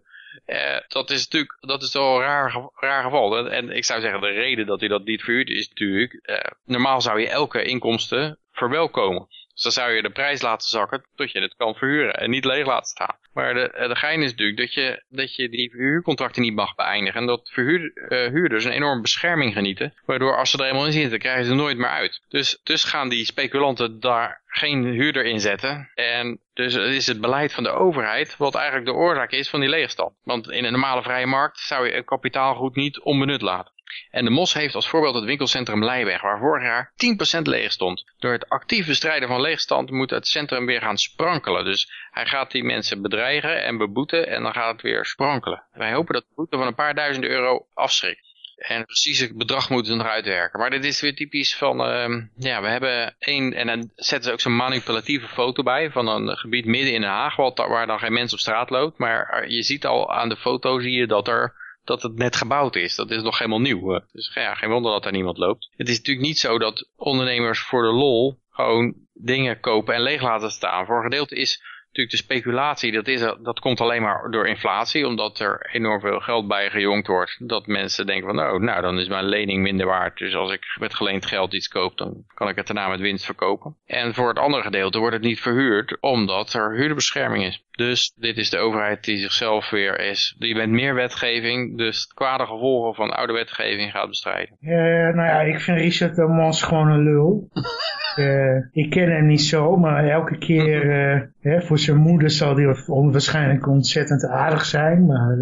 [SPEAKER 2] dat is natuurlijk, dat is wel een raar, raar geval. En ik zou zeggen, de reden dat hij dat niet verhuurt is natuurlijk, uh, normaal zou je elke inkomsten verwelkomen. Dus dan zou je de prijs laten zakken tot je het kan verhuren en niet leeg laten staan. Maar de, de gein is natuurlijk dat je, dat je die verhuurcontracten niet mag beëindigen. En dat verhuurders uh, een enorme bescherming genieten. Waardoor als ze er eenmaal in zitten, krijgen ze er nooit meer uit. Dus, dus gaan die speculanten daar geen huurder in zetten. En dus is het beleid van de overheid wat eigenlijk de oorzaak is van die leegstand. Want in een normale vrije markt zou je een kapitaalgoed niet onbenut laten. En de Mos heeft als voorbeeld het winkelcentrum Leijweg, waar vorig jaar 10% leeg stond. Door het actief bestrijden van leegstand moet het centrum weer gaan sprankelen. Dus hij gaat die mensen bedreigen en beboeten en dan gaat het weer sprankelen. Wij hopen dat de boete van een paar duizend euro afschrikt. En precies het bedrag moeten ze eruit werken. Maar dit is weer typisch van, uh, ja, we hebben één, en dan zetten ze ook zo'n manipulatieve foto bij van een gebied midden in Den Haag, waar dan geen mens op straat loopt. Maar je ziet al aan de foto, zie je dat er dat het net gebouwd is. Dat is nog helemaal nieuw. Dus ja, geen wonder dat er niemand loopt. Het is natuurlijk niet zo dat ondernemers voor de lol gewoon dingen kopen en leeg laten staan. Voor een gedeelte is natuurlijk de speculatie, dat, is, dat komt alleen maar door inflatie, omdat er enorm veel geld bij gejongd wordt. Dat mensen denken van, oh, nou, dan is mijn lening minder waard. Dus als ik met geleend geld iets koop, dan kan ik het daarna met winst verkopen. En voor het andere gedeelte wordt het niet verhuurd, omdat er huurbescherming is. Dus dit is de overheid die zichzelf weer is. Je bent meer wetgeving, dus het kwade gevolgen van oude wetgeving gaat bestrijden.
[SPEAKER 3] Uh, nou ja, ik vind Richard de Mons gewoon een lul. uh, ik ken hem niet zo, maar elke keer uh, hè, voor zijn moeder zal hij waarschijnlijk ontzettend aardig zijn. Maar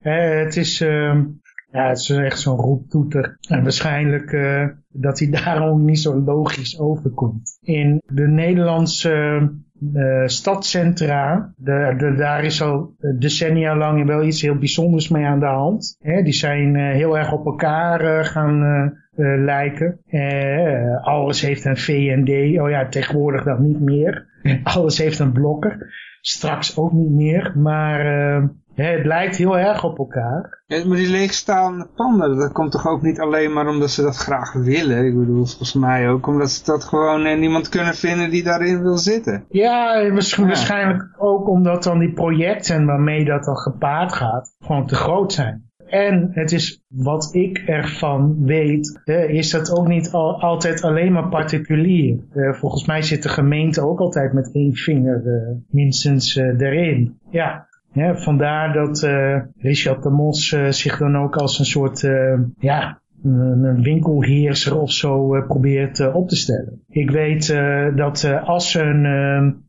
[SPEAKER 3] het is... Ehm, ja, het is echt zo'n roeptoeter. En waarschijnlijk dat hij daarom niet zo logisch overkomt. In de Nederlandse stadcentra, de, de, daar is al decennia lang wel iets heel bijzonders mee aan de hand. Hè, die zijn uh, heel erg op elkaar gaan lijken. alles heeft een VND, oh ja, tegenwoordig dat niet meer. alles heeft een blokker, straks ook niet meer. Maar het lijkt heel erg op elkaar.
[SPEAKER 1] Ja, maar die leegstaande panden, dat komt toch ook niet alleen maar omdat ze dat graag willen. Ik bedoel, volgens mij ook omdat ze dat gewoon en niemand kunnen vinden die daarin wil zitten.
[SPEAKER 3] Ja, waarschijnlijk ook omdat dan die projecten waarmee dat dan gepaard gaat, gewoon te groot zijn. En het is wat ik ervan weet, is dat ook niet al, altijd alleen maar particulier. Uh, volgens mij zit de gemeente ook altijd met één vinger minstens erin. Ja, ja, vandaar dat uh, Richard de Mos uh, zich dan ook als een soort uh, ja, een winkelheerser of zo probeert op te stellen. Ik weet dat Assen,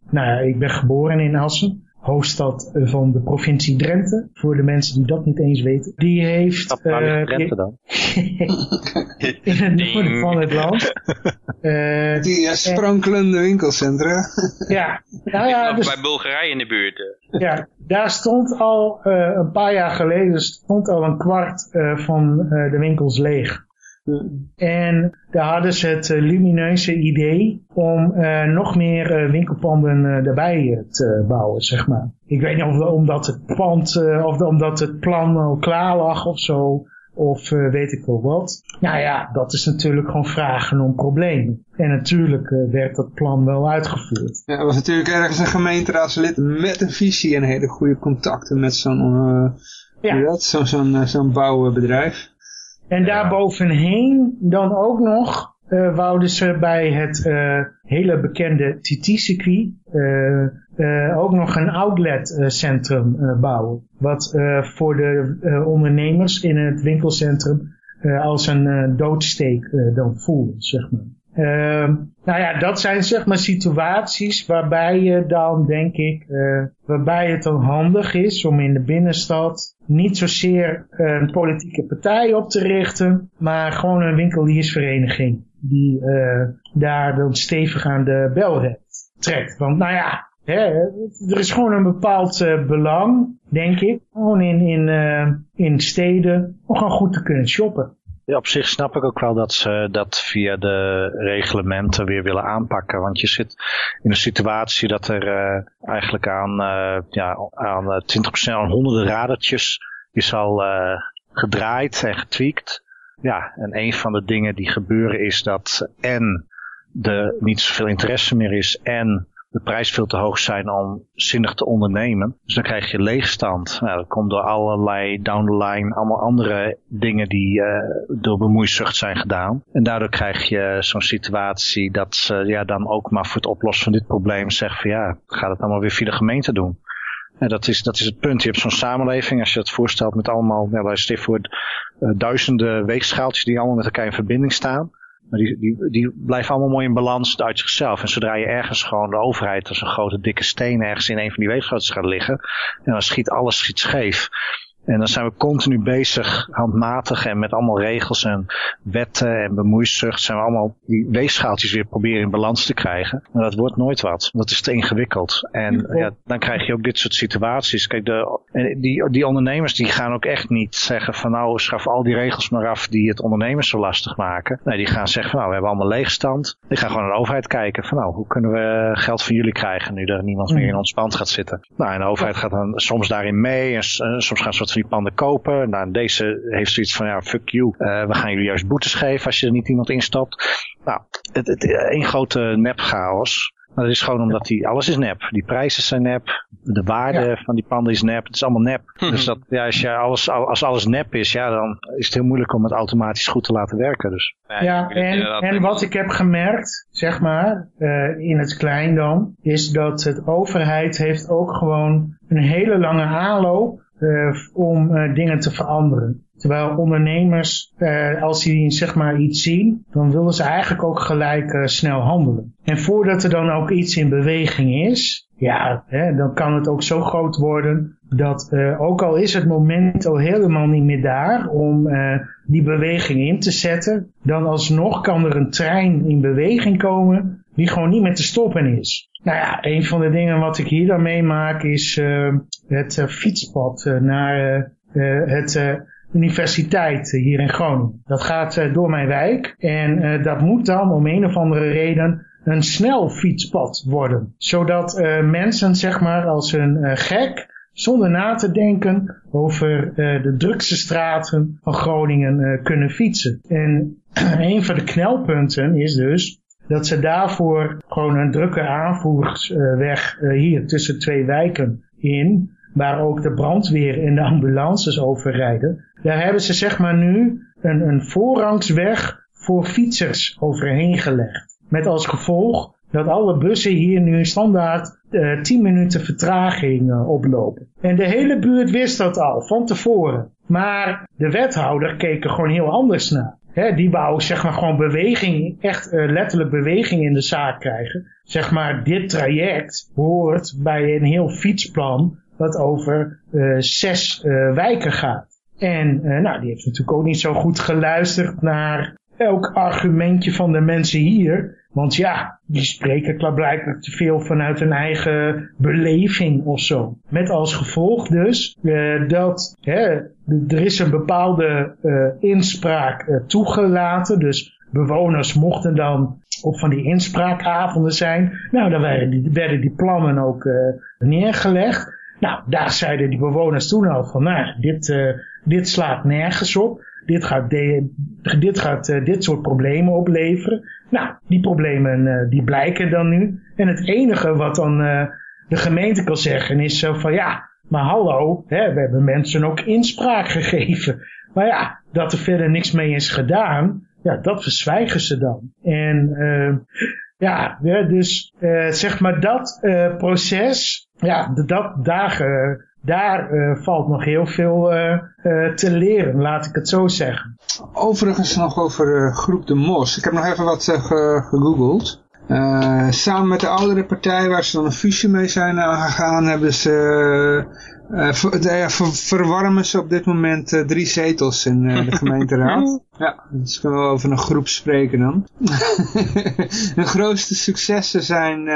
[SPEAKER 3] nou ja, ik ben geboren in Assen hoofdstad van de provincie Drenthe. Voor de mensen die dat niet eens weten. Die heeft...
[SPEAKER 4] Uh, Drenthe dan?
[SPEAKER 3] in het noorden van het land.
[SPEAKER 1] Uh, die uh, sprankelende winkelcentra.
[SPEAKER 3] ja. Nou ja
[SPEAKER 2] dus, bij Bulgarije in de buurt.
[SPEAKER 3] ja, daar stond al een paar jaar geleden stond al een kwart van de winkels leeg. En daar hadden ze het eh, lumineuze idee om uh, nog meer uh, winkelpanden uh, erbij te bouwen, zeg maar. Ik weet niet of omdat het pand, of omdat het plan al klaar lag of zo, of weet ik wel wat. Nou ja, dat is natuurlijk gewoon vragen om problemen. En natuurlijk werd dat plan wel uitgevoerd.
[SPEAKER 1] Ja, er was natuurlijk ergens een gemeenteraadslid met een visie en hele goede contacten met zo'n ja. zo'n bouwbedrijf.
[SPEAKER 3] En ja. daarbovenheen dan ook nog uh, wouden ze bij het uh, hele bekende TT-circuit uh, ook nog een outletcentrum bouwen. Wat voor de ondernemers in het winkelcentrum als een doodsteek dan voelde, zeg maar. Ehm, nou ja, dat zijn zeg maar situaties waarbij je dan, denk ik, uh, waarbij het dan handig is om in de binnenstad niet zozeer een politieke partij op te richten, maar gewoon een winkeliersvereniging die uh, daar dan stevig aan de bel trekt. Want nou ja, hè, er is gewoon een bepaald belang, denk ik, gewoon in, in, in steden om gewoon goed te kunnen shoppen.
[SPEAKER 4] Ja, op zich snap ik ook wel dat ze dat via de reglementen weer willen aanpakken. Want je zit in een situatie dat er uh, eigenlijk aan, uh, ja, aan 20% aan honderden radertjes is al gedraaid en getweakt. Ja, en een van de dingen die gebeuren is dat en er niet zoveel interesse meer is en de prijs veel te hoog zijn om zinnig te ondernemen. Dus dan krijg je leegstand. Nou, dat komt door allerlei down the line, allemaal andere dingen die uh, door bemoeizucht zijn gedaan. En daardoor krijg je zo'n situatie dat ze ja, dan ook maar voor het oplossen van dit probleem zeggen van ja, gaat het allemaal weer via de gemeente doen. En dat is, dat is het punt. Je hebt zo'n samenleving, als je het voorstelt met allemaal, ja, luister voor uh, duizenden weegschaaltjes die allemaal met elkaar in verbinding staan. Maar die, die, die blijven allemaal mooi in balans uit zichzelf. En zodra je ergens gewoon de overheid als een grote dikke steen ergens in een van die weegschaaltjes gaat liggen. En dan schiet alles schiet scheef. En dan zijn we continu bezig, handmatig en met allemaal regels en wetten en bemoeizucht. Zijn we allemaal die weegschaaltjes weer proberen in balans te krijgen. Maar dat wordt nooit wat. Dat is te ingewikkeld. En ja, dan krijg je ook dit soort situaties. Kijk, de, die, die ondernemers die gaan ook echt niet zeggen van nou schaf al die regels maar af die het ondernemers zo lastig maken. Nee, die gaan zeggen van nou we hebben allemaal leegstand. Die gaan gewoon naar de overheid kijken van nou hoe kunnen we geld van jullie krijgen nu er niemand meer in ons pand gaat zitten. Nou en de overheid gaat dan soms daarin mee en soms gaan ze wat die panden kopen. Nou, deze heeft zoiets van, ja, fuck you. Uh, we gaan jullie juist boetes geven als je er niet iemand instapt. Nou, het, het, één grote nepchaos. Maar dat is gewoon omdat die, alles is nep. Die prijzen zijn nep. De waarde van die panden is nep. Het is allemaal nep. Mhm. Dus dat, ja, als, je alles, als alles nep is, ja, dan is het heel moeilijk om het automatisch goed te laten werken. Dus.
[SPEAKER 3] Ja, en, en wat ik heb gemerkt, zeg maar, uh, in het klein dan, is dat het overheid heeft ook gewoon een hele lange aanloop om uh, dingen te veranderen. Terwijl ondernemers, uh, als die zeg maar iets zien, dan willen ze eigenlijk ook gelijk snel handelen. En voordat er dan ook iets in beweging is, ja, hè, dan kan het ook zo groot worden dat ook al is het moment al helemaal niet meer daar om die beweging in te zetten, dan alsnog kan er een trein in beweging komen die gewoon niet meer te stoppen is. Nou ja, een van de dingen wat ik hier dan meemaak is uh, het uh, fietspad uh, naar het universiteit hier in Groningen. Dat gaat door mijn wijk en dat moet dan om een of andere reden een snel fietspad worden. Zodat mensen zeg maar als een gek zonder na te denken over de drukste straten van Groningen kunnen fietsen. En een van de knelpunten is dus dat ze daarvoor gewoon een drukke aanvoersweg uh, hier tussen twee wijken in, waar ook de brandweer en de ambulances over rijden. Daar hebben ze zeg maar nu een, een voorrangsweg voor fietsers overheen gelegd. Met als gevolg dat alle bussen hier nu standaard uh, eh, 10 minuten vertraging uh, oplopen. En de hele buurt wist dat al, van tevoren. Maar de wethouder keek er gewoon heel anders naar die wou zeg maar gewoon beweging, echt uh, letterlijk beweging in de zaak krijgen. Zeg maar, dit traject hoort bij een heel fietsplan wat over uh, zes uh, wijken gaat. En nou, die heeft natuurlijk ook niet zo goed geluisterd naar elk argumentje van de mensen hier. Want ja, die spreken blijkbaar te veel vanuit hun eigen beleving of zo. Met als gevolg dus uh, dat hè, er is een bepaalde uh, inspraak uh, toegelaten. Dus bewoners mochten dan op van die inspraakavonden zijn. Nou, dan werden die, plannen ook neergelegd. Nou, daar zeiden die bewoners toen al van, nou, dit, dit slaat nergens op. Dit gaat, dit, gaat dit soort problemen opleveren. Nou, die problemen uh, die blijken dan nu. En het enige wat dan uh, de gemeente kan zeggen is zo van ja, maar hallo, hè, we hebben mensen ook inspraak gegeven. Maar ja, dat er verder niks mee is gedaan, ja, dat verzwijgen ze dan. En uh, ja, dus zeg maar dat proces, ja, dat, daar daar valt nog heel veel te leren, laat ik het zo zeggen.
[SPEAKER 1] Overigens nog over Groep de Mos. Ik heb nog even wat gegoogeld. Uh, samen met de oudere partij waar ze dan een fusie mee zijn aangegaan, hebben ze, uh, ver, verwarmen ze op dit moment uh, drie zetels in de gemeenteraad. ja, dus kunnen we over een groep spreken dan. de grootste successen zijn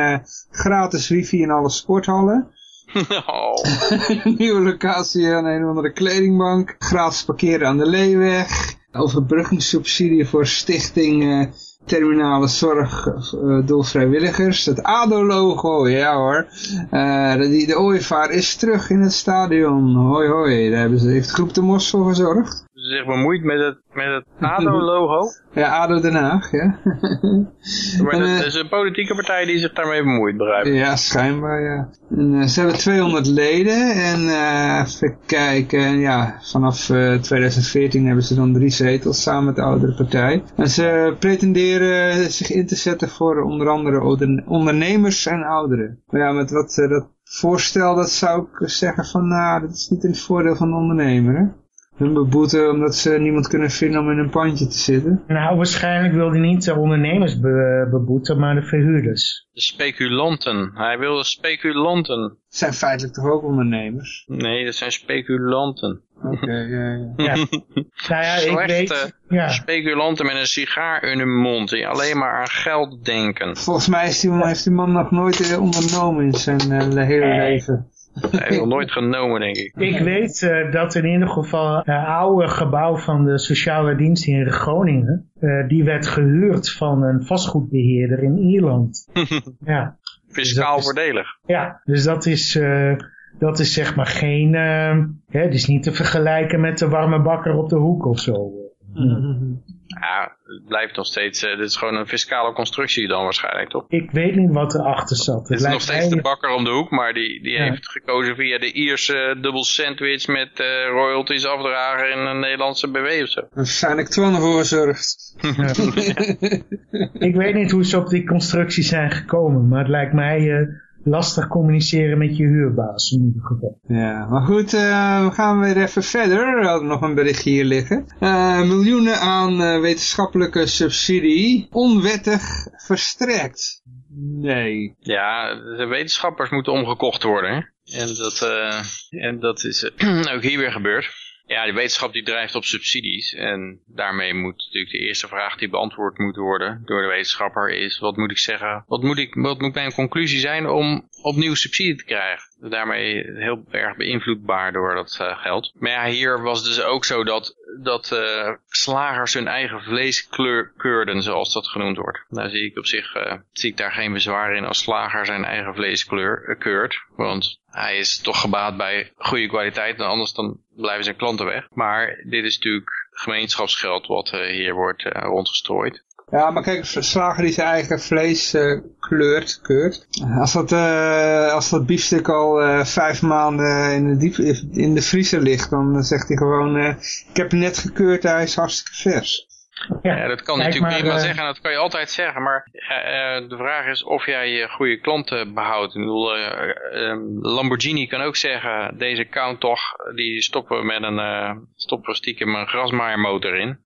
[SPEAKER 1] gratis wifi in alle sporthallen. Oh. Nieuwe locatie aan een of andere kledingbank. Gratis parkeren aan de Leeweg. Overbruggingssubsidie voor stichting terminale zorg uh, door vrijwilligers. Het ADO-logo, ja hoor. Uh, de, de ooievaar is terug in het stadion. Hoi hoi, daar hebben ze, heeft Groep de Mos voor gezorgd.
[SPEAKER 2] Ze zich bemoeid met het, met het ADO-logo?
[SPEAKER 1] ja, ADO Den Haag, ja.
[SPEAKER 2] maar en, dat is een politieke partij die zich daarmee bemoeit, begrijp ik?
[SPEAKER 1] Ja, schijnbaar, ja. En, uh, ze hebben 200 leden en uh, even kijken, ja, vanaf uh, 2014 hebben ze dan drie zetels samen met de oudere partij. En ze pretenderen zich in te zetten voor onder andere ondernemers en ouderen. Maar ja, met wat dat voorstel, dat zou ik zeggen van, nou, dat is niet in het voordeel van de ondernemer, hè? Hun beboeten omdat ze niemand kunnen vinden om in een pandje te zitten?
[SPEAKER 3] Nou, waarschijnlijk wil hij niet de ondernemers beboeten, maar de verhuurders.
[SPEAKER 2] De speculanten. Hij wil de speculanten. Dat
[SPEAKER 1] zijn feitelijk toch ook ondernemers?
[SPEAKER 2] Nee, dat zijn speculanten.
[SPEAKER 1] Oké, ja, ja. ja.
[SPEAKER 3] nou ja, ik weet... Ja.
[SPEAKER 2] Speculanten met een sigaar in hun mond, die alleen maar aan geld denken.
[SPEAKER 1] Volgens mij is die, heeft die man nog nooit eh, ondernomen in zijn uh, hele leven.
[SPEAKER 2] Hij heeft nog nooit genomen, denk ik.
[SPEAKER 3] Ik weet uh, dat in ieder geval het uh, oude gebouw van de sociale dienst in Groningen, uh, die werd gehuurd van een vastgoedbeheerder in Ierland. ja.
[SPEAKER 2] Fiscaal dus voordelig.
[SPEAKER 3] ja, dus dat is, dat is zeg maar geen, hè, het is niet te vergelijken met de warme bakker op de hoek of zo.
[SPEAKER 2] Ja, het blijft nog steeds, uh, dit is gewoon een fiscale constructie dan waarschijnlijk, toch?
[SPEAKER 3] Ik weet niet wat erachter zat.
[SPEAKER 2] Het, is nog steeds de bakker om de hoek, maar die, die heeft gekozen via de Ierse dubbel sandwich met uh, royalties afdragen in een Nederlandse BW of zo.
[SPEAKER 1] Waarschijnlijk Twan ervoor zorgt.
[SPEAKER 3] ik weet niet hoe ze op die constructie zijn gekomen, maar het lijkt mij... Lastig communiceren met je huurbaas in ieder geval.
[SPEAKER 1] Ja, maar goed, uh, we gaan weer even verder. We hadden nog een berichtje hier liggen. Uh, miljoenen aan uh, wetenschappelijke subsidie onwettig verstrekt. Nee.
[SPEAKER 2] Ja, de wetenschappers moeten omgekocht worden. Hè? En, dat, en dat is ook hier weer gebeurd. Ja, de wetenschap die drijft op subsidies. En daarmee moet natuurlijk de eerste vraag die beantwoord moet worden door de wetenschapper is, wat moet ik zeggen, wat moet, ik, wat moet mijn conclusie zijn om opnieuw subsidie te krijgen? Daarmee heel erg beïnvloedbaar door dat uh, geld. Maar ja, hier was dus ook zo dat, dat uh, slagers hun eigen vlees kleur, keurden, zoals dat genoemd wordt. Daar zie ik op zich uh, zie ik daar geen bezwaar in als slager zijn eigen vlees kleur, keurt. Want hij is toch gebaat bij goede kwaliteit en anders dan blijven zijn klanten weg. Maar dit is natuurlijk gemeenschapsgeld wat hier wordt rondgestrooid.
[SPEAKER 1] Ja, maar kijk, slager die zijn eigen vlees uh, kleurt, keurt. Als dat, uh, als dat biefstuk al uh, vijf maanden in de, diep, in de vriezer ligt, dan zegt hij gewoon, ik heb hem net gekeurd, hij is hartstikke vers.
[SPEAKER 2] Ja, dat kan natuurlijk prima uh, zeggen, dat kan je altijd zeggen, maar uh, de vraag is of jij je goede klanten behoudt. Ik bedoel, uh, Lamborghini kan ook zeggen, deze count toch, die stoppen met een, stoppen stiekem een grasmaaiermotor in.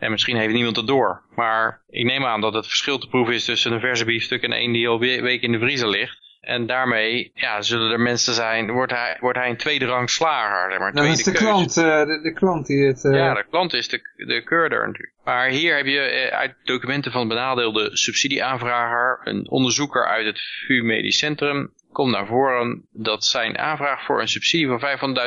[SPEAKER 2] En misschien heeft niemand het door. Maar ik neem aan dat het verschil te proeven is tussen een verse biefstuk en een die al een week in de vriezer ligt. En daarmee ja, zullen er mensen zijn, wordt hij, wordt hij een tweede rang slager. Maar
[SPEAKER 1] nou, dat is de klant, uh, de, de, klant die het... Uh...
[SPEAKER 2] Ja, de klant is de, de keurder natuurlijk. Maar hier heb je uh, uit documenten van benadeelde subsidieaanvrager, een onderzoeker uit het VU Medisch Centrum, komt naar voren dat zijn aanvraag voor een subsidie van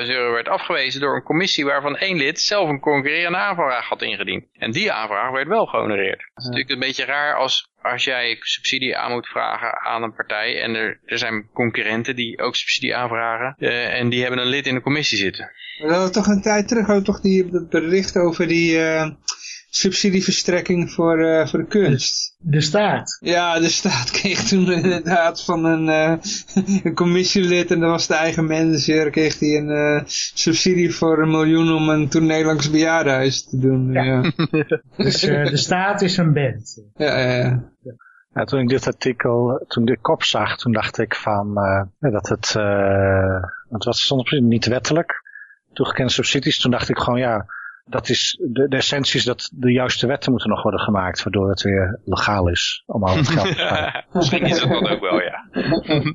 [SPEAKER 2] 500.000 euro werd afgewezen door een commissie waarvan één lid zelf een concurrerende aanvraag had ingediend. En die aanvraag werd wel gehonoreerd. Het is natuurlijk een beetje raar als, als jij subsidie aan moet vragen aan een partij en er, er zijn concurrenten die ook subsidie aanvragen uh, en die hebben een lid in de commissie zitten.
[SPEAKER 1] We hadden toch een tijd terug ook toch die, bericht over die... Uh subsidieverstrekking voor, uh, voor de kunst.
[SPEAKER 3] De staat?
[SPEAKER 1] Ja, de staat kreeg toen inderdaad van een, uh, een commissielid en dat was de eigen manager, kreeg hij een uh, subsidie voor een miljoen om een tournee langs bejaardenhuis te doen. Ja. ja.
[SPEAKER 3] dus de staat is een band.
[SPEAKER 1] Ja, ja, ja.
[SPEAKER 4] Ja, toen ik dit artikel, toen ik de kop zag, toen dacht ik van uh, dat het, uh, het was stond niet wettelijk, toegekende subsidies. Toen dacht ik gewoon ja, dat is, de, de essentie is dat de juiste wetten moeten nog worden gemaakt, waardoor het weer legaal is om al het geld te krijgen.
[SPEAKER 2] Misschien is het dat ook wel, ja.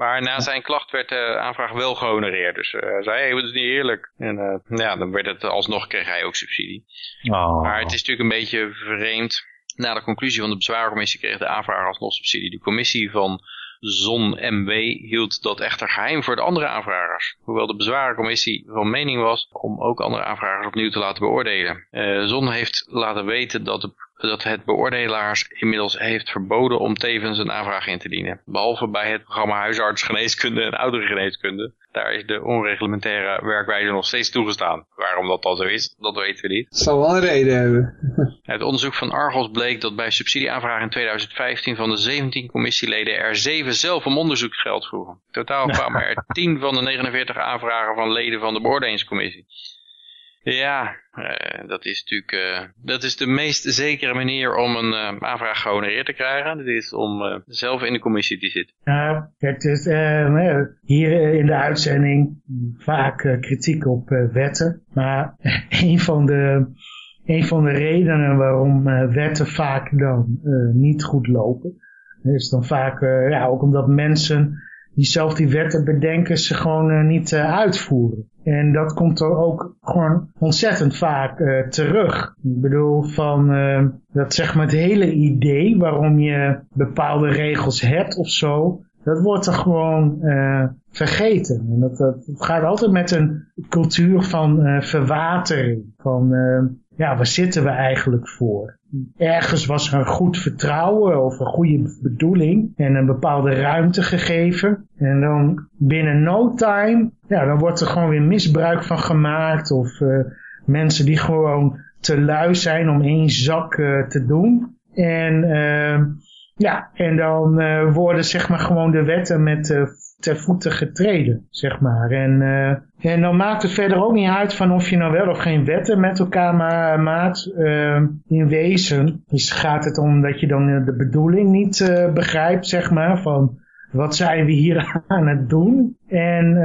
[SPEAKER 2] Maar na zijn klacht werd de aanvraag wel gehonoreerd. Dus uh, hij zei, hey, dat is niet eerlijk. En uh, ja, dan werd het alsnog, kreeg hij ook subsidie. Oh. Maar het is natuurlijk een beetje vreemd. Na de conclusie van de bezwaarcommissie kreeg de aanvrager alsnog subsidie. De commissie van Zon MW hield dat echter geheim voor de andere aanvragers. Hoewel de bezwarencommissie van mening was om ook andere aanvragers opnieuw te laten beoordelen. Uh, Zon heeft laten weten dat de dat het beoordelaars inmiddels heeft verboden om tevens een aanvraag in te dienen. Behalve bij het programma huisartsgeneeskunde en ouderengeneeskunde. Daar is de onreglementaire werkwijze nog steeds toegestaan. Waarom dat dan zo is, dat weten we niet.
[SPEAKER 1] Het zal wel een reden hebben.
[SPEAKER 2] Het onderzoek van Argos bleek dat bij subsidieaanvragen in 2015 van de 17 commissieleden er 7 zelf om onderzoeksgeld vroegen. Totaal kwamen er 10 van de 49 aanvragen van leden van de beoordelingscommissie. Ja, uh, dat is natuurlijk uh, dat is de meest zekere manier om een uh, aanvraag gehonoreerd te krijgen. Dat is om zelf in de commissie te zitten.
[SPEAKER 3] Ja, het is hier in de uitzending vaak kritiek op wetten. Maar een van de, een van de redenen waarom wetten vaak dan niet goed lopen... is dan vaak ja, ook omdat mensen zelf die wetten bedenken ze gewoon niet uitvoeren. En dat komt er ook gewoon ontzettend vaak uh, terug. Ik bedoel, van dat zeg maar het hele idee waarom je bepaalde regels hebt of zo, dat wordt er gewoon vergeten. En dat, dat, gaat altijd met een cultuur van verwatering. Van, ja, waar zitten we eigenlijk voor? Ergens was er goed vertrouwen of een goede bedoeling en een bepaalde ruimte gegeven. En dan binnen no time, ja, dan wordt er gewoon weer misbruik van gemaakt. Of uh, mensen die gewoon te lui zijn om één zak uh, te doen. En uh, ja, en dan worden zeg maar gewoon de wetten met ter voeten getreden, zeg maar. En, uh, en dan maakt het verder ook niet uit van of je nou wel of geen wetten met elkaar ma maakt. Uh, in wezen dus gaat het om dat je dan de bedoeling niet uh, begrijpt, zeg maar, van wat zijn we hier aan het doen? En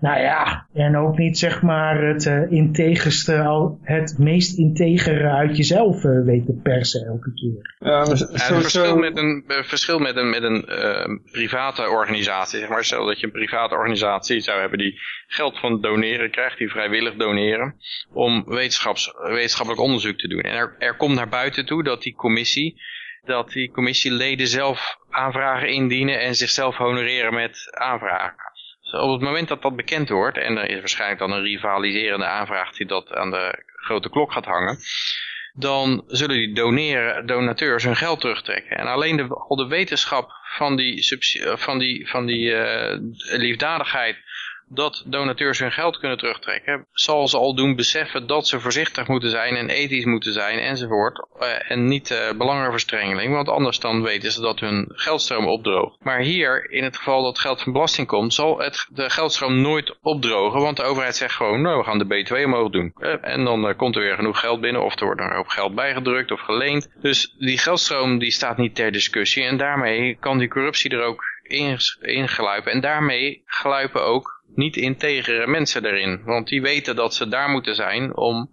[SPEAKER 3] nou ja, en ook niet zeg maar het uh, integerste, al het meest integere uit jezelf uh, weten persen elke keer.
[SPEAKER 2] Ja, maar zo, ja, verschil met een, verschil met een, met een uh, private organisatie, zeg maar, stel dat je een private organisatie zou hebben die geld van doneren krijgt, die vrijwillig doneren, om wetenschaps, wetenschappelijk onderzoek te doen. En er, er komt naar buiten toe dat die commissie dat die commissieleden zelf aanvragen indienen en zichzelf honoreren met aanvragen. Op het moment dat dat bekend wordt, en er is waarschijnlijk dan een rivaliserende aanvraag die dat aan de grote klok gaat hangen, dan zullen die doneren, donateurs hun geld terugtrekken. En alleen de, al de wetenschap van die, van die, van die uh, liefdadigheid dat donateurs hun geld kunnen terugtrekken, zal ze al doen beseffen dat ze voorzichtig moeten zijn en ethisch moeten zijn enzovoort. Uh, en niet uh, belangenverstrengeling, want anders dan weten ze dat hun geldstroom opdroogt. Maar hier, in het geval dat geld van belasting komt, zal het, de geldstroom nooit opdrogen, want de overheid zegt gewoon, nou we gaan de B2 omhoog doen. Uh, en dan komt er weer genoeg geld binnen, of er wordt er ook geld bijgedrukt of geleend. Dus die geldstroom die staat niet ter discussie en daarmee kan die corruptie er ook ingluipen. En daarmee gluipen ook niet integere mensen erin. Want die weten dat ze daar moeten zijn om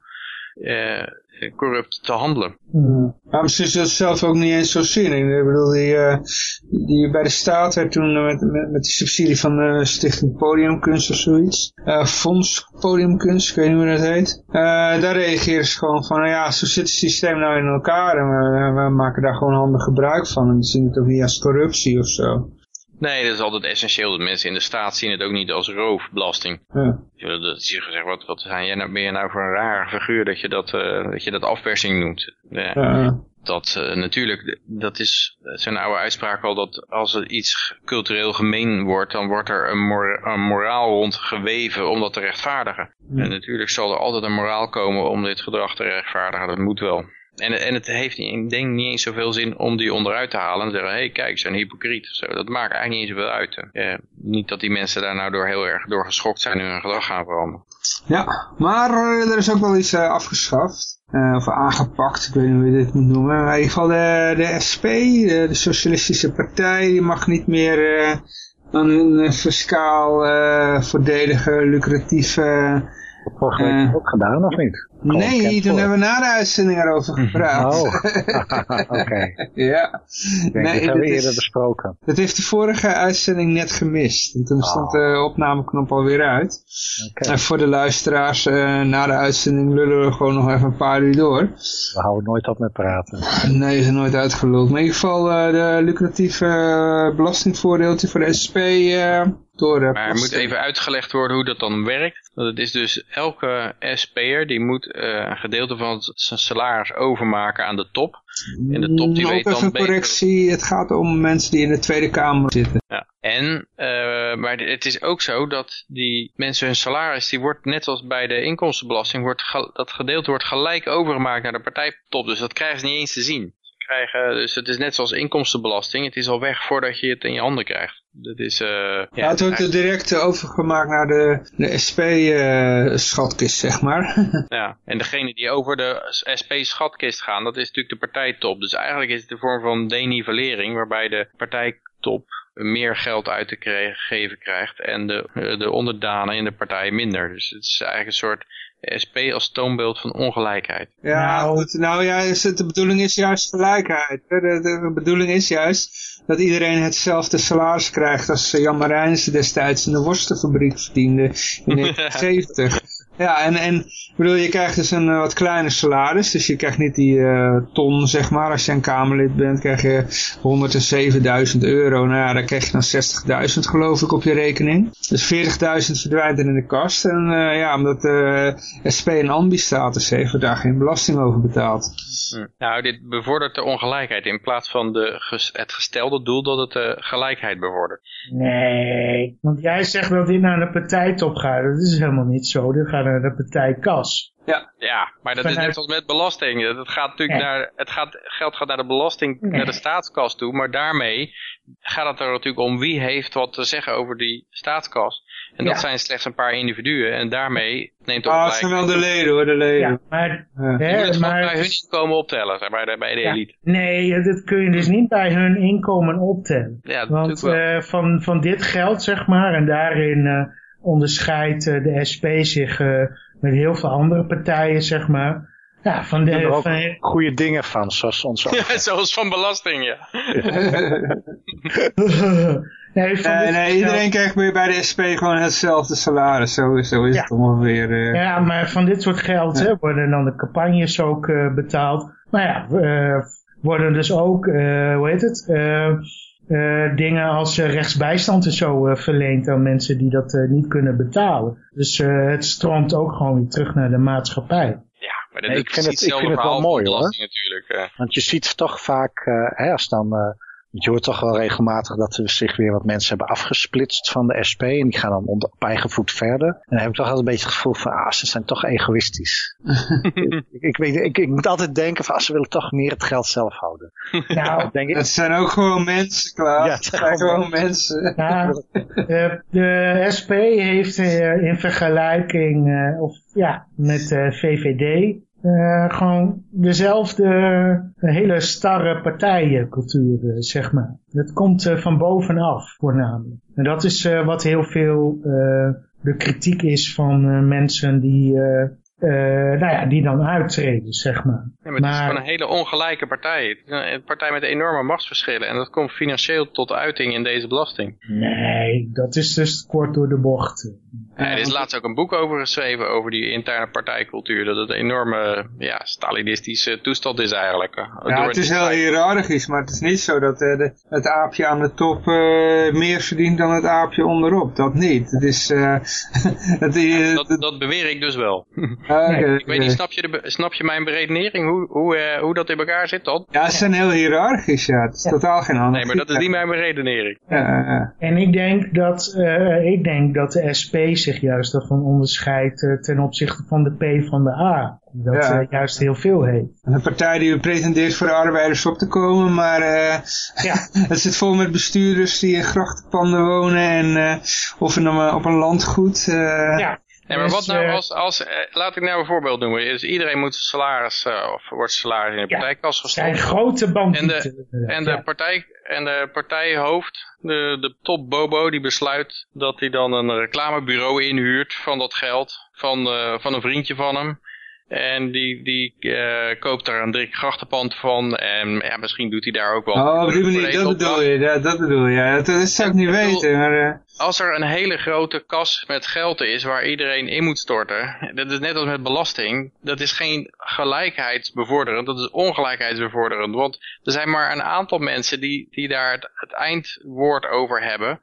[SPEAKER 2] uh, corrupt te handelen.
[SPEAKER 1] Mm. Maar misschien is dat zelf ook niet eens zo zin in. Ik bedoel, die, uh, die bij de staat werd toen met, met, met de subsidie van de Stichting Podiumkunst of zoiets. Uh, Fonds Podiumkunst, ik weet niet hoe dat heet. daar reageren ze gewoon van, nou ja, zo zit het systeem nou in elkaar en we, we maken daar gewoon handig gebruik van. En zien het ook niet als corruptie of zo.
[SPEAKER 2] Nee, dat is altijd essentieel. Dat mensen in de staat zien het ook niet als roofbelasting. Ja. Dat je gezegd, wat, wat zijn jij nou, ben je nou voor een rare figuur dat je dat, uh, dat, je dat afpersing noemt? Ja. ja. Dat uh, natuurlijk, dat is zijn oude uitspraak al, dat als er iets cultureel gemeen wordt, dan wordt er een, mor een moraal rond geweven om dat te rechtvaardigen. En natuurlijk zal er altijd een moraal komen om dit gedrag te rechtvaardigen, dat moet wel. En, en het heeft ik denk niet eens zoveel zin om die onderuit te halen en zeggen, hé hey, kijk, ze zijn hypocriet. Zo. Dat maakt eigenlijk niet zoveel uit. Niet dat die mensen daar nou door heel erg door geschokt zijn en hun gedrag gaan veranderen.
[SPEAKER 1] Ja, maar er is ook wel iets afgeschaft. Uh, of aangepakt, ik weet niet hoe je dit moet noemen. in ieder geval de, de SP, de, de Socialistische Partij, die mag niet meer uh, dan een fiscaal uh, voordelige, lucratieve
[SPEAKER 4] week uh, ook gedaan, of niet?
[SPEAKER 1] Nee, toen hebben we na de uitzending erover gepraat.
[SPEAKER 4] Oh, oké.
[SPEAKER 1] ja.
[SPEAKER 4] nee, dat hebben we eerder besproken.
[SPEAKER 1] Dat heeft de vorige uitzending net gemist. En toen oh. stond de opnameknop alweer uit. Okay. En voor de luisteraars, uh, na de uitzending lullen we gewoon nog even een paar uur door.
[SPEAKER 4] We houden nooit op met praten.
[SPEAKER 1] Nee, is nooit uitgeluld. Maar in ieder geval uh, de lucratieve belastingvoordeeltje voor de SP... Door,
[SPEAKER 2] maar er moet even uitgelegd worden hoe dat dan werkt. Want het is dus elke SP'er die moet uh, een gedeelte van zijn salaris overmaken aan de top. En de top die
[SPEAKER 1] mm,
[SPEAKER 2] weet dan
[SPEAKER 1] even een correctie, het gaat om mensen die in de Tweede Kamer zitten.
[SPEAKER 2] Ja. En, uh, maar het is ook zo dat die mensen hun salaris, die wordt net als bij de inkomstenbelasting, wordt dat gedeelte wordt gelijk overgemaakt naar de partijtop. Dus dat krijgen ze niet eens te zien. Krijgen, dus het is net zoals inkomstenbelasting, het is al weg voordat je het in je handen krijgt. Dat is, uh, ja,
[SPEAKER 1] ja, het wordt direct overgemaakt naar de, de SP-schatkist, uh, zeg maar.
[SPEAKER 2] ja, en degene die over de SP-schatkist gaan, dat is natuurlijk de partijtop. Dus eigenlijk is het een vorm van denivellering, waarbij de partijtop meer geld uit te geven krijgt en de, de onderdanen in de partij minder. Dus het is eigenlijk een soort SP als toonbeeld van ongelijkheid.
[SPEAKER 1] Ja, nou, goed, nou ja, de bedoeling is juist gelijkheid. De, de, de bedoeling is juist dat iedereen hetzelfde salaris krijgt als Jan Marijnse destijds in de worstenfabriek verdiende in 1970. Ja, en, en bedoel, je krijgt dus een uh, wat kleiner salaris. Dus je krijgt niet die uh, ton, zeg maar. Als je een Kamerlid bent, krijg je 107.000 euro. Nou ja, dan krijg je dan 60.000 geloof ik op je rekening. Dus 40.000 verdwijnt er in de kast. En uh, ja, omdat de SP een ambi-status heeft, wordt daar geen belasting over betaald.
[SPEAKER 2] Hm. Nou, dit bevordert de ongelijkheid in plaats van de ges het gestelde doel dat het de gelijkheid bevordert.
[SPEAKER 3] Nee, want jij zegt dat dit naar de partijtop gaat. Dat is helemaal niet zo. Dit gaat naar de partijkas.
[SPEAKER 2] Ja, ja maar dat is net als met belasting. Het, gaat natuurlijk naar, het gaat, geld gaat naar de belasting, naar de staatskas toe. Maar daarmee gaat het er natuurlijk om wie heeft wat te zeggen over die staatskas. En dat zijn slechts een paar individuen. En daarmee neemt
[SPEAKER 1] ook Ah, zijn wel de leden hoor, de leden. Ja,
[SPEAKER 3] maar...
[SPEAKER 2] Ja. Hè, je maar bij hun inkomen optellen, zeg maar, bij de ja, elite.
[SPEAKER 3] Nee, dat kun je dus niet bij hun inkomen optellen. Ja, Want uh, van, van dit geld, zeg maar, en daarin uh, onderscheidt uh, de SP zich met heel veel andere partijen, zeg maar. Ja, van de,
[SPEAKER 4] er ook
[SPEAKER 3] van,
[SPEAKER 4] goede dingen van, zoals onze...
[SPEAKER 2] Ja, zoals van belasting, ja.
[SPEAKER 1] nee, van uh, nee iedereen krijgt bij de SP gewoon hetzelfde salaris, zo, zo is ja. het ongeveer. Uh...
[SPEAKER 3] Ja, maar van dit soort geld ja. hè, worden dan de campagnes ook uh, betaald. Maar ja, worden dus ook, hoe heet het... Uh, dingen als uh, rechtsbijstand en zo uh, verleend aan mensen die dat niet kunnen betalen. Dus het stroomt ook gewoon weer terug naar de maatschappij.
[SPEAKER 2] Ja, maar dat nee, ik vind het, ik vind het wel mooi hoor. Natuurlijk,
[SPEAKER 4] Want je ziet toch vaak, hè, als dan je hoort toch wel regelmatig dat er zich weer wat mensen hebben afgesplitst van de SP. En die gaan dan onder, op eigen voet verder. En dan heb ik toch altijd een beetje het gevoel van, ah, ze zijn toch egoïstisch. ik, ik, weet, ik, ik, moet altijd denken van, ah, ze willen toch meer het geld zelf houden.
[SPEAKER 1] Nou, denk ik, het zijn ook gewoon mensen, klaar. Ja, het zijn gewoon mensen.
[SPEAKER 3] De, de, SP heeft uh, in vergelijking, uh, of ja, met uh, VVD uh, gewoon dezelfde hele starre partijencultuur, uh, zeg maar. Dat komt uh, van bovenaf voornamelijk. En dat is wat heel veel de kritiek is van mensen die nou ja, die dan uittreden, zeg maar.
[SPEAKER 2] Ja, maar, het is gewoon een hele ongelijke partij. Een partij met enorme machtsverschillen. En dat komt financieel tot uiting in deze belasting.
[SPEAKER 3] Nee, dat is dus kort door de bocht.
[SPEAKER 2] Ja, er is laatst ook een boek over geschreven, over die interne partijcultuur. Dat het een enorme ja, Stalinistische toestand is eigenlijk.
[SPEAKER 1] Ja, het is heel hiërarchisch, maar het is niet zo dat uh, de, het aapje aan de top uh, meer verdient dan het aapje onderop. Dat niet. Het is, uh,
[SPEAKER 2] dat, dat, dat, beweer ik dus wel. Okay, ik weet niet, snap je, de, snap je mijn beredenering? Hoe, hoe, hoe dat in elkaar zit dan?
[SPEAKER 1] Ja, ze zijn heel hiërarchisch, ja. Het is totaal geen ander.
[SPEAKER 2] Nee, maar dat is niet mijn beredenering.
[SPEAKER 3] En ik denk dat, ik denk dat de SP zich juist daarvan onderscheidt ten opzichte van de P van de A. Dat ja. juist heel veel heeft.
[SPEAKER 1] Een partij die pretendeert voor de arbeiders op te komen, maar uh, ja. het zit vol met bestuurders die in grachtenpanden wonen en of in een, op een landgoed.
[SPEAKER 2] ja. Nee, maar wat nou als, als laat ik nou een voorbeeld noemen. Is iedereen moet salaris, of wordt salaris in de partijkas gestopt.
[SPEAKER 3] zijn grote bandieten.
[SPEAKER 2] En de, en de, partij, en de partijhoofd, de, de top Bobo, die besluit dat hij dan een reclamebureau inhuurt van dat geld. Van, van een vriendje van hem. En die, die uh, koopt daar een dik grachtenpand van. En ja, misschien doet hij daar ook wel...
[SPEAKER 1] Oh, op die manier, dat bedoel je. Ja, dat bedoel je. Ja, dat, zou ik niet weten. Maar, uh...
[SPEAKER 2] Als er een hele grote kas met geld is waar iedereen in moet storten. Dat is net als met belasting. Dat is geen gelijkheidsbevorderend. Dat is ongelijkheidsbevorderend. Want er zijn maar een aantal mensen die, die daar het, het eindwoord over hebben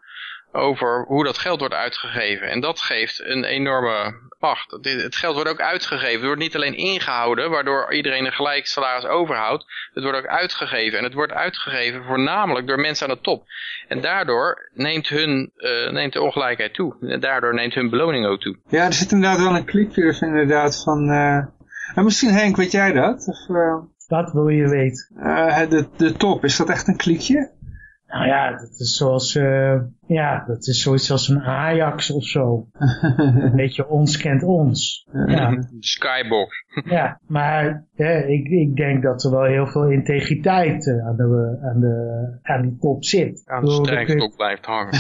[SPEAKER 2] over hoe dat geld wordt uitgegeven. En dat geeft een enorme macht. Het geld wordt ook uitgegeven. Het wordt niet alleen ingehouden, waardoor iedereen een gelijk salaris overhoudt. Het wordt ook uitgegeven. En het wordt uitgegeven voornamelijk door mensen aan de top. En daardoor neemt, hun, uh, neemt de ongelijkheid toe. En daardoor neemt hun beloning ook toe.
[SPEAKER 1] Ja, er zit inderdaad wel een klikvirus inderdaad van... Uh... En misschien Henk, weet jij dat? Of, uh...
[SPEAKER 3] Dat wil je weten.
[SPEAKER 1] de, de top, is dat echt een klikje?
[SPEAKER 3] Nou ja, dat is zoals, uh, ja, dat is zoiets als een Ajax of zo. een beetje ons kent ons. Ja.
[SPEAKER 2] Skybox.
[SPEAKER 3] ja, maar ik, ik denk dat er wel heel veel integriteit uh, aan, de, aan, de, aan die top zit.
[SPEAKER 2] Aan de strijkstok blijft hangen.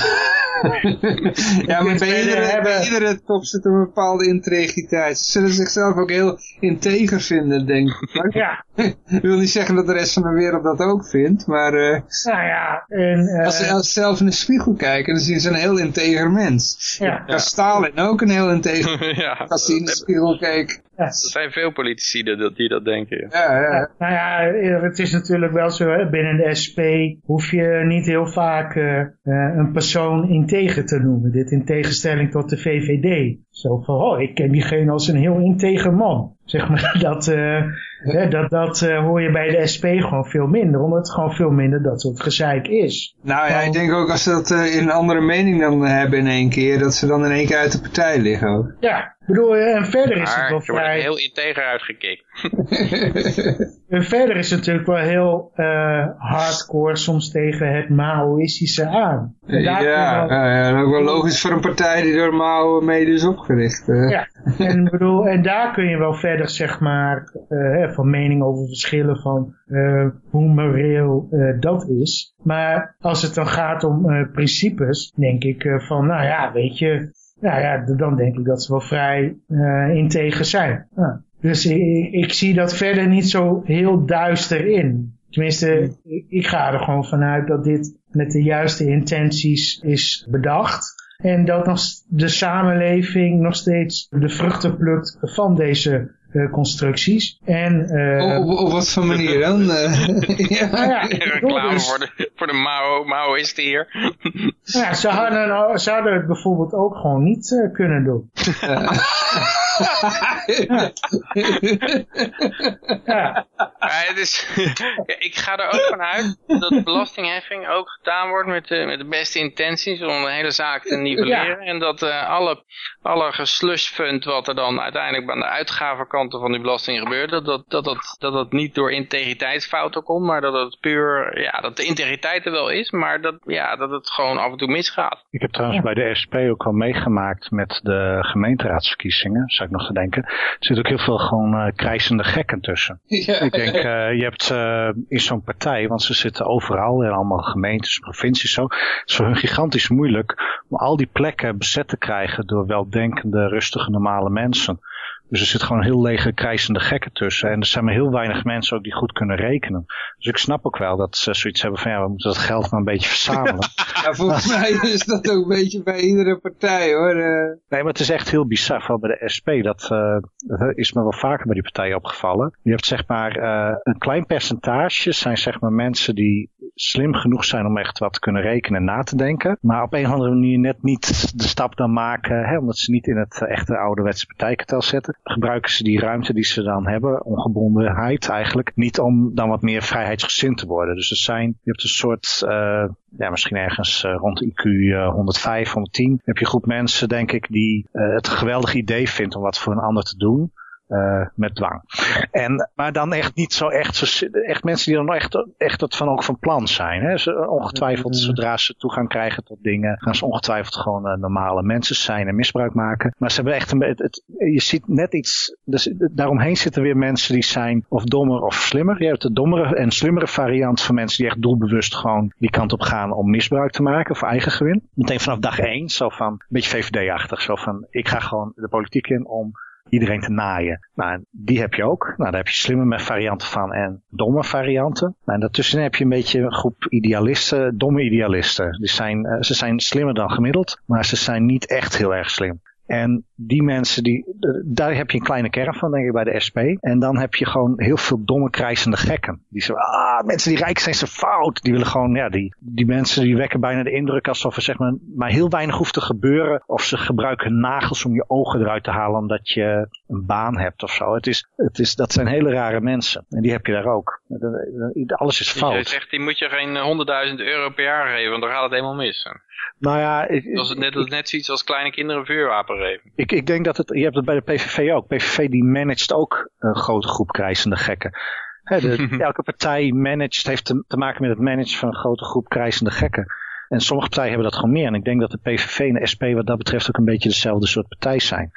[SPEAKER 1] ja, maar bij iedere, bij iedere top zit een bepaalde integriteit. Ze zullen zichzelf ook heel integer vinden, denk ik.
[SPEAKER 3] ja.
[SPEAKER 1] ik wil niet zeggen dat de rest van de wereld dat ook vindt, maar... Uh,
[SPEAKER 3] nou ja, en,
[SPEAKER 1] uh, als, ze, als zelf in de spiegel kijken, dan zien ze een heel integer mens.
[SPEAKER 3] Ja.
[SPEAKER 1] ja. Stalin ook een heel integer
[SPEAKER 2] ja.
[SPEAKER 1] als hij in de spiegel keek.
[SPEAKER 2] Ja. Er zijn veel politici die, die dat denken.
[SPEAKER 1] Ja, ja.
[SPEAKER 3] nou ja, het is natuurlijk wel zo, hè, binnen de SP hoef je niet heel vaak uh, een persoon integer te noemen. Dit in tegenstelling tot de VVD. Zo van, oh, ik ken diegene als een heel integer man. Zeg maar, dat, uh, dat, dat uh, hoor je bij de SP gewoon veel minder. Omdat het gewoon veel minder dat soort gezeik is.
[SPEAKER 1] Nou ja, ik denk ook als ze dat uh, in een andere mening dan hebben in één keer. Dat ze dan in één keer uit de partij liggen ook.
[SPEAKER 3] Ja, bedoel, en verder is het wel vrij...
[SPEAKER 2] heel integer uitgekikt.
[SPEAKER 3] en verder is het natuurlijk wel heel uh, hardcore soms tegen het Maoïstische aan.
[SPEAKER 1] En ja, wel... ja, en ook wel logisch voor een partij die door Mao mede is opgericht. Uh.
[SPEAKER 3] Ja, en, bedoel, en daar kun je wel verder zeg maar uh, van mening over verschillen van hoe moreel dat is. Maar als het dan gaat om principes, denk ik van, nou ja, weet je, nou ja, dan denk ik dat ze wel vrij uh, integer zijn. Dus ik, ik, zie dat verder niet zo heel duister in. Tenminste, ik, ik ga er gewoon vanuit dat dit met de juiste intenties is bedacht. En dat nog de samenleving nog steeds de vruchten plukt van deze constructies. En,
[SPEAKER 1] uh, op, op, wat voor manier dan?
[SPEAKER 2] ja. Nou ja, reclame dus, voor de, voor de Mao, Maoïsten hier.
[SPEAKER 3] ja, ze hadden, ze hadden het bijvoorbeeld ook gewoon niet uh, kunnen doen.
[SPEAKER 2] ja. het is, ik ga er ook vanuit dat de belastingheffing ook gedaan wordt met de, met de beste intenties om de hele zaak te nivelleren. En dat uh, alle, alle geslushfund wat er dan uiteindelijk aan de uitgavenkanten van die belasting gebeurt, dat dat, dat, dat, dat, dat niet door integriteitsfouten komt, maar dat het puur, ja, dat de integriteit er wel is, maar dat, ja, dat het gewoon af en toe misgaat.
[SPEAKER 4] Ik heb trouwens bij de SP ook al meegemaakt met de gemeenteraadsverkiezingen, zou ik nog te denken. Er zit ook heel veel gewoon uh, krijzende gekken tussen. Ja. Ik denk, uh, je hebt uh, in zo'n partij, want ze zitten overal in allemaal gemeentes, provincies zo. Het is voor hun gigantisch moeilijk om al die plekken bezet te krijgen door weldenkende, rustige, normale mensen. Dus er zit gewoon heel lege krijzende gekken tussen. En er zijn maar heel weinig mensen ook die goed kunnen rekenen. Dus ik snap ook wel dat ze zoiets hebben van ja, we moeten dat geld maar een beetje verzamelen.
[SPEAKER 1] ja, volgens mij is dat ook een beetje bij iedere partij hoor. Uh...
[SPEAKER 4] Nee, maar het is echt heel bizar, vooral bij de SP. Dat, uh, dat is me wel vaker bij die partijen opgevallen. Je hebt zeg maar uh, een klein percentage zijn zeg maar mensen die slim genoeg zijn om echt wat te kunnen rekenen en na te denken. Maar op een of andere manier net niet de stap dan maken, hè, omdat ze niet in het echte ouderwetse partijkartel zetten gebruiken ze die ruimte die ze dan hebben, ongebondenheid eigenlijk, niet om dan wat meer vrijheidsgezind te worden. Dus er zijn, je hebt een soort, uh, ja, misschien ergens uh, rond IQ uh, 105, 110, heb je een groep mensen, denk ik, die uh, het geweldig idee vindt om wat voor een ander te doen. Uh, met dwang. En, maar dan echt niet zo echt, echt mensen die dan echt, echt dat van ook van plan zijn. Hè? Ze, ongetwijfeld, zodra ze toegang krijgen tot dingen, gaan ze ongetwijfeld gewoon uh, normale mensen zijn en misbruik maken. Maar ze hebben echt een, het, het, je ziet net iets, dus daaromheen zitten weer mensen die zijn of dommer of slimmer. Je hebt de dommere en slimmere variant van mensen die echt doelbewust gewoon die kant op gaan om misbruik te maken voor eigen gewin. Meteen vanaf dag één, zo van, een beetje VVD-achtig, zo van, ik ga gewoon de politiek in om iedereen te naaien. Nou, die heb je ook. Nou, daar heb je slimme varianten van en domme varianten. Nou, en daartussen heb je een beetje een groep idealisten, domme idealisten. Die zijn, uh, ze zijn slimmer dan gemiddeld, maar ze zijn niet echt heel erg slim. En die mensen, die, daar heb je een kleine kern van, denk ik, bij de SP. En dan heb je gewoon heel veel domme krijzende gekken. Die zeggen, ah, mensen die rijk zijn, zijn fout. Die willen gewoon, ja, die, die mensen die wekken bijna de indruk alsof er zeg maar, maar heel weinig hoeft te gebeuren. Of ze gebruiken nagels om je ogen eruit te halen omdat je een baan hebt of zo. Het is, het is, dat zijn hele rare mensen. En die heb je daar ook. Alles is fout. Je
[SPEAKER 2] zegt, die moet je geen 100.000 euro per jaar geven, want dan gaat het helemaal mis.
[SPEAKER 4] Nou ja,
[SPEAKER 2] dat is net, net zoiets als kleine kinderen een vuurwapen geven.
[SPEAKER 4] Ik, ik denk dat het, je hebt het bij de PVV ook. PVV die managt ook een grote groep krijzende gekken. de, elke partij managt, heeft te, te, maken met het managen van een grote groep krijzende gekken. En sommige partijen hebben dat gewoon meer. En ik denk dat de PVV en de SP wat dat betreft ook een beetje dezelfde soort partij zijn.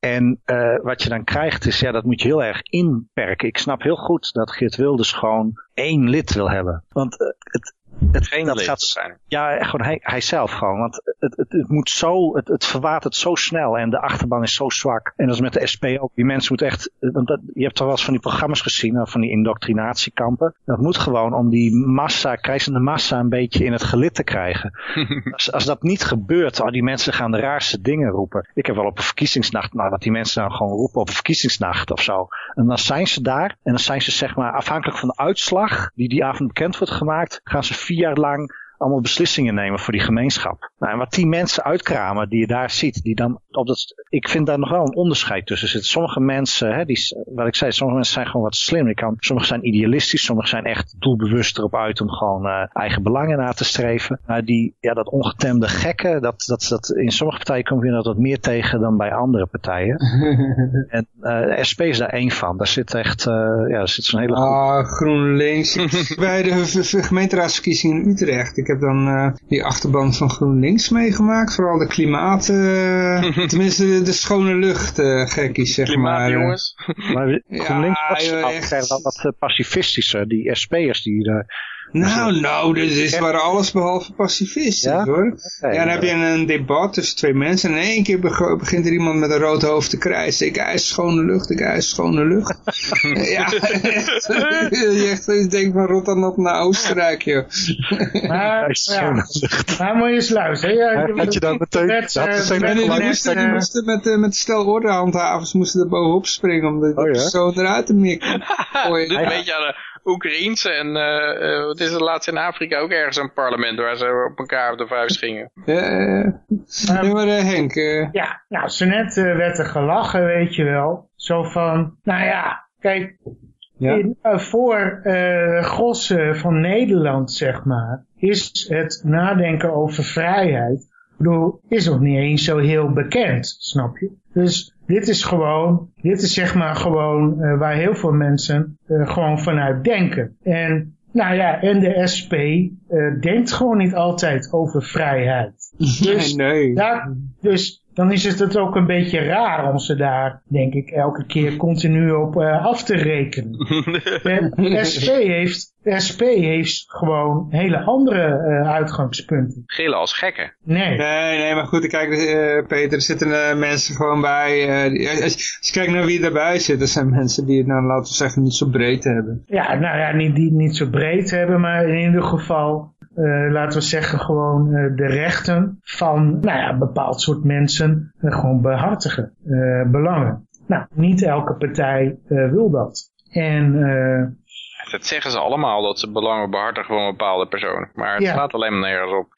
[SPEAKER 4] En uh, wat je dan krijgt is, ja, dat moet je heel erg inperken. Ik snap heel goed dat Geert Wilders gewoon één lid wil hebben. Want uh, het,
[SPEAKER 2] het geen dat gaat, zijn.
[SPEAKER 4] Ja, gewoon hij, hij zelf gewoon. Want het, het, het moet zo, het, het verwatert zo snel en de achterban is zo zwak. En dat is met de SP ook. Die mensen moeten echt, want dat, je hebt toch wel eens van die programma's gezien, van die indoctrinatiekampen. Dat moet gewoon om die massa, krijzende massa een beetje in het gelid te krijgen. als, als dat niet gebeurt, oh, die mensen gaan de raarste dingen roepen. Ik heb wel op een verkiezingsnacht, nou dat die mensen dan gewoon roepen op een verkiezingsnacht of zo. En dan zijn ze daar en dan zijn ze zeg maar afhankelijk van de uitslag die die avond bekend wordt gemaakt, gaan ze vier jaar lang allemaal beslissingen nemen voor die gemeenschap. Nou, en wat die mensen uitkramen die je daar ziet, die dan op dat, ik vind daar nog wel een onderscheid tussen zitten. Sommige mensen, hè, die, wat ik zei, sommige mensen zijn gewoon wat slim. Ik kan, sommigen zijn idealistisch, sommigen zijn echt doelbewust erop uit om gewoon uh, eigen belangen na te streven. Maar die, ja, dat ongetemde gekke, dat, dat, dat, in sommige partijen kom je dat wat meer tegen dan bij andere partijen. en uh, de SP is daar één van. Daar zit echt, uh, ja, daar zit zo'n hele...
[SPEAKER 1] Ah, GroenLinks. bij de gemeenteraadsverkiezingen in Utrecht. Ik heb dan uh, die achterban van GroenLinks meegemaakt. Vooral de klimaat, uh, tenminste de, de, schone lucht uh, gekkies, zeg
[SPEAKER 2] klimaat,
[SPEAKER 1] maar.
[SPEAKER 2] jongens.
[SPEAKER 4] maar GroenLinks ja, was echt... wel wat pacifistischer. Die SP'ers die daar
[SPEAKER 1] nou, nou, dit is waar alles behalve pacifistisch ja? hoor. ja, dan heb je een, debat tussen twee mensen en in één keer begint er iemand met een rood hoofd te krijsen. Ik eis schone lucht, ik eis schone lucht. ja, echt. je echt denkt van Rotterdam naar Oostenrijk, joh.
[SPEAKER 3] maar, ja, maar moet je eens luisteren. Ja,
[SPEAKER 4] had je dan meteen... Met,
[SPEAKER 1] uh, die moesten, die moesten met, uh, met stel ordehandhavers moesten er bovenop springen om de, oh, ja? persoon eruit te mikken.
[SPEAKER 2] Dit weet je aan de Oekraïense en uh, wat is er laatst in Afrika ook ergens een parlement waar ze op elkaar op de vuist gingen.
[SPEAKER 1] Ja, uh, maar uh, Henk.
[SPEAKER 3] Ja, nou, zo net werd er gelachen, weet je wel. Zo van, nou ja, kijk, ja? In, voor uh, gossen van Nederland, zeg maar, is het nadenken over vrijheid, bedoel, is nog niet eens zo heel bekend, snap je? Dus dit is gewoon, dit is zeg maar gewoon uh, waar heel veel mensen uh, gewoon vanuit denken. En nou ja, en de SP uh, denkt gewoon niet altijd over vrijheid.
[SPEAKER 1] Dus, nee, nee.
[SPEAKER 3] Dus dan is het ook een beetje raar om ze daar, denk ik, elke keer continu op uh, af te rekenen. de SP heeft, de SP heeft gewoon hele andere uh, uitgangspunten.
[SPEAKER 2] Gillen als gekken.
[SPEAKER 3] Nee.
[SPEAKER 1] Nee, nee, maar goed, kijk, uh, Peter, er zitten mensen gewoon bij. Die, als, als, je kijkt naar wie erbij zit, dat zijn mensen die het, nou, laten we zeggen, niet zo breed hebben.
[SPEAKER 3] Ja, nou ja, niet, die het niet zo breed hebben, maar in ieder geval uh, laten we zeggen, gewoon uh, de rechten van nou ja, een bepaald soort mensen uh, gewoon behartigen, belangen. Nou, niet elke partij wil dat. En
[SPEAKER 2] dat zeggen ze allemaal, dat ze belangen behartigen van bepaalde personen. Maar het ja. staat alleen maar nergens op.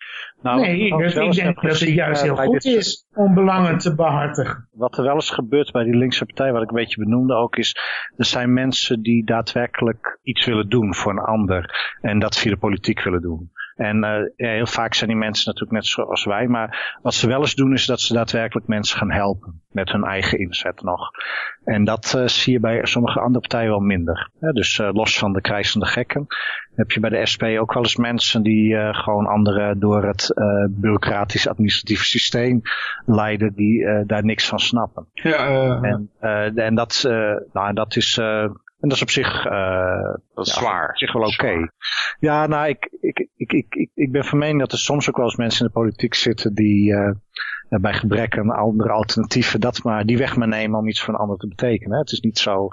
[SPEAKER 3] Nou, nee, ik, ik denk dat het juist heel goed is om belangen te behartigen.
[SPEAKER 4] Wat er wel eens gebeurt bij die linkse partij, wat ik een beetje benoemde ook, is er zijn mensen die daadwerkelijk iets willen doen voor een ander. En dat via de politiek willen doen. En uh, heel vaak zijn die mensen natuurlijk net zoals wij. Maar wat ze wel eens doen is dat ze daadwerkelijk mensen gaan helpen. Met hun eigen inzet nog. En dat uh, zie je bij sommige andere partijen wel minder. dus uh, los van de krijzende gekken heb je bij de SP ook wel eens mensen die gewoon anderen door het bureaucratisch administratieve systeem leiden die daar niks van snappen. Ja, en, en dat, nou, dat is en dat is op zich, uh,
[SPEAKER 2] dat is zwaar.
[SPEAKER 4] Op zich wel oké. Ja, nou, ik, ik, ik, ik, ik ben van mening dat er soms ook wel eens mensen in de politiek zitten die uh, bij gebrek aan andere alternatieven dat maar die weg maar nemen om iets voor een ander te betekenen. Het is niet zo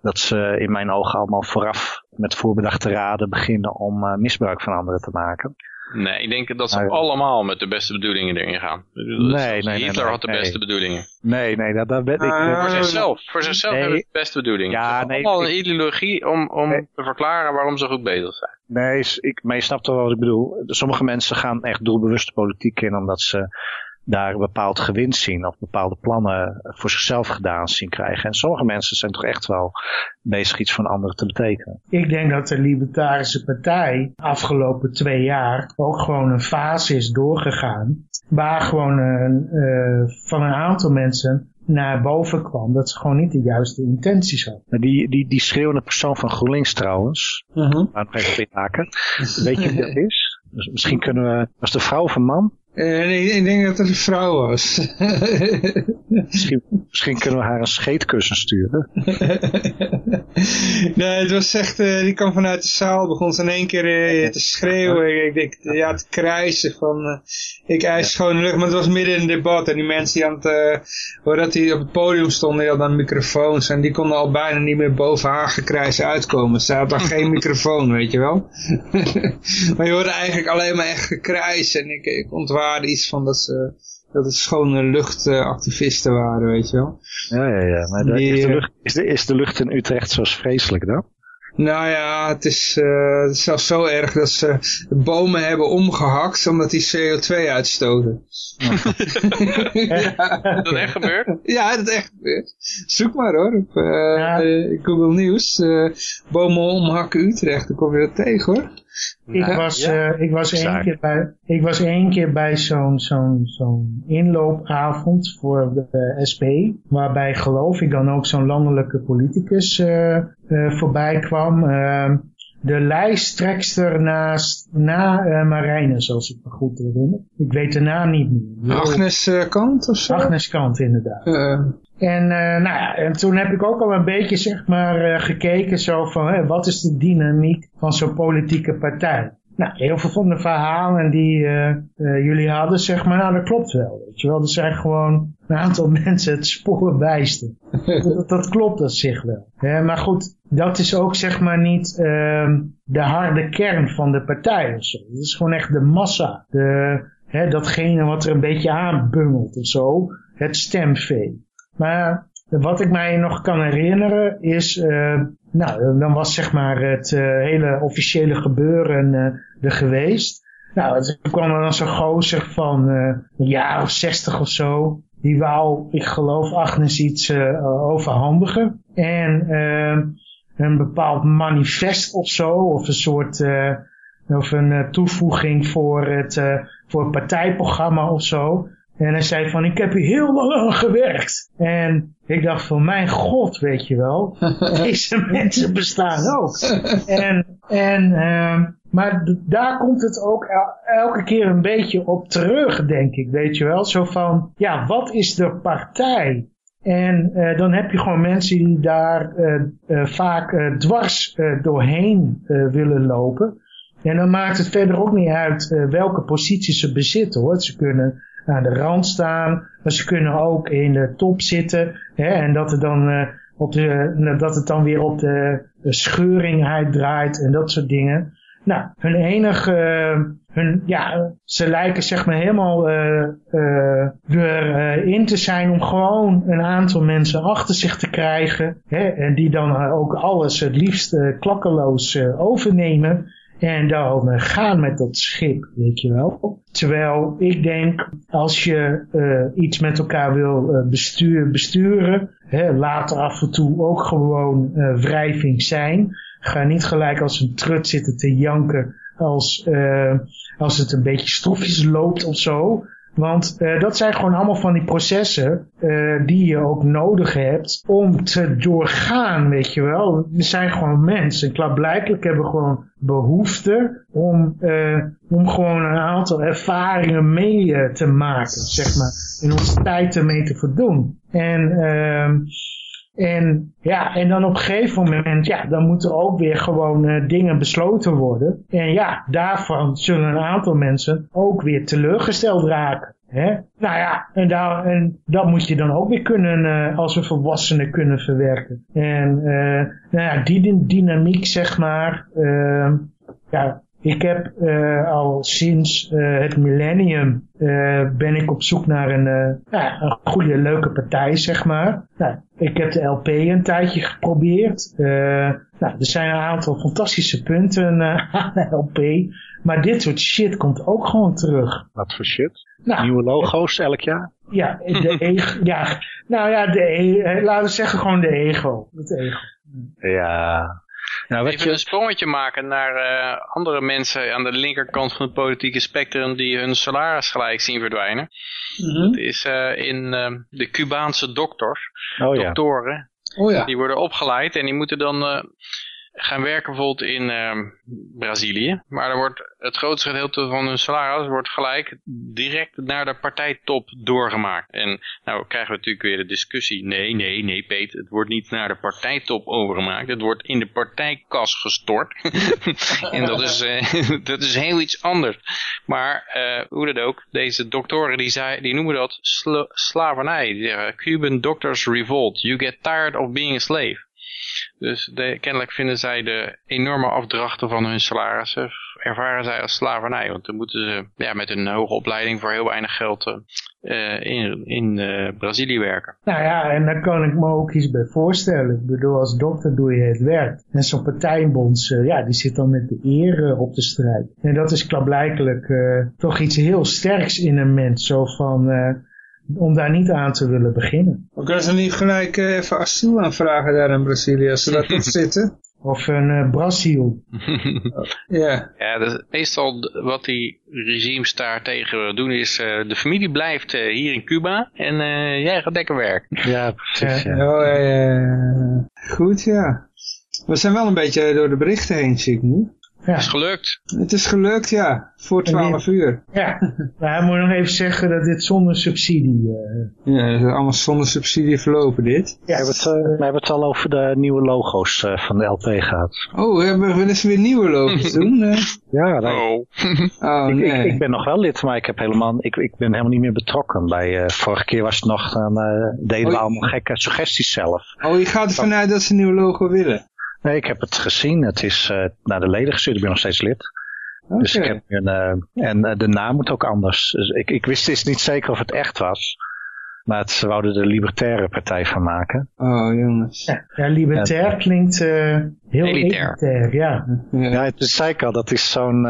[SPEAKER 4] dat ze in mijn ogen allemaal vooraf met voorbedachte raden beginnen om uh, misbruik van anderen te maken.
[SPEAKER 2] Nee, ik denk dat ze allemaal met de beste bedoelingen erin gaan.
[SPEAKER 4] Nee, nee,
[SPEAKER 2] Hitler
[SPEAKER 4] nee,
[SPEAKER 2] had de beste bedoelingen.
[SPEAKER 4] Nee, nee, dat, dat ben ik.
[SPEAKER 2] Uh, voor zichzelf. Voor zichzelf hebben ze de beste bedoelingen. Ja, nee, allemaal een ideologie om, om te verklaren waarom ze goed bezig zijn.
[SPEAKER 4] Nee, ik, maar je snapt toch wel wat ik bedoel. Sommige mensen gaan echt doelbewust politiek in omdat ze daar een bepaald gewin zien of bepaalde plannen voor zichzelf gedaan zien krijgen. En sommige mensen zijn toch echt wel bezig iets van anderen te betekenen.
[SPEAKER 3] Ik denk dat de Libertarische Partij afgelopen twee jaar ook gewoon een fase is doorgegaan waar gewoon een, uh, van een aantal mensen naar boven kwam dat ze gewoon niet de juiste intenties hadden.
[SPEAKER 4] Die, die, die schreeuwende persoon van GroenLinks trouwens, uh -huh. maar nog even inhaken. Weet je wie dat is? Dus misschien kunnen we, was de vrouw of een man?
[SPEAKER 1] Uh, ik denk dat het een vrouw was.
[SPEAKER 4] misschien, misschien, kunnen we haar een scheetkussen sturen.
[SPEAKER 1] nee, het was echt, uh, die kwam vanuit de zaal, begon ze in één keer uh, te schreeuwen, ik, ik, ja, te krijsen van, ik eis ja. gewoon lucht, maar het was midden in een debat en die mensen die aan het, voordat die op het podium stonden, die hadden dan microfoons en die konden al bijna niet meer boven haar gekrijs uitkomen. Ze had dan geen microfoon, weet je wel. maar je hoorde eigenlijk alleen maar echt gekrijs en ik, ik ontwaarde iets van dat ze dat het schone luchtactivisten waren, weet je wel.
[SPEAKER 4] Ja, ja, ja. Maar Die, is, de lucht, is, de, is de lucht in Utrecht zo vreselijk dan?
[SPEAKER 1] Nou ja, het is, uh, het is zelfs zo erg dat ze bomen hebben omgehakt omdat die CO2 uitstoten.
[SPEAKER 2] ja. dat echt gebeurd?
[SPEAKER 1] Ja, dat is echt gebeurd. Zoek maar hoor, op uh, ja. Google News. Uh, bomen omhakken Utrecht, dan kom je dat tegen hoor.
[SPEAKER 3] Ik was, ja, uh, ik was één keer bij, ik was één keer bij zo'n zo'n zo'n inloopavond voor de SP, waarbij geloof ik dan ook zo'n landelijke politicus uh, uh, voorbij kwam. Ehm, de lijsttrekster naast, na uh, Marijnen, als ik me goed herinner. Ik weet de naam niet meer.
[SPEAKER 1] Agnes uh, Kant of zo?
[SPEAKER 3] Agnes Kant, inderdaad. En, nou ja, en toen heb ik ook al een beetje zeg maar gekeken zo van, hè, wat is de dynamiek van zo'n politieke partij? Nou, heel veel van de verhalen die uh, jullie hadden, zeg maar, nou, dat klopt wel. Weet wel, er zijn gewoon een aantal mensen het spoor bijsten. dat, klopt op zich wel. Maar goed, dat is ook zeg maar niet uh, de harde kern van de partij of zo. Dat is gewoon echt de massa. De, hè, datgene wat er een beetje aanbungelt of zo. Het stemvee. Maar wat ik mij nog kan herinneren is, uh, nou, dan was zeg maar het uh, hele officiële gebeuren uh, er geweest. Nou, toen kwam er dan zo'n gozer van een jaar of zestig of zo. Die wou, ik geloof, Agnes iets overhandigen. En een bepaald manifest of zo, of een soort, of een toevoeging voor het, voor het partijprogramma of zo. En hij zei van, ik heb hier heel lang aan gewerkt. En ik dacht van, mijn god, weet je wel. Deze mensen bestaan ook. En, en, uh, maar daar komt het ook elke keer een beetje op terug, denk ik, weet je wel. Zo van, ja, wat is de partij? En uh, dan heb je gewoon mensen die daar uh, uh, vaak dwars doorheen willen lopen. En dan maakt het verder ook niet uit welke positie ze bezitten hoor. Ze kunnen aan de rand staan. Maar ze kunnen ook in de top zitten. Hè, en dat, er dan, uh, op de, dat het dan weer op de, de scheuring uitdraait en dat soort dingen. Nou, hun enige, hun, ja, ze lijken zeg maar helemaal uh, erin te zijn om gewoon een aantal mensen achter zich te krijgen. Hè, en die dan ook alles het liefst klakkeloos overnemen. En dan uh, gaan met dat schip, weet je wel. Terwijl ik denk, als je uh, iets met elkaar wil uh, bestuur, besturen, hè, laat af en toe ook gewoon wrijving zijn. Ga niet gelijk als een trut zitten te janken als als het een beetje stofjes loopt of zo. Want uh, dat zijn gewoon allemaal van die processen uh, die je ook nodig hebt om te doorgaan, weet je wel. We zijn gewoon mensen. En klaarblijkelijk hebben we gewoon behoefte om, uh, om gewoon een aantal ervaringen mee te maken, zeg maar. In onze tijd ermee te voldoen. En... Uh, en ja, en dan op een gegeven moment, ja, dan moeten ook weer gewoon uh, dingen besloten worden. En ja, daarvan zullen een aantal mensen ook weer teleurgesteld raken. Hè? Nou ja, en, daar, en dat moet je dan ook weer kunnen uh, als een volwassene kunnen verwerken. En uh, nou ja, die dynamiek zeg maar, ja, ik heb uh, al sinds uh, het millennium uh, ben ik op zoek naar een, ja, een goede, leuke partij, zeg maar. Nou, ik heb de LP een tijdje geprobeerd. nou, er zijn een aantal fantastische punten aan de LP. Maar dit soort shit komt ook gewoon terug.
[SPEAKER 4] Wat voor shit? Nou, Nieuwe logo's elk jaar?
[SPEAKER 3] Ja, de ego, ja, nou ja, de e laten we zeggen gewoon de ego. Het ego.
[SPEAKER 4] Ja,
[SPEAKER 2] nou, Even je... een sprongetje maken naar uh, andere mensen aan de linkerkant van het politieke spectrum die hun salaris gelijk zien verdwijnen. Mm -hmm. Dat is uh, in uh, de Cubaanse dokters, oh, doktoren, ja. Oh, ja. die worden opgeleid en die moeten dan gaan werken bijvoorbeeld in uh, Brazilië. Maar dan wordt het grootste gedeelte van hun salaris wordt gelijk direct naar de partijtop doorgemaakt. En nou krijgen we natuurlijk weer de discussie. Nee, nee, nee Peet, het wordt niet naar de partijtop overgemaakt. Het wordt in de partijkas gestort. en dat is, uh, dat is heel iets anders. Maar uh, hoe dat ook, deze doktoren die, zei, die noemen dat sla slavernij. Cuban doctors revolt. You get tired of being a slave. Dus kennelijk vinden zij de enorme afdrachten van hun salarissen, ervaren zij als slavernij. Want dan moeten ze ja, met een hoge opleiding voor heel weinig geld uh, in, in uh, Brazilië werken.
[SPEAKER 3] Nou ja, en daar kan ik me ook iets bij voorstellen. Ik bedoel, als dokter doe je het werk. En zo'n partijbonds, ja, die zit dan met de eer op de strijd. En dat is klaarblijkelijk toch iets heel sterks in een mens. Zo van om daar niet aan te willen beginnen.
[SPEAKER 1] Ook kunnen ze niet gelijk uh, even asiel aanvragen daar in Brazilië, als ze dat niet zitten?
[SPEAKER 3] Of een uh, Brazil.
[SPEAKER 1] ja.
[SPEAKER 2] Ja, dus meestal wat die regimes daar tegen doen is, uh, de familie blijft uh, hier in Cuba en jij gaat lekker werken.
[SPEAKER 4] Ja, precies. Ja.
[SPEAKER 1] Oh, ja, Goed, ja. We zijn wel een beetje door de berichten heen, zie ik nu.
[SPEAKER 2] Ja. Het is gelukt.
[SPEAKER 1] Het is gelukt, ja. Voor 12 uur.
[SPEAKER 3] Ja, maar hij moet nog even zeggen dat dit zonder subsidie...
[SPEAKER 1] Uh... Ja, het is allemaal zonder subsidie verlopen dit.
[SPEAKER 4] Ja. We, hebben het, uh, we hebben het al over de nieuwe logo's uh, van de LP gehad.
[SPEAKER 1] Oh, we hebben willen ze weer nieuwe logo's doen?
[SPEAKER 4] ja, nee. oh. oh ik, nee. ik, ik, ben nog wel lid, maar ik, heb helemaal, ik, ik ben helemaal niet meer betrokken. Bij, vorige keer was het nog, dan deden oh, we allemaal gekke suggesties zelf.
[SPEAKER 1] Oh, je gaat ervan uit dat ze een nieuw logo willen?
[SPEAKER 4] Nee, ik heb het gezien. Het is uh, naar de leden gestuurd. Ik ben nog steeds lid. Okay. Dus ik heb een, uh, en uh, de naam moet ook anders. Dus ik, ik wist dus niet zeker of het echt was. Maar het, ze wouden de Libertaire Partij van maken.
[SPEAKER 1] Oh, jongens.
[SPEAKER 3] Ja, ja Libertair klinkt heel elitair. ja.
[SPEAKER 4] ja. Ja, het is zeker. Dat is zo'n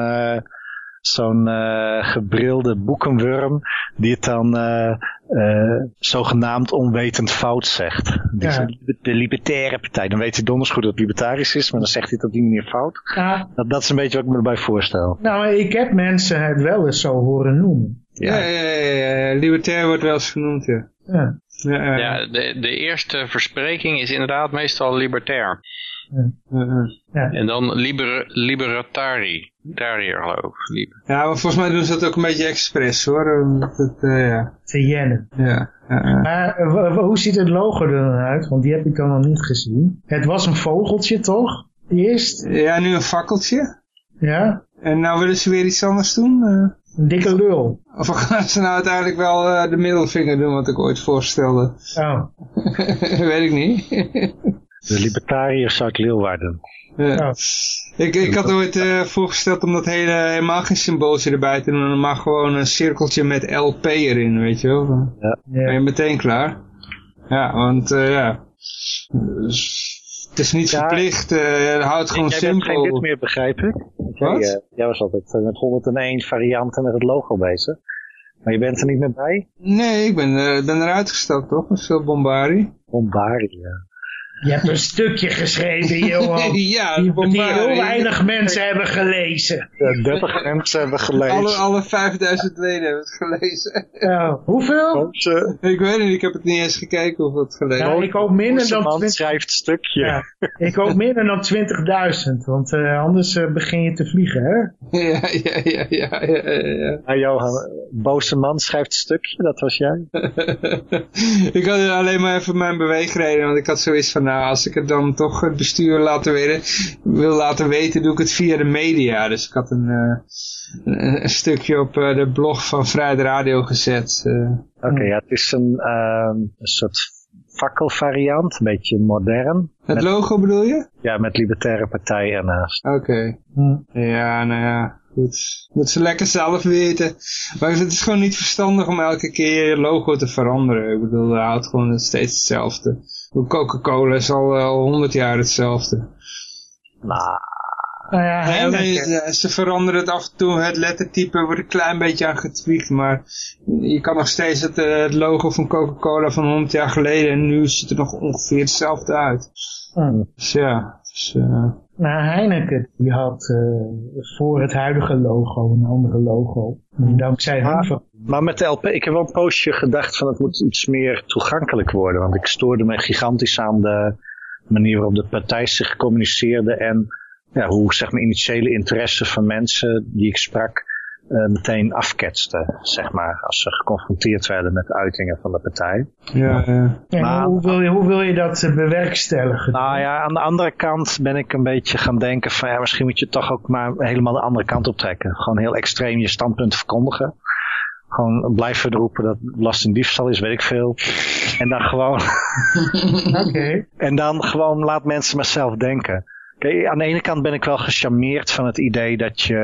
[SPEAKER 4] zo'n uh, gebrilde boekenwurm die het dan uh, uh, zogenaamd onwetend fout zegt. Ja. De libertaire partij. Dan weet hij donders goed dat het libertarisch is, maar dan zegt hij het op die manier fout. Ja. Dat, dat is een beetje wat ik me erbij voorstel.
[SPEAKER 3] Nou, ik heb mensen het wel eens zo horen noemen.
[SPEAKER 1] Ja, ja, ja, ja, libertair wordt wel eens genoemd, ja.
[SPEAKER 2] Ja, ja, ja de, de eerste verspreking is inderdaad meestal libertair. Ja. En dan liber, liberatari. Dariër geloof ik.
[SPEAKER 1] Ja, maar volgens mij doen ze dat ook een beetje expres hoor. Dat, uh, ja.
[SPEAKER 3] Te
[SPEAKER 1] Ja.
[SPEAKER 3] Maar uh, hoe ziet het logo er dan uit? Want die heb ik dan nog niet gezien. Het was een vogeltje toch? Eerst?
[SPEAKER 1] Ja, nu een fakkeltje.
[SPEAKER 3] Ja.
[SPEAKER 1] En nou willen ze weer iets anders doen?
[SPEAKER 3] Een dikke lul.
[SPEAKER 1] Of gaan ze nou uiteindelijk wel de middelvinger doen wat ik ooit voorstelde?
[SPEAKER 3] Oh.
[SPEAKER 1] Weet ik niet.
[SPEAKER 4] De libertariërs uit Leeuwarden.
[SPEAKER 1] Ja. Ik, ik had ooit uh, voorgesteld om dat hele, helemaal geen symbooltje erbij te doen. Maar gewoon een cirkeltje met LP erin, weet je wel. Ja. Ben je meteen klaar. Ja, want uh, ja. het is niet verplicht, uh, houd gewoon simpel.
[SPEAKER 4] Bent geen dit meer, begrijp ik.
[SPEAKER 1] Wat?
[SPEAKER 4] Jij, jij was altijd met 101 varianten met het logo bezig. Maar je bent er niet meer bij?
[SPEAKER 1] Nee, ik ben, ben eruit gestapt toch? Dat is veel Bombari.
[SPEAKER 4] Bombari, ja.
[SPEAKER 3] Je hebt een stukje geschreven, Johan.
[SPEAKER 1] ja,
[SPEAKER 3] die,
[SPEAKER 1] die
[SPEAKER 3] heel weinig mensen hebben gelezen.
[SPEAKER 4] Ja, 30 mensen hebben gelezen.
[SPEAKER 1] Alle, alle 5000 leden hebben het gelezen.
[SPEAKER 3] Ja, hoeveel?
[SPEAKER 1] Ik weet niet, ik heb het niet eens gekeken of het gelezen.
[SPEAKER 3] Ja, ik hoop minder dan
[SPEAKER 4] man
[SPEAKER 3] 20...
[SPEAKER 4] schrijft stukje.
[SPEAKER 3] Ja, ik hoop minder dan 20.000, want uh, anders uh, begin je te vliegen, hè?
[SPEAKER 1] Ja, ja, ja, ja, ja, ja.
[SPEAKER 4] Ah, Johan, boze man schrijft stukje, dat was jij?
[SPEAKER 1] ik had alleen maar even mijn beweegreden, want ik had zoiets van, nou, als ik het dan toch het bestuur laten weten, wil laten weten, doe ik het via de media. Dus ik had een, uh, een, een, stukje op uh, de blog van Vrijde Radio gezet. Uh.
[SPEAKER 4] Oké, okay, ja, het is een, een soort fakkelvariant, een beetje modern.
[SPEAKER 1] Het met, logo bedoel je?
[SPEAKER 4] Ja, met Libertaire Partij ernaast.
[SPEAKER 1] Oké. Okay. Hm. Ja, nou ja. Goed. Dat ze lekker zelf weten. Maar het is gewoon niet verstandig om elke keer je logo te veranderen. Ik bedoel, het houdt gewoon steeds hetzelfde. Coca-Cola is al al 100 jaar hetzelfde.
[SPEAKER 4] Nou,
[SPEAKER 3] nou ja,
[SPEAKER 1] ze veranderen het af en toe, het lettertype wordt een klein beetje aan getweakt, maar je kan nog steeds het, het logo van Coca-Cola van 100 jaar geleden en nu ziet het er nog ongeveer hetzelfde uit.
[SPEAKER 3] Hmm.
[SPEAKER 1] Dus ja, dus, uh...
[SPEAKER 3] Nou, Heineken, die had uh, voor het huidige logo een andere logo. En dankzij
[SPEAKER 4] maar,
[SPEAKER 3] hun...
[SPEAKER 4] Maar met de LP, ik heb wel een poosje gedacht van het moet iets meer toegankelijk worden. Want ik stoorde me gigantisch aan de manier waarop de partij zich communiceerde en ja, hoe zeg maar initiële interesse van mensen die ik sprak meteen afketste, zeg maar, als ze geconfronteerd werden met uitingen van de partij.
[SPEAKER 1] Ja, ja.
[SPEAKER 3] En maar, hoe, wil je, hoe wil je dat bewerkstelligen?
[SPEAKER 4] Nou ja, aan de andere kant ben ik een beetje gaan denken van ja, misschien moet je toch ook maar helemaal de andere kant op trekken. Gewoon heel extreem je standpunt verkondigen. Gewoon blijven roepen dat belastingdiefstal is, weet ik veel. En dan gewoon...
[SPEAKER 3] Oké. Okay.
[SPEAKER 4] En dan gewoon laat mensen maar zelf denken. Kijk, aan de ene kant ben ik wel gecharmeerd van het idee dat je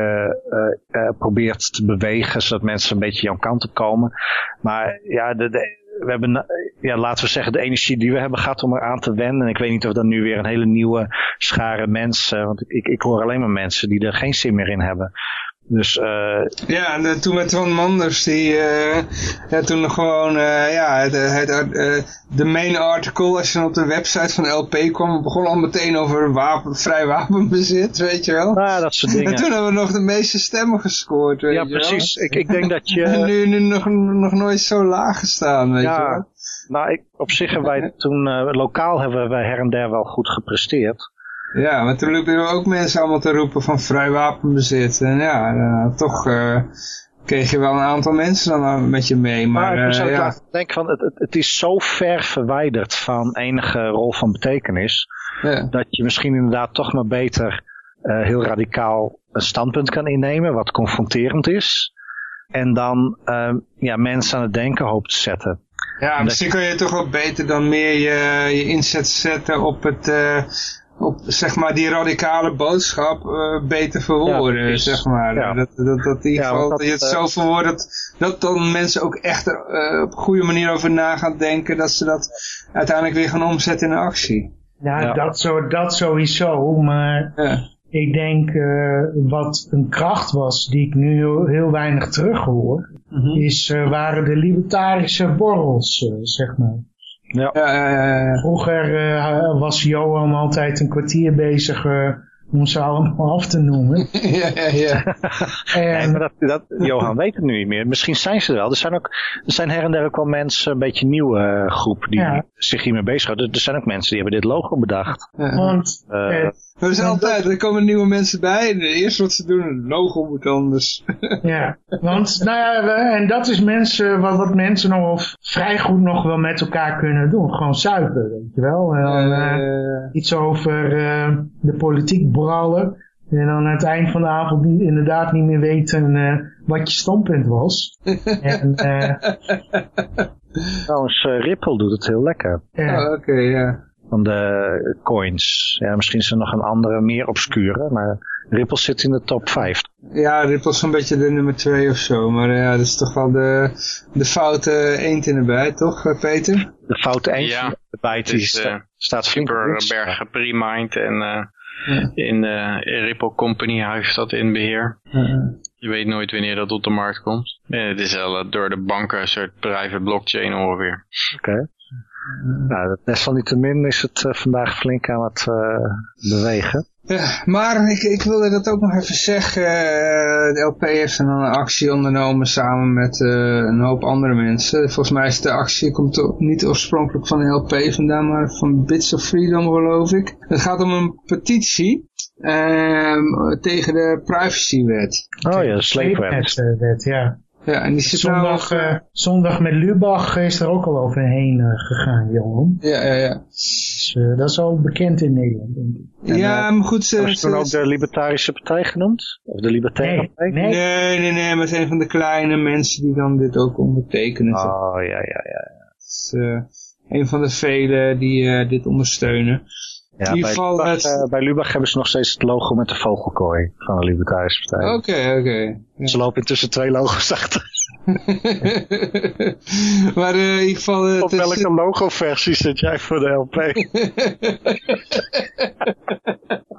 [SPEAKER 4] uh, uh, probeert te bewegen zodat mensen een beetje jouw kant op komen. Maar ja, we hebben, ja, laten we zeggen, de energie die we hebben gehad om eraan te wennen. En ik weet niet of dan nu weer een hele nieuwe schare mensen, want ik, ik hoor alleen maar mensen die er geen zin meer in hebben. Dus, uh,
[SPEAKER 1] ja, en uh, toen met Twan Manders, die uh, ja, toen gewoon, ja, het, het, de main article, als je dan op de website van LP kwam, begon al meteen over wapen, vrij wapenbezit, weet je wel.
[SPEAKER 4] Ja, dat soort dingen.
[SPEAKER 1] En toen hebben we nog de meeste stemmen gescoord, weet
[SPEAKER 4] ja,
[SPEAKER 1] je
[SPEAKER 4] precies. Ik, ik denk dat je...
[SPEAKER 1] en nu, nu nog, nog nooit zo laag gestaan, weet
[SPEAKER 4] ja,
[SPEAKER 1] je wel.
[SPEAKER 4] Nou, ik, op zich hebben wij toen, lokaal hebben wij her en der wel goed gepresteerd.
[SPEAKER 1] Ja, maar toen liepen er ook mensen allemaal te roepen van vrij wapenbezit. En ja, uh, toch uh, kreeg je wel een aantal mensen dan met je mee. Maar,
[SPEAKER 4] maar ik
[SPEAKER 1] uh, ja.
[SPEAKER 4] denk van, het, het is zo ver verwijderd van enige rol van betekenis.
[SPEAKER 1] Ja.
[SPEAKER 4] Dat je misschien inderdaad toch maar beter heel radicaal een standpunt kan innemen. Wat confronterend is. En dan ja, mensen aan het denken hoopt te zetten.
[SPEAKER 1] Ja, misschien kun je toch wel beter dan meer je, je inzet zetten op het op zeg maar die radicale boodschap uh, beter verwoorden, ja, zeg maar.
[SPEAKER 4] Ja.
[SPEAKER 1] Dat, dat, dat, in ieder geval,
[SPEAKER 4] ja,
[SPEAKER 1] dat, dat, je het uh, zo verwoordt dat, dat dan mensen ook echt er uh, op een goede manier over na gaan denken, dat ze dat uiteindelijk weer gaan omzetten in actie.
[SPEAKER 3] Ja, Dat, zo, dat sowieso, maar ik denk wat een kracht was die ik nu heel, heel weinig terughoor,
[SPEAKER 1] Mhm.
[SPEAKER 3] mm -hmm. is, waren de libertarische borrels, zeg maar.
[SPEAKER 4] Ja.
[SPEAKER 1] Uh,
[SPEAKER 3] Vroeger uh, was Johan altijd een kwartier bezig uh, om ze allemaal af te noemen.
[SPEAKER 1] ja, ja, ja.
[SPEAKER 4] en... Nee, maar dat, dat, Johan weet het nu niet meer. Misschien zijn ze er wel. Er zijn, ook, er zijn her en der ook wel mensen, een beetje een nieuwe groep die
[SPEAKER 3] ja.
[SPEAKER 4] zich hiermee bezighouden. Er zijn ook mensen die hebben dit logo bedacht.
[SPEAKER 3] Want...
[SPEAKER 1] Er zijn altijd, er komen nieuwe mensen bij en het eerste wat ze doen, het logo moet anders.
[SPEAKER 3] ja, want nou ja, en dat is mensen, wat, wat mensen nog vrij goed nog wel met elkaar kunnen doen. Gewoon zuipen, weet je wel. En dan, uh, iets over uh, de politiek brallen. En dan aan het eind van de avond niet, inderdaad niet meer weten uh, wat je standpunt was. en,
[SPEAKER 4] Trouwens, Ripple doet het heel lekker.
[SPEAKER 1] Ja. Oh, Oké, okay, ja
[SPEAKER 4] van de coins. Ja, misschien is er nog een andere, meer obscure, maar Ripple zit in de top 5.
[SPEAKER 1] Ja, Ripple is een beetje de nummer 2 of zo, maar ja, dat is toch wel de, de foute eend in de bijt, toch Peter?
[SPEAKER 4] De foute eend
[SPEAKER 2] ja,
[SPEAKER 4] in de bijt, die
[SPEAKER 2] is, uh,
[SPEAKER 4] staat flink
[SPEAKER 2] super berg gepremind en uh, ja. in de Ripple Company heeft dat in beheer. Je weet nooit wanneer dat op de markt komt. Ja, het is al door de banken een soort private blockchain ongeveer.
[SPEAKER 4] Oké. Okay. Nou, desalniettemin is het vandaag flink aan het bewegen.
[SPEAKER 1] Ja, maar ik, ik wilde dat ook nog even zeggen. Uh, de LP heeft een actie ondernomen samen met uh, een hoop andere mensen. Volgens mij is de actie komt niet oorspronkelijk van de LP vandaan, maar van Bits of Freedom geloof ik. Het gaat om een petitie uh, tegen de privacywet.
[SPEAKER 4] Oh ja, de sleepwet.
[SPEAKER 3] ja.
[SPEAKER 1] Ja, en die zit zondag,
[SPEAKER 3] nou, uh, zondag met Lubach is er ook al overheen uh, gegaan, Johan.
[SPEAKER 1] Ja, ja, ja.
[SPEAKER 3] Dus, uh, dat is al bekend in Nederland, denk ik.
[SPEAKER 1] En, ja, maar goed. Ze,
[SPEAKER 4] was toen ook de Libertarische Partij genoemd? Of de Libertaire
[SPEAKER 3] nee,
[SPEAKER 4] Partij?
[SPEAKER 3] Nee.
[SPEAKER 1] nee, nee, nee, maar het zijn een van de kleine mensen die dan dit ook ondertekenen.
[SPEAKER 4] Oh, ja, ja, ja.
[SPEAKER 1] Het is een van de velen die dit ondersteunen.
[SPEAKER 4] Ja, bij, Lubach, het... uh, bij Lubach hebben ze nog steeds het logo met de vogelkooi van de Libertarische Partij.
[SPEAKER 1] Oké, okay, oké. Okay.
[SPEAKER 4] Ja. Ze lopen intussen twee logo's achter.
[SPEAKER 1] maar uh, in ieder geval... Uh,
[SPEAKER 4] Op welke logo-versie zit jij voor de LP?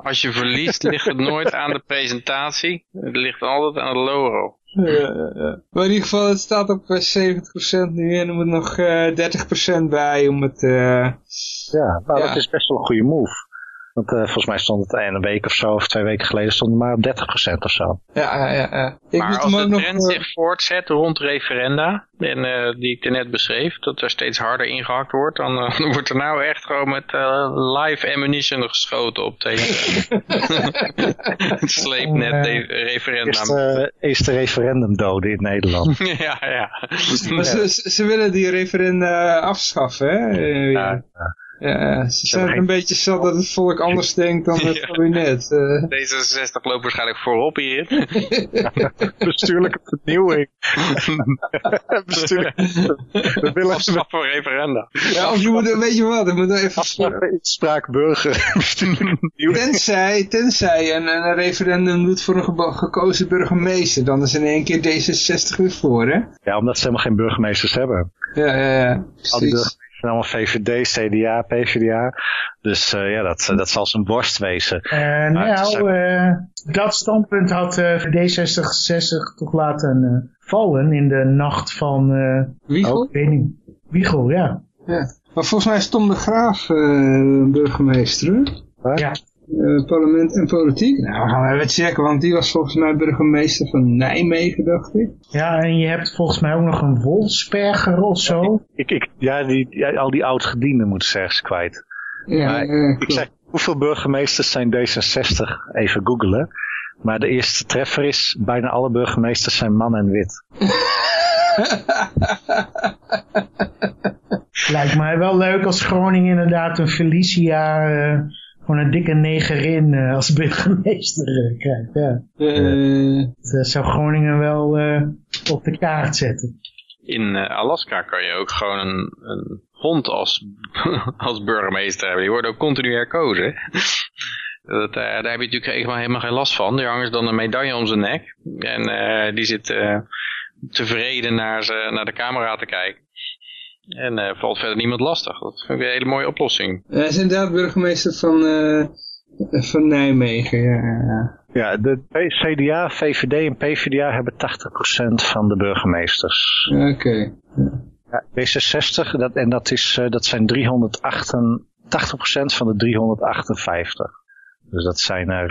[SPEAKER 2] Als je verliest ligt het nooit aan de presentatie. Het ligt altijd aan het logo.
[SPEAKER 1] Ja, ja, ja. Maar in ieder geval, het staat op 70% nu en er moet nog 30% bij om het...
[SPEAKER 4] Ja, nou, dat is best wel een goede move. Want uh, volgens mij stond het een week of zo, of twee weken geleden, stond het maar op 30% of zo.
[SPEAKER 1] Ja, ja, ja.
[SPEAKER 2] Ik maar als de trend nog... zich voortzet rond referenda, en, uh, die ik net beschreef, dat er steeds harder ingehakt wordt, dan uh, wordt er nou echt gewoon met live ammunition geschoten op tegen het sleepnet referendum.
[SPEAKER 4] Eerste, eerste referendum doden in Nederland.
[SPEAKER 2] ja, ja.
[SPEAKER 1] Maar ze, ze willen die referenda afschaffen, hè?
[SPEAKER 4] ja. ja.
[SPEAKER 1] Ja, ze zijn geen... een beetje zat dat het volk anders denkt dan het kabinet. Uh.
[SPEAKER 2] D66 loopt waarschijnlijk voorop hier.
[SPEAKER 4] Bestuurlijke vernieuwing. Bestuurlijke... We willen
[SPEAKER 2] een voor referenda.
[SPEAKER 1] Ja, of je moet, weet je wat, je moet even...
[SPEAKER 4] Spraak burger.
[SPEAKER 1] tenzij, tenzij een, een referendum doet voor een gekozen burgemeester, dan is in één keer D66 weer voor, hè?
[SPEAKER 4] Ja, omdat ze helemaal geen burgemeesters hebben.
[SPEAKER 1] Ja, ja, ja.
[SPEAKER 4] Zijn allemaal VVD, CDA, PvdA. Dus uh, ja, dat, dat zal zijn borst wezen.
[SPEAKER 3] Uh, nou, uh, dat standpunt had D66 toch laten vallen in de nacht van...
[SPEAKER 1] Wiegel?
[SPEAKER 3] Oh, weet niet. Wiegel, ja.
[SPEAKER 1] ja. Maar volgens mij is Tom de Graaf burgemeester, hè?
[SPEAKER 3] Ja.
[SPEAKER 1] Uh, parlement en politiek. Nou, we gaan even checken, want die was volgens mij burgemeester van Nijmegen, dacht ik.
[SPEAKER 3] Ja, en je hebt volgens mij ook nog een Wolfsberger of zo.
[SPEAKER 4] Ik, ik, ja, die, ja, al die oud-gedienden moeten ze ergens kwijt.
[SPEAKER 1] Ja, uh,
[SPEAKER 4] ik zeg, hoeveel burgemeesters zijn D66? Even googelen. Maar de eerste treffer is, bijna alle burgemeesters zijn man en wit.
[SPEAKER 3] Lijkt mij wel leuk als Groningen inderdaad een Felicia... Uh, gewoon een dikke negerin uh, als burgemeester uh, krijgt. Ja.
[SPEAKER 1] Uh,
[SPEAKER 3] dat zou Groningen wel op de kaart zetten.
[SPEAKER 2] In Alaska kan je ook gewoon een, een hond als, als burgemeester hebben. Die wordt ook continu herkozen. Dat, daar heb je natuurlijk helemaal, helemaal geen last van. Die hangt dan een medaille om zijn nek. En die zit tevreden naar, ze, naar de camera te kijken. En uh, valt verder niemand lastig. Dat vind ik een hele mooie oplossing.
[SPEAKER 1] Hij is inderdaad burgemeester van, uh, van Nijmegen. Ja, ja.
[SPEAKER 4] de CDA, VVD en PvdA hebben 80% van de burgemeesters.
[SPEAKER 1] Oké. Okay.
[SPEAKER 4] Ja. D66, dat, en dat, is, uh, dat zijn 388% van de 358. Dus dat zijn er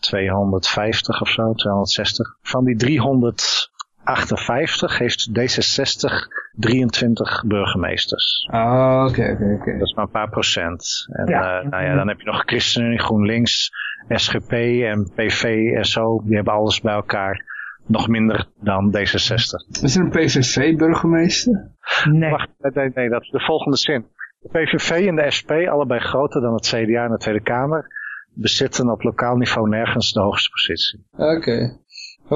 [SPEAKER 4] 250 of zo, 260. Van die 300 58 heeft D66 23 burgemeesters.
[SPEAKER 1] Oh, oké, oké, oké.
[SPEAKER 4] Dat is maar een paar procent. En ja. Uh, nou ja, dan heb je nog ChristenUnie, GroenLinks, SGP en PV en zo. Die hebben alles bij elkaar. Nog minder dan D66.
[SPEAKER 1] Is er een PVV-burgemeester?
[SPEAKER 3] Nee.
[SPEAKER 4] Wacht, nee, nee, dat is de volgende zin. De PVV en de SP, allebei groter dan het CDA in de Tweede Kamer, bezitten op lokaal niveau nergens de hoogste positie.
[SPEAKER 1] Oké.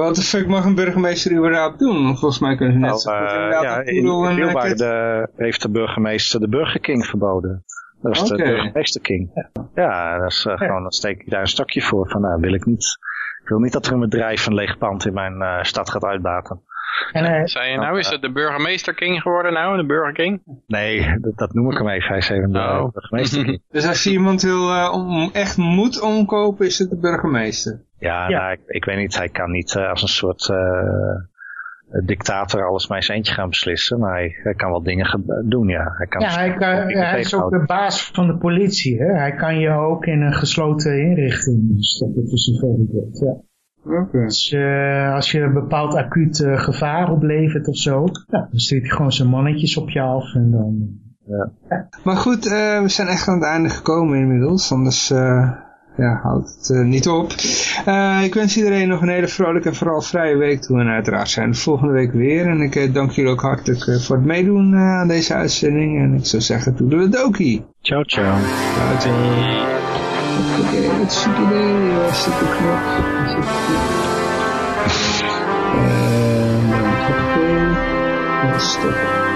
[SPEAKER 1] Wat de fuck mag een burgemeester überhaupt doen? Volgens mij kunnen ze net
[SPEAKER 4] nou,
[SPEAKER 1] zo goed
[SPEAKER 4] uh, ja, in, in Leeuwarden heeft de burgemeester de Burger King verboden. Dat is
[SPEAKER 1] okay.
[SPEAKER 4] de burgemeester King. Ja, ja dat is uh, ja. gewoon, dan steek ik daar een stokje voor. Van nou, wil ik niet. Ik wil niet dat er een bedrijf een leeg pand in mijn uh, stad gaat uitbaten.
[SPEAKER 2] En, uh, Zei je nou, is het de burgemeester King geworden nou, de Burger King?
[SPEAKER 4] Nee, dat, dat noem ik hem even. Hij is even de oh. burgemeester King.
[SPEAKER 1] dus als je iemand wil, uh, om, echt moet omkopen, is het de burgemeester?
[SPEAKER 4] Ja, ja. Nou, ik, ik, weet niet. Hij kan niet uh, als een soort... dictator alles maar eens eentje gaan beslissen. Maar hij, hij kan wel dingen doen, ja. Hij, kan
[SPEAKER 3] ja, hij, kan, hij is ook de baas van de politie. Hè? Hij kan je ook in een gesloten inrichting stoppen tussen voorbeeld. Ja. Okay. Dus uh, als je een bepaald acuut uh, gevaar oplevert of zo, ja, dan stuurt hij gewoon zijn mannetjes op je af en dan...
[SPEAKER 1] Ja. Maar goed, uh, we zijn echt aan het einde gekomen inmiddels, anders ja, houdt het uh, niet op. Uh, ik wens iedereen nog een hele vrolijke en vooral vrije week toe. En uiteraard zijn we volgende week weer. En ik uh, dank jullie ook hartelijk voor het meedoen aan deze uitzending. En ik zou zeggen, toedeledokie.
[SPEAKER 4] Ciao, ciao. Ciao, ciao.
[SPEAKER 1] Oké, wat idee. De knop? Het de knop? En dan stoppen.